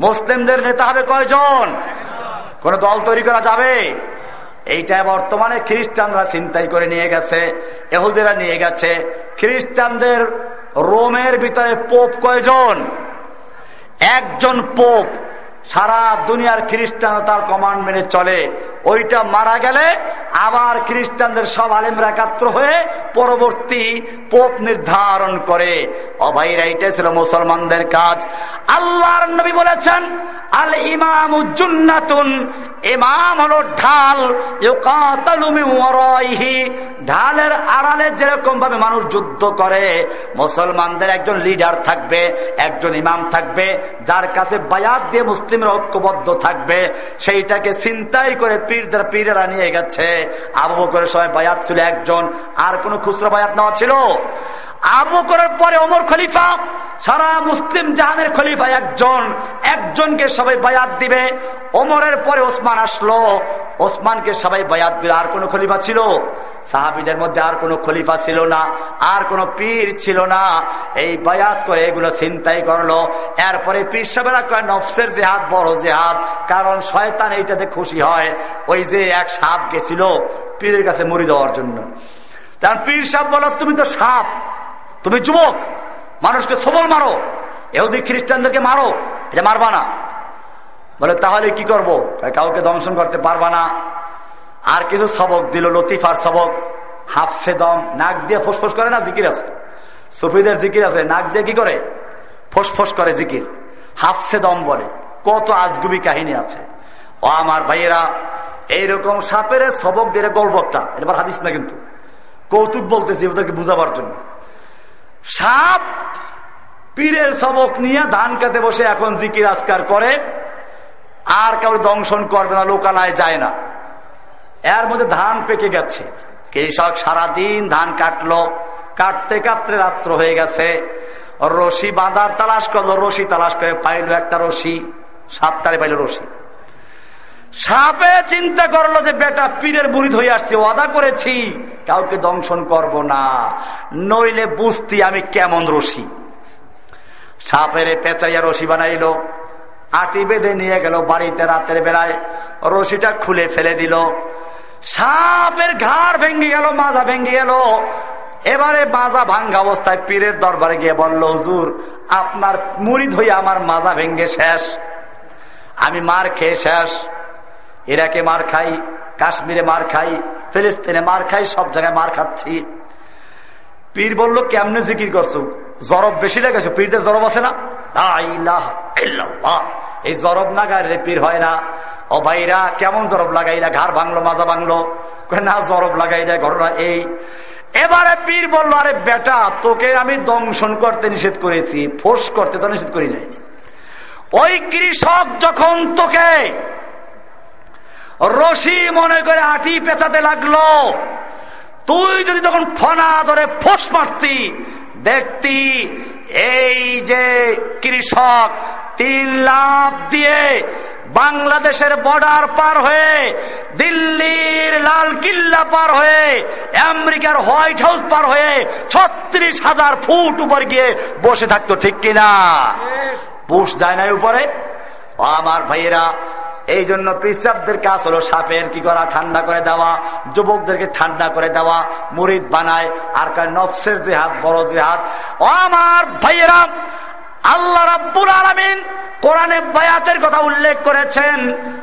[SPEAKER 1] মুসলিমদের নেতা হবে কয়জন? কোন দল তৈরি করা যাবে? এইটা বর্তমানে খ্রিস্টানরা চিন্তাই করে নিয়ে গেছে এহুদেরা নিয়ে গেছে। খ্রিস্টানদের রোমের ভিতরে পোপ কয়জন? একজন পোপ সারা দুনিয়ার খ্রিস্টান তার কমান্ড মেনে চলে। ওইটা মারা গেলে আবার খ্রিস্টানদের সব আলিমরা একাত্র হয়ে পরবর্তী পোপ নির্ধারণ করে। অভাইরা এইটাই ছিল মুসলমানদের কাজ। আল্লাহর নবী বলেছেন, আল ইমাম উজ্জুন্নাতুন ইমাম হলো ঢাল ঢালের আড়ালে যেরকম ভাবে মানুষ যুদ্ধ করে, মুসলমানদের একজন লিডার থাকবে, একজন ইমাম থাকবে, যার কাছে বায়াত দিয়ে মুসলিমরা ঐক্যবদ্ধ থাকবে, সেইটাকে চিন্তাই করে পীরদের পীরেরা নিয়ে গেছে। আবু করে সবাই বায়াত ছিল একজন, আর কোনো খুচরা বায়াত নেওয়া ছিল? আবু করার পরে অমর খলিফা, সারা মুসলিম জাহানের খলিফা একজন, একজনকে সবাই বায়াত দিবে। ওমরের পরে ওসমান আসলো। ওসমানকে সবাই বায়াত দিল। আর কোন খলিফা ছিল? সাহাবিদের মধ্যে আর কোনো খলিফা ছিল না, আর কোনো পীর ছিল না। এই বায়াত করে এগুলো চিন্তাই করল। এরপরে পীর সাহেবেরা কয়, নফসের জেহাদ বড় জেহাদ, কারণ শয়তান এইটাতে খুশি হয়। ওই যে এক সাপ গেছিল, পীরের কাছে মরি দেওয়ার জন্য। তার পীর সাহেব বলো তুমি তো সাপ তুমি যুবক, মানুষকে সবল মারো, এহুদি খ্রিস্টানদেরকে মারো, এটা মারবা না। বলে, তাহলে কি করব? কাউকে দংশন করতে পারবা না। আর কিছু সবক দিল, লতিফার সবক। হাফসে দম, নাক দিয়ে ফোসফোস করে না জিকির আছে? সুফিদের জিকির আছে, নাক দিয়ে কি করে? ফোসফোস করে জিকির। হাফসে দম বলে, কত আজগুবি কাহিনী আছে। ও আমার ভাইয়েরা, এইরকম সাপের সবক দিয়ে গল্পটা এবার হাদিস না কিন্তু। কৌতুক বলতেছি ওদেরকে বুঝাবার জন্য। সাপ পীরের সবক নিয়ে ধান কাতে বসে এখন জিকির আজকার করে, আর কারও দংশন করবে না, লোকালয় যায় না। এর মধ্যে ধান পেকে গেছে। কৃষক সারাদিন ধান কাটলো, কাটতে কাটতে রাত্র হয়ে গেছে। রশি বাঁধার তালাশ করল, রশি তালাশ করে পাইল একটা রশি, সাপটারে পাইল রশি। সাপে চিন্তা করল যে বেটা পীরের বুড়ি হয়ে আসছে, ওয়াদা করেছি, কাউকে দংশন করব না। নইলে বুঝতি আমি কেমন রশি সাপের পেঁচাইয়া রশি বানাইল, আটি বেঁধে নিয়ে গেল বাড়িতে রাতের বেলায়, রশিটা খুলে ফেলে দিল। সাপের ঘাড় ভেঙে গেল, মাজা ভেঙে গেল। এবারে মাজা ভাঙ্গা অবস্থায় পীরের দরবারে গিয়ে বলল, হুজুর, আপনার মুড়ি ধুয়ে আমার মাজা ভেঙ্গে শেষ। আমি মার খেয়ে শেষ। ইরাকে মার খাই, কাশ্মীরে মার খাই, ফিলিস্তিনে মার খাই, সব জায়গায় মার খাচ্ছি। পীর বলল, কেমনে জিকির করছ? জরব বেশি লেগেছো, পীরদের জরব আছে না? এই জরব না গায়ে পীর হয় না। ও ভাইরা, কেমন জরব লাগাই না? ঘাড় ভাঙলো, মাজা ভাঙলো? না, জরব লাগাই না, ঘটনা এই। এবারে পীর বলল, আরে বেটা, তোকে আমি দংশন করতে নিষেধ করেছি, ফোর্স করতে তো নিষেধ করি নাই। ওই কৃষক যখন তোকে রশি মনে করে আটি পেঁচাতে লাগল। তুই যদি তখন ফনা ধরে ফোস মারতি দেখতি এই যে কৃষক তিন লাভ দিয়ে বাংলাদেশের বর্ডার পার হয়ে দিল্লির লাল কিল্লা পার হয়ে আমেরিকার হোয়াইট হাউস পার হয়ে ছত্রিশ হাজার ফুট উপর গিয়ে বসে থাকতো ঠিক কিনা? পুষ যায় না উপরে? আমার ভাইয়েরা এই জন্য পিসাবদের কাজ হলো সাপের কি করা? ঠান্ডা করে দেওয়া, যুবকদেরকে ঠান্ডা করে দেওয়া, মুরিদ বানায়, আর কার নফসের হাত বড় যে হাত আমার ভাইয়েরা আল্লাহ রাব্বুল আলমিন কোরআনে বায়াতের কথা উল্লেখ করেছেন,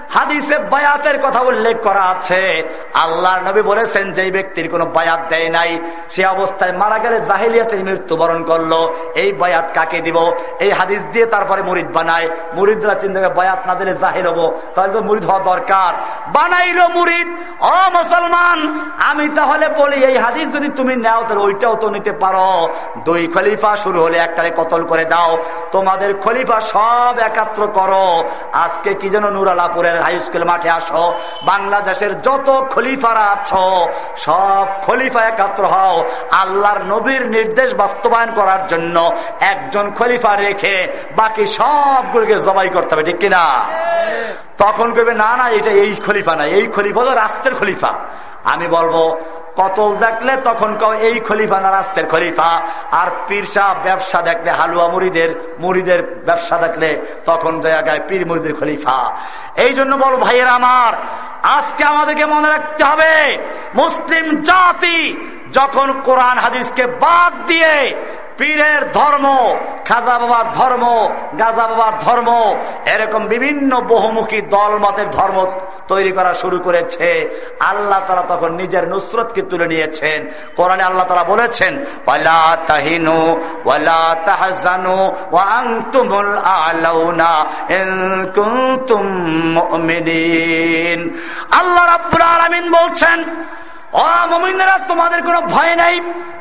[SPEAKER 1] হাদিসে বায়াতের কথা উল্লেখ করা আছে। আল্লাহ নবী বলেছেন যে ব্যক্তির কোনো বায়াত দেয় নাই, সে অবস্থায় মারা গেলে জাহিলিয়াতের মৃত্যুবরণ করল। এই বায়াত কাকে দিব? এই হাদিস দিয়ে তারপরে মুরিদ বানায়। মুরিদরা চিন্তা বায়াত না দিলে জাহির হব। তাহলে তো মুরিদ হওয়া দরকার। বানাইলো মুরিদ অ মুসলমান, আমি তাহলে বলি, এই হাদিস যদি তুমি নাও, তাহলে ওইটাও তো নিতে পারো। দুই খলিফা শুরু হলে একটারে কতল করে দাও। তোমাদের খলিফা সব একাত্র করো। আজকে কি যেন নুরালাপুরের হাই স্কুল মাঠে আসো। বাংলাদেশের যত খলিফারা আছো সব খলিফা একাত্র হও। আল্লাহর নবীর নির্দেশ বাস্তবায়ন করার জন্য একজন খলিফা রেখে বাকি সবগুলোকে জবাই করতে হবে ঠিক কিনা? তখন কইবে না না এটা এই খলিফা না এই খলিফা তো রাষ্ট্রের খলিফা। আমি বলব কতল দেখলে তখন কও, এই খলিফা না রাস্তের খলিফা। আর পীরসা ব্যবসা দেখলে, হালুয়া মুড়িদের মুড়িদের ব্যবসা দেখলে তখন জায়গায় পীর মুড়িদের খলিফা। এই জন্য বল, ভাইয়ের আমার, আজকে আমাদেরকে মনে রাখতে হবে, মুসলিম জাতি যখন কোরআন হাদিসকে বাদ দিয়ে পীরের ধর্ম, খাজা বাবার ধর্ম, গাজা বাবার ধর্ম, এরকম বিভিন্ন বহুমুখী দল মতের ধর্ম তৈরি করা শুরু করেছে, আল্লাহ তারা তখন নিজের নুসরতকে তুলে নিয়েছেন। কোরআনে আল্লাহ তারা বলেছেন তাহিনু আল্লাহ রাব্বুল আলামিন বলছেন তোমাদের কোনো ভয় নাই,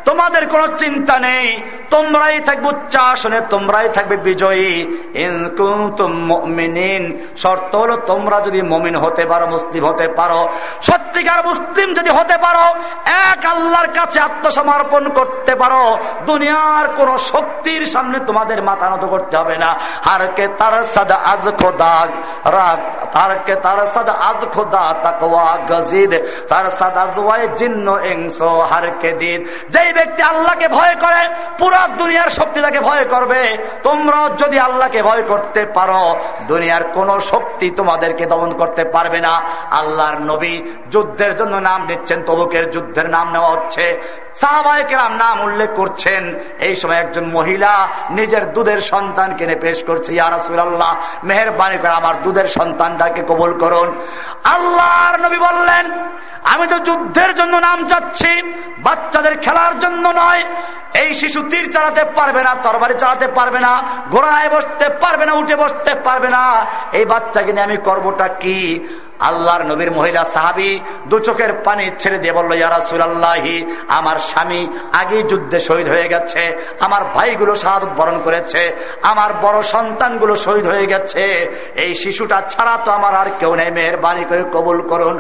[SPEAKER 1] তোমাদের কোনো চিন্তা নেই। তোমরাই থাকবে উচ্চাসনে, তোমরাই থাকবে বিজয়ী। শর্ত হলো তোমরা যদি মমিন হতে পারো, মুসলিম হতে পারো। সত্যিকার মুসলিম যদি হতে পারো, এক আল্লাহর কাছে আত্মসমর্পণ করতে পারো। দুনিয়ার কোন শক্তির সামনে তোমাদের মাথা নত করতে হবে না। আর কে তার সাদা আজ খোদাগ রাগ তার কে তার সাদা আজ খোদা, তাকওয়া গজিদ। তার সাদা দিদ যেই ব্যক্তি আল্লাহকে ভয় করে, পুরা দুনিয়ার শক্তি তাকে ভয় করবে। তোমরাও যদি আল্লাহকে ভয় করতে পারো, দুনিয়ার কোন শক্তি তোমাদেরকে দমন করতে পারবে না। আল্লাহর নবী যুদ্ধের জন্য নাম দিচ্ছেন তবুকের যুদ্ধের নাম নেওয়া হচ্ছে। সাহাবাহিকেরাম নাম উল্লেখ করছেন, এই সময় একজন মহিলা নিজের দুধের সন্তান কিনে পেশ করছে ইয়ারসুল্লাহ মেহরবানি করে আমার দুধের সন্তানটাকে কবল করুন। আল্লাহর নবী বললেন, আমি তো যুদ্ধের জন্য নাম চাচ্ছি, বাচ্চাদের খেলার জন্য নয়, এই শিশু তীর চালাতে পারবে না, তরবারি চালাতে পারবে না ঘোড়ায় বসতে পারবে না, উঠে বসতে পারবে না, এই বাচ্চাকে নিয়ে আমি করবোটা কি? আল্লাহর নবীর মহিলা সাহাবি দু চোখের পানি ছেড়ে দিয়ে বলল ইয়ারা সুরাল্লাহি আমার স্বামী আগে যুদ্ধে শহীদ হয়ে গেছে, আমার ভাইগুলো শাহাদ বরণ করেছে, আমার বড় সন্তানগুলো শহীদ হয়ে গেছে, এই শিশুটা ছাড়া তো আমার আর কেউ নেই, মেহরবানি করে কবুল করুন।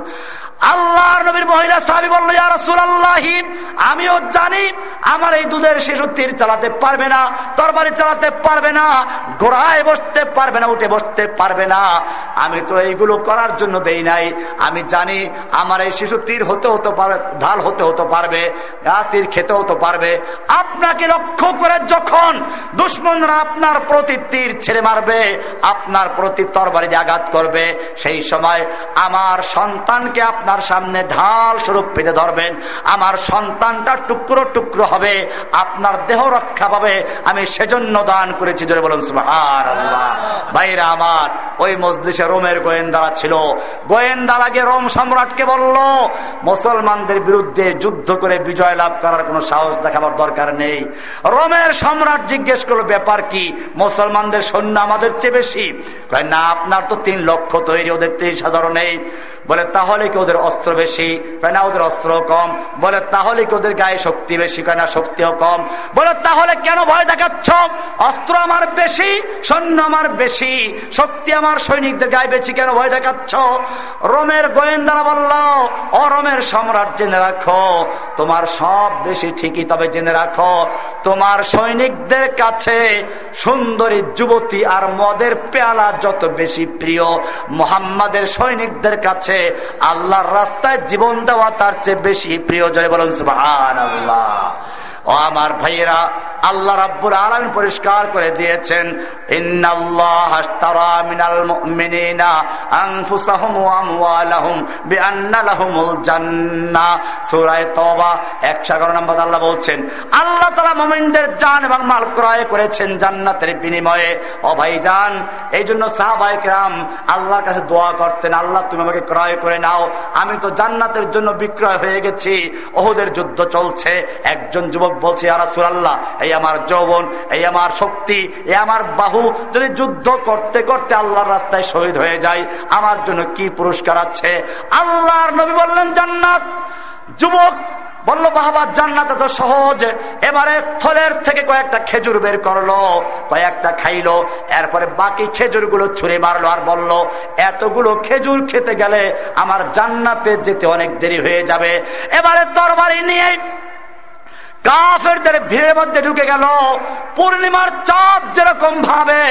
[SPEAKER 1] আল্লাহর নবীর মহিলা সাহাবি বলল, ইয়া রাসূলুল্লাহি, আমিও জানি আমার এই দুধের শিশু তীর চালাতে পারবে না, তরবারি চালাতে পারবে না ঘোড়ায় বসতে পারবে না, উঠে বসতে পারবে না আমি তো এইগুলো করার জন্য দেই নাই। আমি জানি আমার এই শিশু তীর হতে হতে পারে, ঢাল হতে হতে পারবে তীর খেতে হতে পারবে। আপনাকে লক্ষ্য করে যখন দুশ্মনরা আপনার প্রতি তীর ছেড়ে মারবে, আপনার প্রতি তরবারি আঘাত করবে, সেই সময় আমার সন্তানকে আপনার সামনে ঢাল স্বরূপ পেতে ধরবেন। আমার সন্তানটা টুকরো টুকরো হবে, আপনার দেহ রক্ষা পাবে। আমি সেজন্য দান করেছি, জোরে বলুন আল্লাহ বাইরে আমার, ওই মসজিদে রোমের গোয়েন্দারা ছিল। গোয়েন্দারা গিয়ে রোম সম্রাটকে বলল, মুসলমানদের বিরুদ্ধে যুদ্ধ করে বিজয় লাভ করার কোনো সাহস দেখাবার দরকার নেই। রোমের সম্রাট জিজ্ঞেস করল, ব্যাপার কি? মুসলমানদের সৈন্য আমাদের চেয়ে বেশি? না, আপনার তো তিন লক্ষ তৈরি, ওদের তেইশ হাজারও নেই। বলে, তাহলে কি ওদের অস্ত্র বেশি? না, ওদের অস্ত্র কম। বলে, তাহলে কি ওদের গায়ে শক্তি বেশি? না, শক্তিও কম। বলে, তাহলে কেন ভয় দেখাচ্ছ? অস্ত্র আমার বেশি, সৈন্য আমার বেশি, শক্তি আমার সৈনিকদের গায়ে বেশি কেন ভয় দেখাচ্ছ? রোমের গোয়েন্দারা বলল ও রোমের সম্রাট জেনে রাখো, তোমার সব বেশি ঠিকই তবে জেনে রাখো, তোমার সৈনিকদের কাছে সুন্দরী যুবতী আর মদের পেয়ালা যত বেশি প্রিয়, মোহাম্মদের সৈনিকদের কাছে আল্লাহর রাস্তায় জীবন দেওয়া তার চেয়ে বেশি প্রিয়। জয় বলুন সুবাহ আল্লাহ ও আমার ভাইয়েরা, আল্লাহ রাব্বুর আলম পরিষ্কার করে দিয়েছেন আল্লাহ বলছেন, আল্লাহ তালা ক্রয় করেছেন জান্নাতের বিনিময়ে। ও এই জন্য আল্লাহর কাছে দোয়া করতেন, আল্লাহ, তুমি আমাকে ক্রয় করে নাও, আমি তো জান্নাতের জন্য বিক্রয় হয়ে গেছি, ওহুদের যুদ্ধ চলছে, একজন যুবক বলছে আর সুরাল্লাহ এই আমার যৌবন, এই আমার শক্তি, এই আমার বাহু, যদি যুদ্ধ করতে করতে আল্লাহর রাস্তায় শহীদ হয়ে যায়, আমার জন্য কি পুরস্কার আছে? আল্লাহর নবী বললেন, জান্নাত। যুবক বলল, বাবা, জান্নাত এত সহজ। এবারে থলের থেকে কয়েকটা খেজুর বের করল, কয়েকটা খাইলো, এরপরে বাকি খেজুরগুলো ছুঁড়ে মারলো আর বলল, এতগুলো খেজুর খেতে গেলে আমার জান্নাতে যেতে অনেক দেরি হয়ে যাবে। এবারে তরবারি নিয়ে কাফেরদের ভিড়ের মধ্যে ঢুকে গেল। পূর্ণিমার চাঁদ যেরকম ভাবে,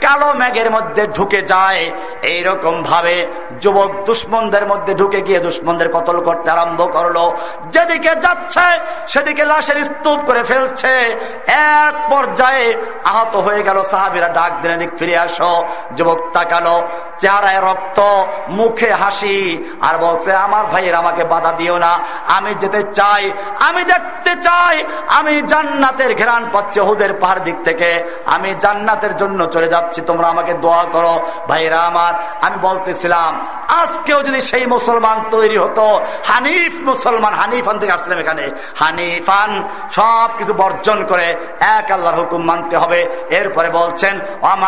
[SPEAKER 1] কালো মেঘের মধ্যে ঢুকে যায়, এইরকম ভাবে যুবক দুশ্মনদের মধ্যে ঢুকে গিয়ে দুশ্মনদের কতল করতে আরম্ভ করল। যেদিকে যাচ্ছে, সেদিকে লাশের স্তূপ করে ফেলছে। এক পর্যায়ে আহত হয়ে গেল সাহাবিরা, ডাক দিনে দিক ফিরে আসো। যুবক তাকালো, চেহারায় রক্ত, মুখে হাসি, আর বলছে, আমার ভাইয়ের আমাকে বাধা দিও না। আমি যেতে চাই, আমি দেখতে চাই, আমি জান্নাতের ঘেরান পাচ্ছি হুদের পাহাড় দিক থেকে। আমি জান্নাতের জন্য চলে যাচ্ছি, তোমরা আমাকে দোয়া করো। ভাইরা আমার, আমি বলতেছিলাম আজকেও যদি সেই মুসলমান তৈরি হতো, হানিফ মুসলমান, হানিফান থেকে আসছিলাম এখানে। হানিফান সব কিছু বর্জন করে এক আল্লাহর হুকুম মানতে হবে। এরপরে বলছেন আমা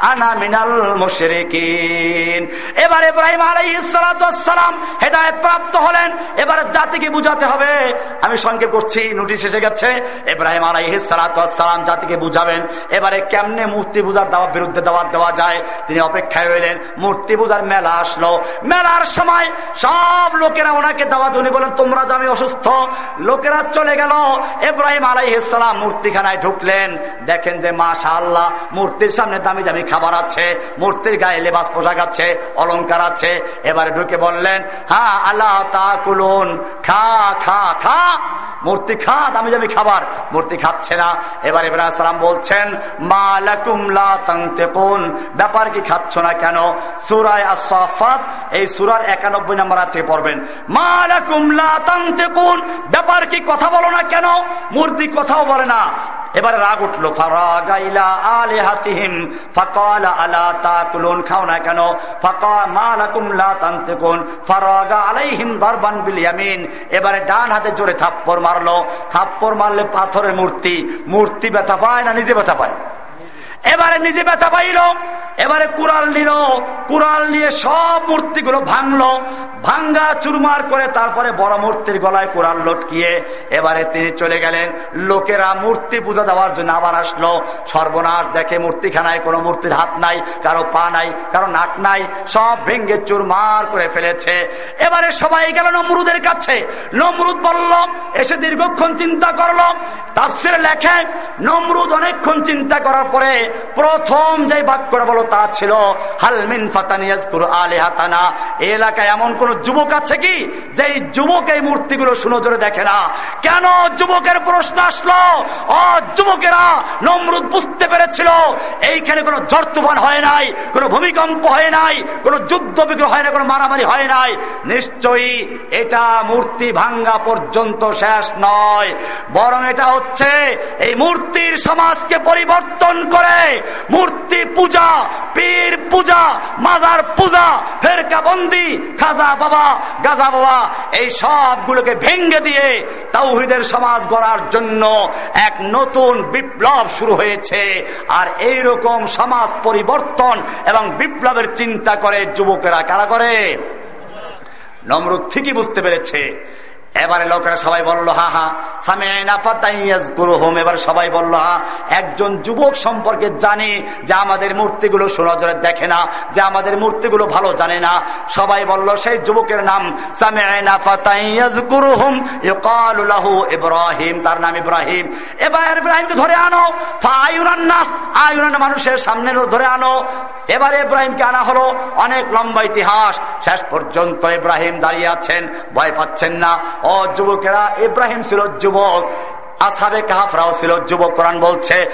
[SPEAKER 1] আনা মিনাল মুশরিকিন। এবার ইব্রাহিম আলাইহিসসালাম হেদায়েত প্রাপ্ত হলেন। এবার জাতিকে বুঝাতে হবে। আমি সংক্ষেপ করছি, নোটিশ এসে গেছে। ইব্রাহিম আলাইহিসসালাম জাতিকে বুঝাবেন। এবারে কেমনে মূর্তি পূজার দাওয়া বিরুদ্ধে দাওয়াত দেওয়া যায়? তিনি অপেক্ষায় রইলেন। মূর্তি পূজার মেলা আসলো। মেলার সময় সব লোকেরা ওনাকে দাওয়াত উনি বলেন তোমরা যে আমি অসুস্থ। লোকেরা চলে গেল। এব্রাহিম আলাইহিসালাম মূর্তিখানায় ঢুকলেন। দেখেন যে মাশা আল্লাহ মূর্তির সামনে দামি দামি খাবার আছে, মূর্তির গায়ে লেবাস পোশাক আছে অলঙ্কার আছে। এবারে ঢুকে বললেন হ্যাঁ আল্লাহ তা কুলুন, খা খা খা। মূর্তি খাত আমি যাবি খাবার। মূর্তি খাচ্ছে না। এবার ইব্রাহিম সালাম বলছেন মালাকুমলা কোন ব্যাপার কি খাচ্ছ না কেন? সুরায় আসাফাত এই সুরার একানব্বই নম্বর থেকে পড়বেন। মালাকুমলা কোন ব্যাপার কি কথা বলো না কেন? মূর্তি কথাও বলে না। এবারে রাগ উঠল। খাও না কেন? এবারে ডান হাতে জোরে থাপ্পড় মারলো। থাপ্পড় মারলে পাথরের মূর্তি মূর্তি ব্যথা পায় না নিজে ব্যথা পায়? এবারে নিজে ব্যথা পাইল, এবারে কুড়াল নিল, কুড়াল নিয়ে সব মূর্তিগুলো ভাঙলো, ভাঙ্গা চুরমার করে তারপরে বড় মূর্তির গলায় কোরআন লটকিয়ে এবারে তিনি চলে গেলেন। লোকেরা মূর্তি পূজা দেওয়ার জন্য আবার আসলো। সর্বনাশ দেখে মূর্তিখানায় কোনো মূর্তির হাত নাই, কারও পা নাই, কারও নাক নাই, সব ভেঙ্গে চুরমার করে ফেলেছে। এবারে সবাই গেল নমরুদের কাছে। নমরুদ বলল, এসে দীর্ঘক্ষণ চিন্তা করল। তাফসিরে লেখে নমরুদ অনেকক্ষণ চিন্তা করার পরে প্রথম যে বাক্যটা বলো তা ছিল হালমিন ফাতানিয়াজকুর আলে হাতানা এলাকায় এমন কোন যুবক আছে কি যে যুবক এই মূর্তিগুলো সুনজরে দেখে না? কেন যুবকের প্রশ্ন আসলো? ও যুবকেরা নমরুদ বুঝতে পেরেছিল, এইখানে কোনো জর্তুবান হয় নাই, কোনো ভূমিকম্প হয় নাই, কোনো যুদ্ধ বিগ্রহ হয় না কোনো মারামারি হয় নাই। নিশ্চয়ই এটা মূর্তি ভাঙ্গা পর্যন্ত শেষ নয়, বরং এটা হচ্ছে এই মূর্তির সমাজকে পরিবর্তন করে মূর্তি পূজা, পীর পূজা, মাজার পূজা, ফেরকা বন্দি, খাজা বাবা, গাজা বাবা, এই সবগুলোকে ভেঙ্গে দিয়ে তাওহিদের সমাজ গড়ার জন্য এক নতুন বিপ্লব শুরু হয়েছে। আর এই রকম সমাজ পরিবর্তন এবং বিপ্লবের চিন্তা করে যুবকেরা কারা করে? নমরুদ ঠিকই বুঝতে পেরেছে। এবারে লোকেরা সবাই বলল, হা হা। সামিয়াকুরুহম এবার সবাই বলল, হা, একজন যুবক সম্পর্কে জানে যে আমাদের মূর্তিগুলো সুনজরে দেখে না, যে আমাদের মূর্তিগুলো ভালো জানে না। সবাই বলল, সেই যুবকের নাম ইব্রাহিম, তার নাম ইব্রাহিম। এবার ইব্রাহিমকে ধরে আনো। নাস আয়ুরান মানুষের সামনে ধরে আনো। এবারে ইব্রাহিমকে আনা হলো। অনেক লম্বা ইতিহাস। শেষ পর্যন্ত ইব্রাহিম দাঁড়িয়ে আছেন, ভয় পাচ্ছেন না। ও যুবকেরা ইব্রাহিম ছিল যুবক আসাবে কাহাফরাও ছিল, যুবক কোরআন বলছে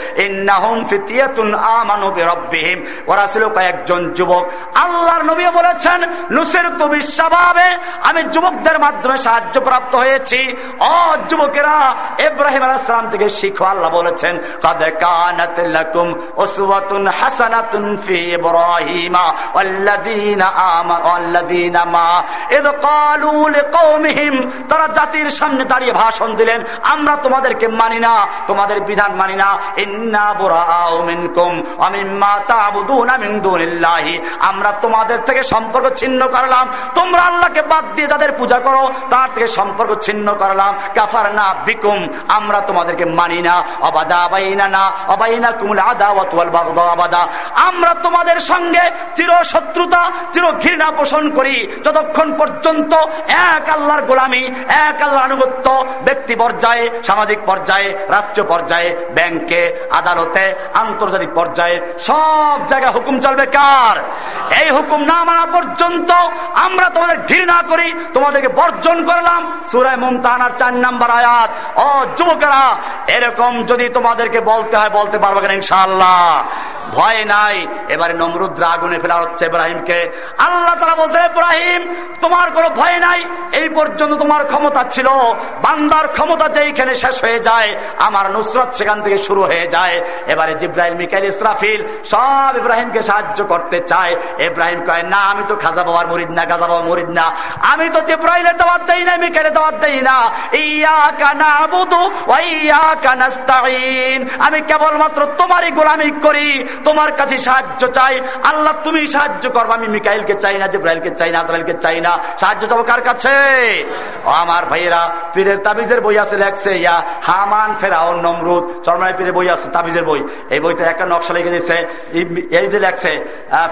[SPEAKER 1] ওরা ছিল কয়েকজন যুবক। আল্লাহর নবী বলেছেন, নুসের তো বিশ্বাবে। আমি যুবকদের মাধ্যমে সাহায্য প্রাপ্ত হয়েছি। ও যুবকেরা, ইব্রাহিম আলাইহিস সালাম থেকে শিখো, আল্লাহ বলেছেন, কাদ কানাত লাকুম হাসানাতুন ফি ইব্রাহিমা ওয়াল্লাযীনা আমানু ওয়াল্লাযীনা মা, ইদ ক্বালু লিকওমিহিম। তারা জাতির সামনে দাঁড়িয়ে ভাষণ দিলেন, আমরা তোমাদেরকে মানি না, তোমাদের বিধান মানি না। আমরা তোমাদের থেকে সম্পর্ক ছিন্ন করলাম। তোমরা আল্লাহকে বাদ দিয়ে যাদের পূজা করো, তার থেকে সম্পর্ক ছিন্ন করলাম। কাফার না বিকুম, আমরা তোমাদেরকে মানি না। অবাদা অবাইনা না অবাইনা কুমুল আদা বাগদা অবাদা। আমরা তোমাদের সঙ্গে চির শত্রুতা চির ঘৃণা পোষণ করি। যতক্ষণ পর্যন্ত এক আল্লাহর গোলামি, এক আল্লাহর আনুগত্য ব্যক্তি পর্যায়ে সামাজিক পর্যায়ে, রাষ্ট্রীয় পর্যায়ে, ব্যাংকে, আদালতে, আন্তর্জাতিক পর্যায়ে, সব জায়গায় হুকুম চলবে কার? এই হুকুম না মানা পর্যন্ত আমরা তোমাদের ঘৃণা করি, তোমাদেরকে বর্জন করলাম। সুরায় মুমতানার চার নাম্বার আয়াত, ও যুবকেরা, এরকম যদি তোমাদেরকে বলতে হয়, বলতে পারবে কেন ইনশাল্লাহ ভয় নাই। এবারে নমরুদ্রা আগুনে ফেলা হচ্ছে ইব্রাহিমকে। আল্লাহ তারা বলছে, ইব্রাহিম, তোমার কোনো ভয় নাই। এই পর্যন্ত তোমার ক্ষমতা ছিল। বান্দার ক্ষমতা যেইখানে শেষ হয়ে যায়, আমার নুসরত সেখান থেকে শুরু হয়ে যায়। এবারে জিব্রাহিম মিকাইল, ইসরাফিল সব ইব্রাহিমকে সাহায্য করতে চায়। ইব্রাহিম কয়, না, আমি তো খাজা বাবার মরিদ না খাজা বাবা মরিদ না। আমি তো জিব্রাহিলের দাওয়াত দেই না, মিকাইলের দাওয়াত দেই না। ইয়া কানা বুধু ইয়া কানাস্তাইন আমি কেবলমাত্র তোমারই গোলামি করি। তোমার কাছে সাহায্য চাই। আল্লাহ, তুমি সাহায্য করব। আমি মিকাইলকে চাই না, জিব্রাইলকে চাই না, আজরাইলকে চাই না। সাহায্য চাবো কার কাছে? আমার ভাইয়েরা, পীরের তাবিজের বই আছে, লেখছে ইয়া হামান, ফেরাউন, নমরুদ। চরমায় পীরের বই আছে, তাবিজের বই। এই বইতে একটা নকশা লিখে দিচ্ছে এই যে লেখছে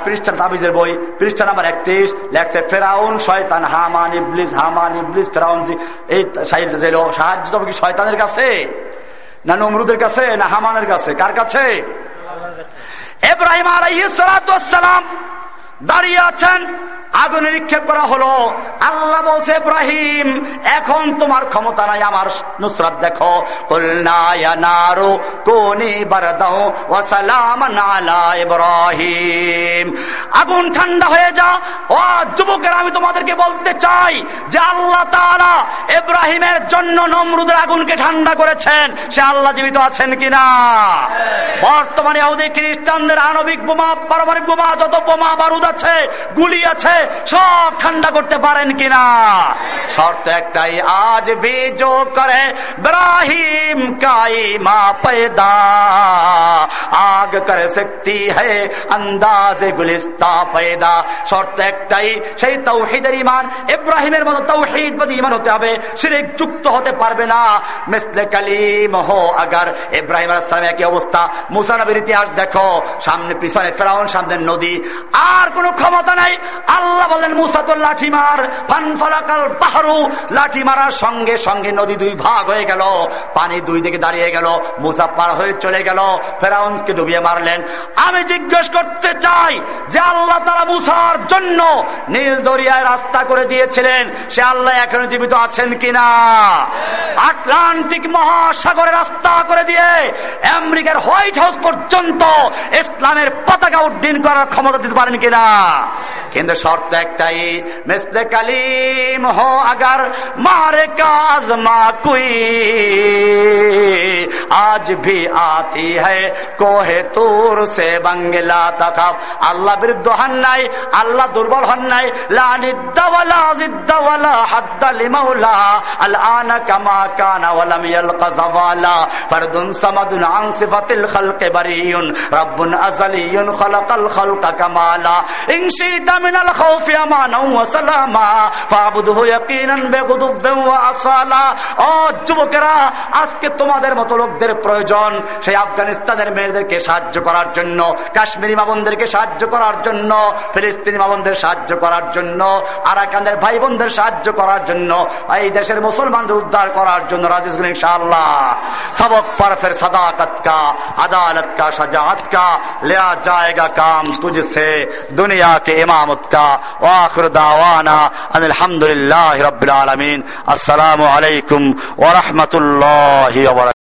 [SPEAKER 1] পৃষ্ঠা তাবিজের বই। পৃষ্ঠা নাম্বার একত্রিশ, লেখছে, ফেরাউন, শয়তান, হামান, ইবলিস হামান, ইবলিস, ফেরাউন এই সাহায্য চাবো কি শয়তানের কাছে? না নমরুদের কাছে? না হামানের কাছে? কার কাছে? এব্রাহিম আলাইসালাম দাঁড়িয়ে আছেন আগুনে নিক্ষেপ করা হলো, আল্লাহ বলছে, ইব্রাহিম, এখন তোমার ক্ষমতা নাই, আমার নুসরাত দেখো। ইব্রাহিম। আগুন ঠান্ডা হয়ে যা। ও যুবকের, আমি তোমাদেরকে বলতে চাই যে আল্লাহ তাআলা ইব্রাহিমের জন্য নমরুদের আগুনকে ঠান্ডা করেছেন। সে আল্লাহ জীবিত আছেন কিনা? বর্তমানে খ্রিস্টানদের আণবিক বোমা, পারমাণবিক বোমা, যত বোমা বারুদ আছে, গুলি আছে সব ঠান্ডা করতে পারেন কিনা? শর্ত একটাই, আজ বিজো করে ব্রাহিম কাই মা पैदा আগ করে শক্তি হে, আন্দাজে গুলিস্তা পয়দা। শর্ত একটাই, সেই তৌহিদের ইমান ইব্রাহিমের মতো তৌহিদবাদী ইমান হতে হবে। শিরিক যুক্ত হতে পারবে না। মিসলে কালিম হো, আগার ইব্রাহিম আসলাম একই অবস্থা। মুসানবের ইতিহাস দেখো, সামনে পিছনে ফেরাউন, সামনে নদী। আর কোন ক্ষমতা নাই। আল্লাহ বলেন মুসাতুল লাঠি মার। ফানফালাকাল পাহাড়ু। লাঠি মারার সঙ্গে সঙ্গে নদী দুই ভাগ হয়ে গেল। পানি দুই দিকে দাঁড়িয়ে গেল। মুসা পার হয়ে চলে গেল। ফেরাউনকে ডুবিয়ে মারলেন। আমি জিজ্ঞেস করতে চাই যে আল্লাহ তারা মুসার জন্য নীল দরিয়ায় রাস্তা করে দিয়েছিলেন। সে আল্লাহ এখনও জীবিত আছেন কিনা? আটলান্টিক মহাসাগরে রাস্তা করে দিয়ে আমেরিকার হোয়াইট হাউস পর্যন্ত ইসলামের পতাকা উড্ডীন করার ক্ষমতা দিতে পারেন কিনা? কিন্তু শর্ত একটাই মিসলে কালিম হো আগার মারে কাজ মা কুই আজ ভি আতি হ্যায় কোহে তুর সে বাঙ্গেলা তাকাব আল্লাহ বিরুদ্ধ হন নাই আল্লাহ দুর্বল হন নাই লানিদ্দাওয়ালা জিদ্দাওয়ালা হাদ্দালি মাওলা আল আনা কামা কানা ওয়ালাম ইয়ালকা জাওয়ালা ফারদুন সামাদুন আন সিফাতিল খালকে বারিয়ুন রাব্বুন আযালিয়ুন খালাকাল খালকা কামালা ইন শিতা মিনাল আজকে তোমাদের মতো লোকদের প্রয়োজন, সেই আফগানিস্তানের মেয়েদেরকে সাহায্য করার জন্য, কাশ্মীরি মামনদেরকে সাহায্য করার জন্য, ফিলিস্তিনি মামনদের সাহায্য করার জন্য আরাকানের ভাই বোনদের সাহায্য করার জন্য, এই দেশের মুসলমানদের উদ্ধার করার জন্য রাজেশ গুলি ইনশাআল্লাহ। সবক পর ফের আদালত কা সজাত কা, লিয়া জায়গা কাম তুঝসে দুনিয়া কে ইমামত কা وآخر دعوانا أن الحمد لله رب العالمين. السلام عليكم ورحمة الله وبركاته.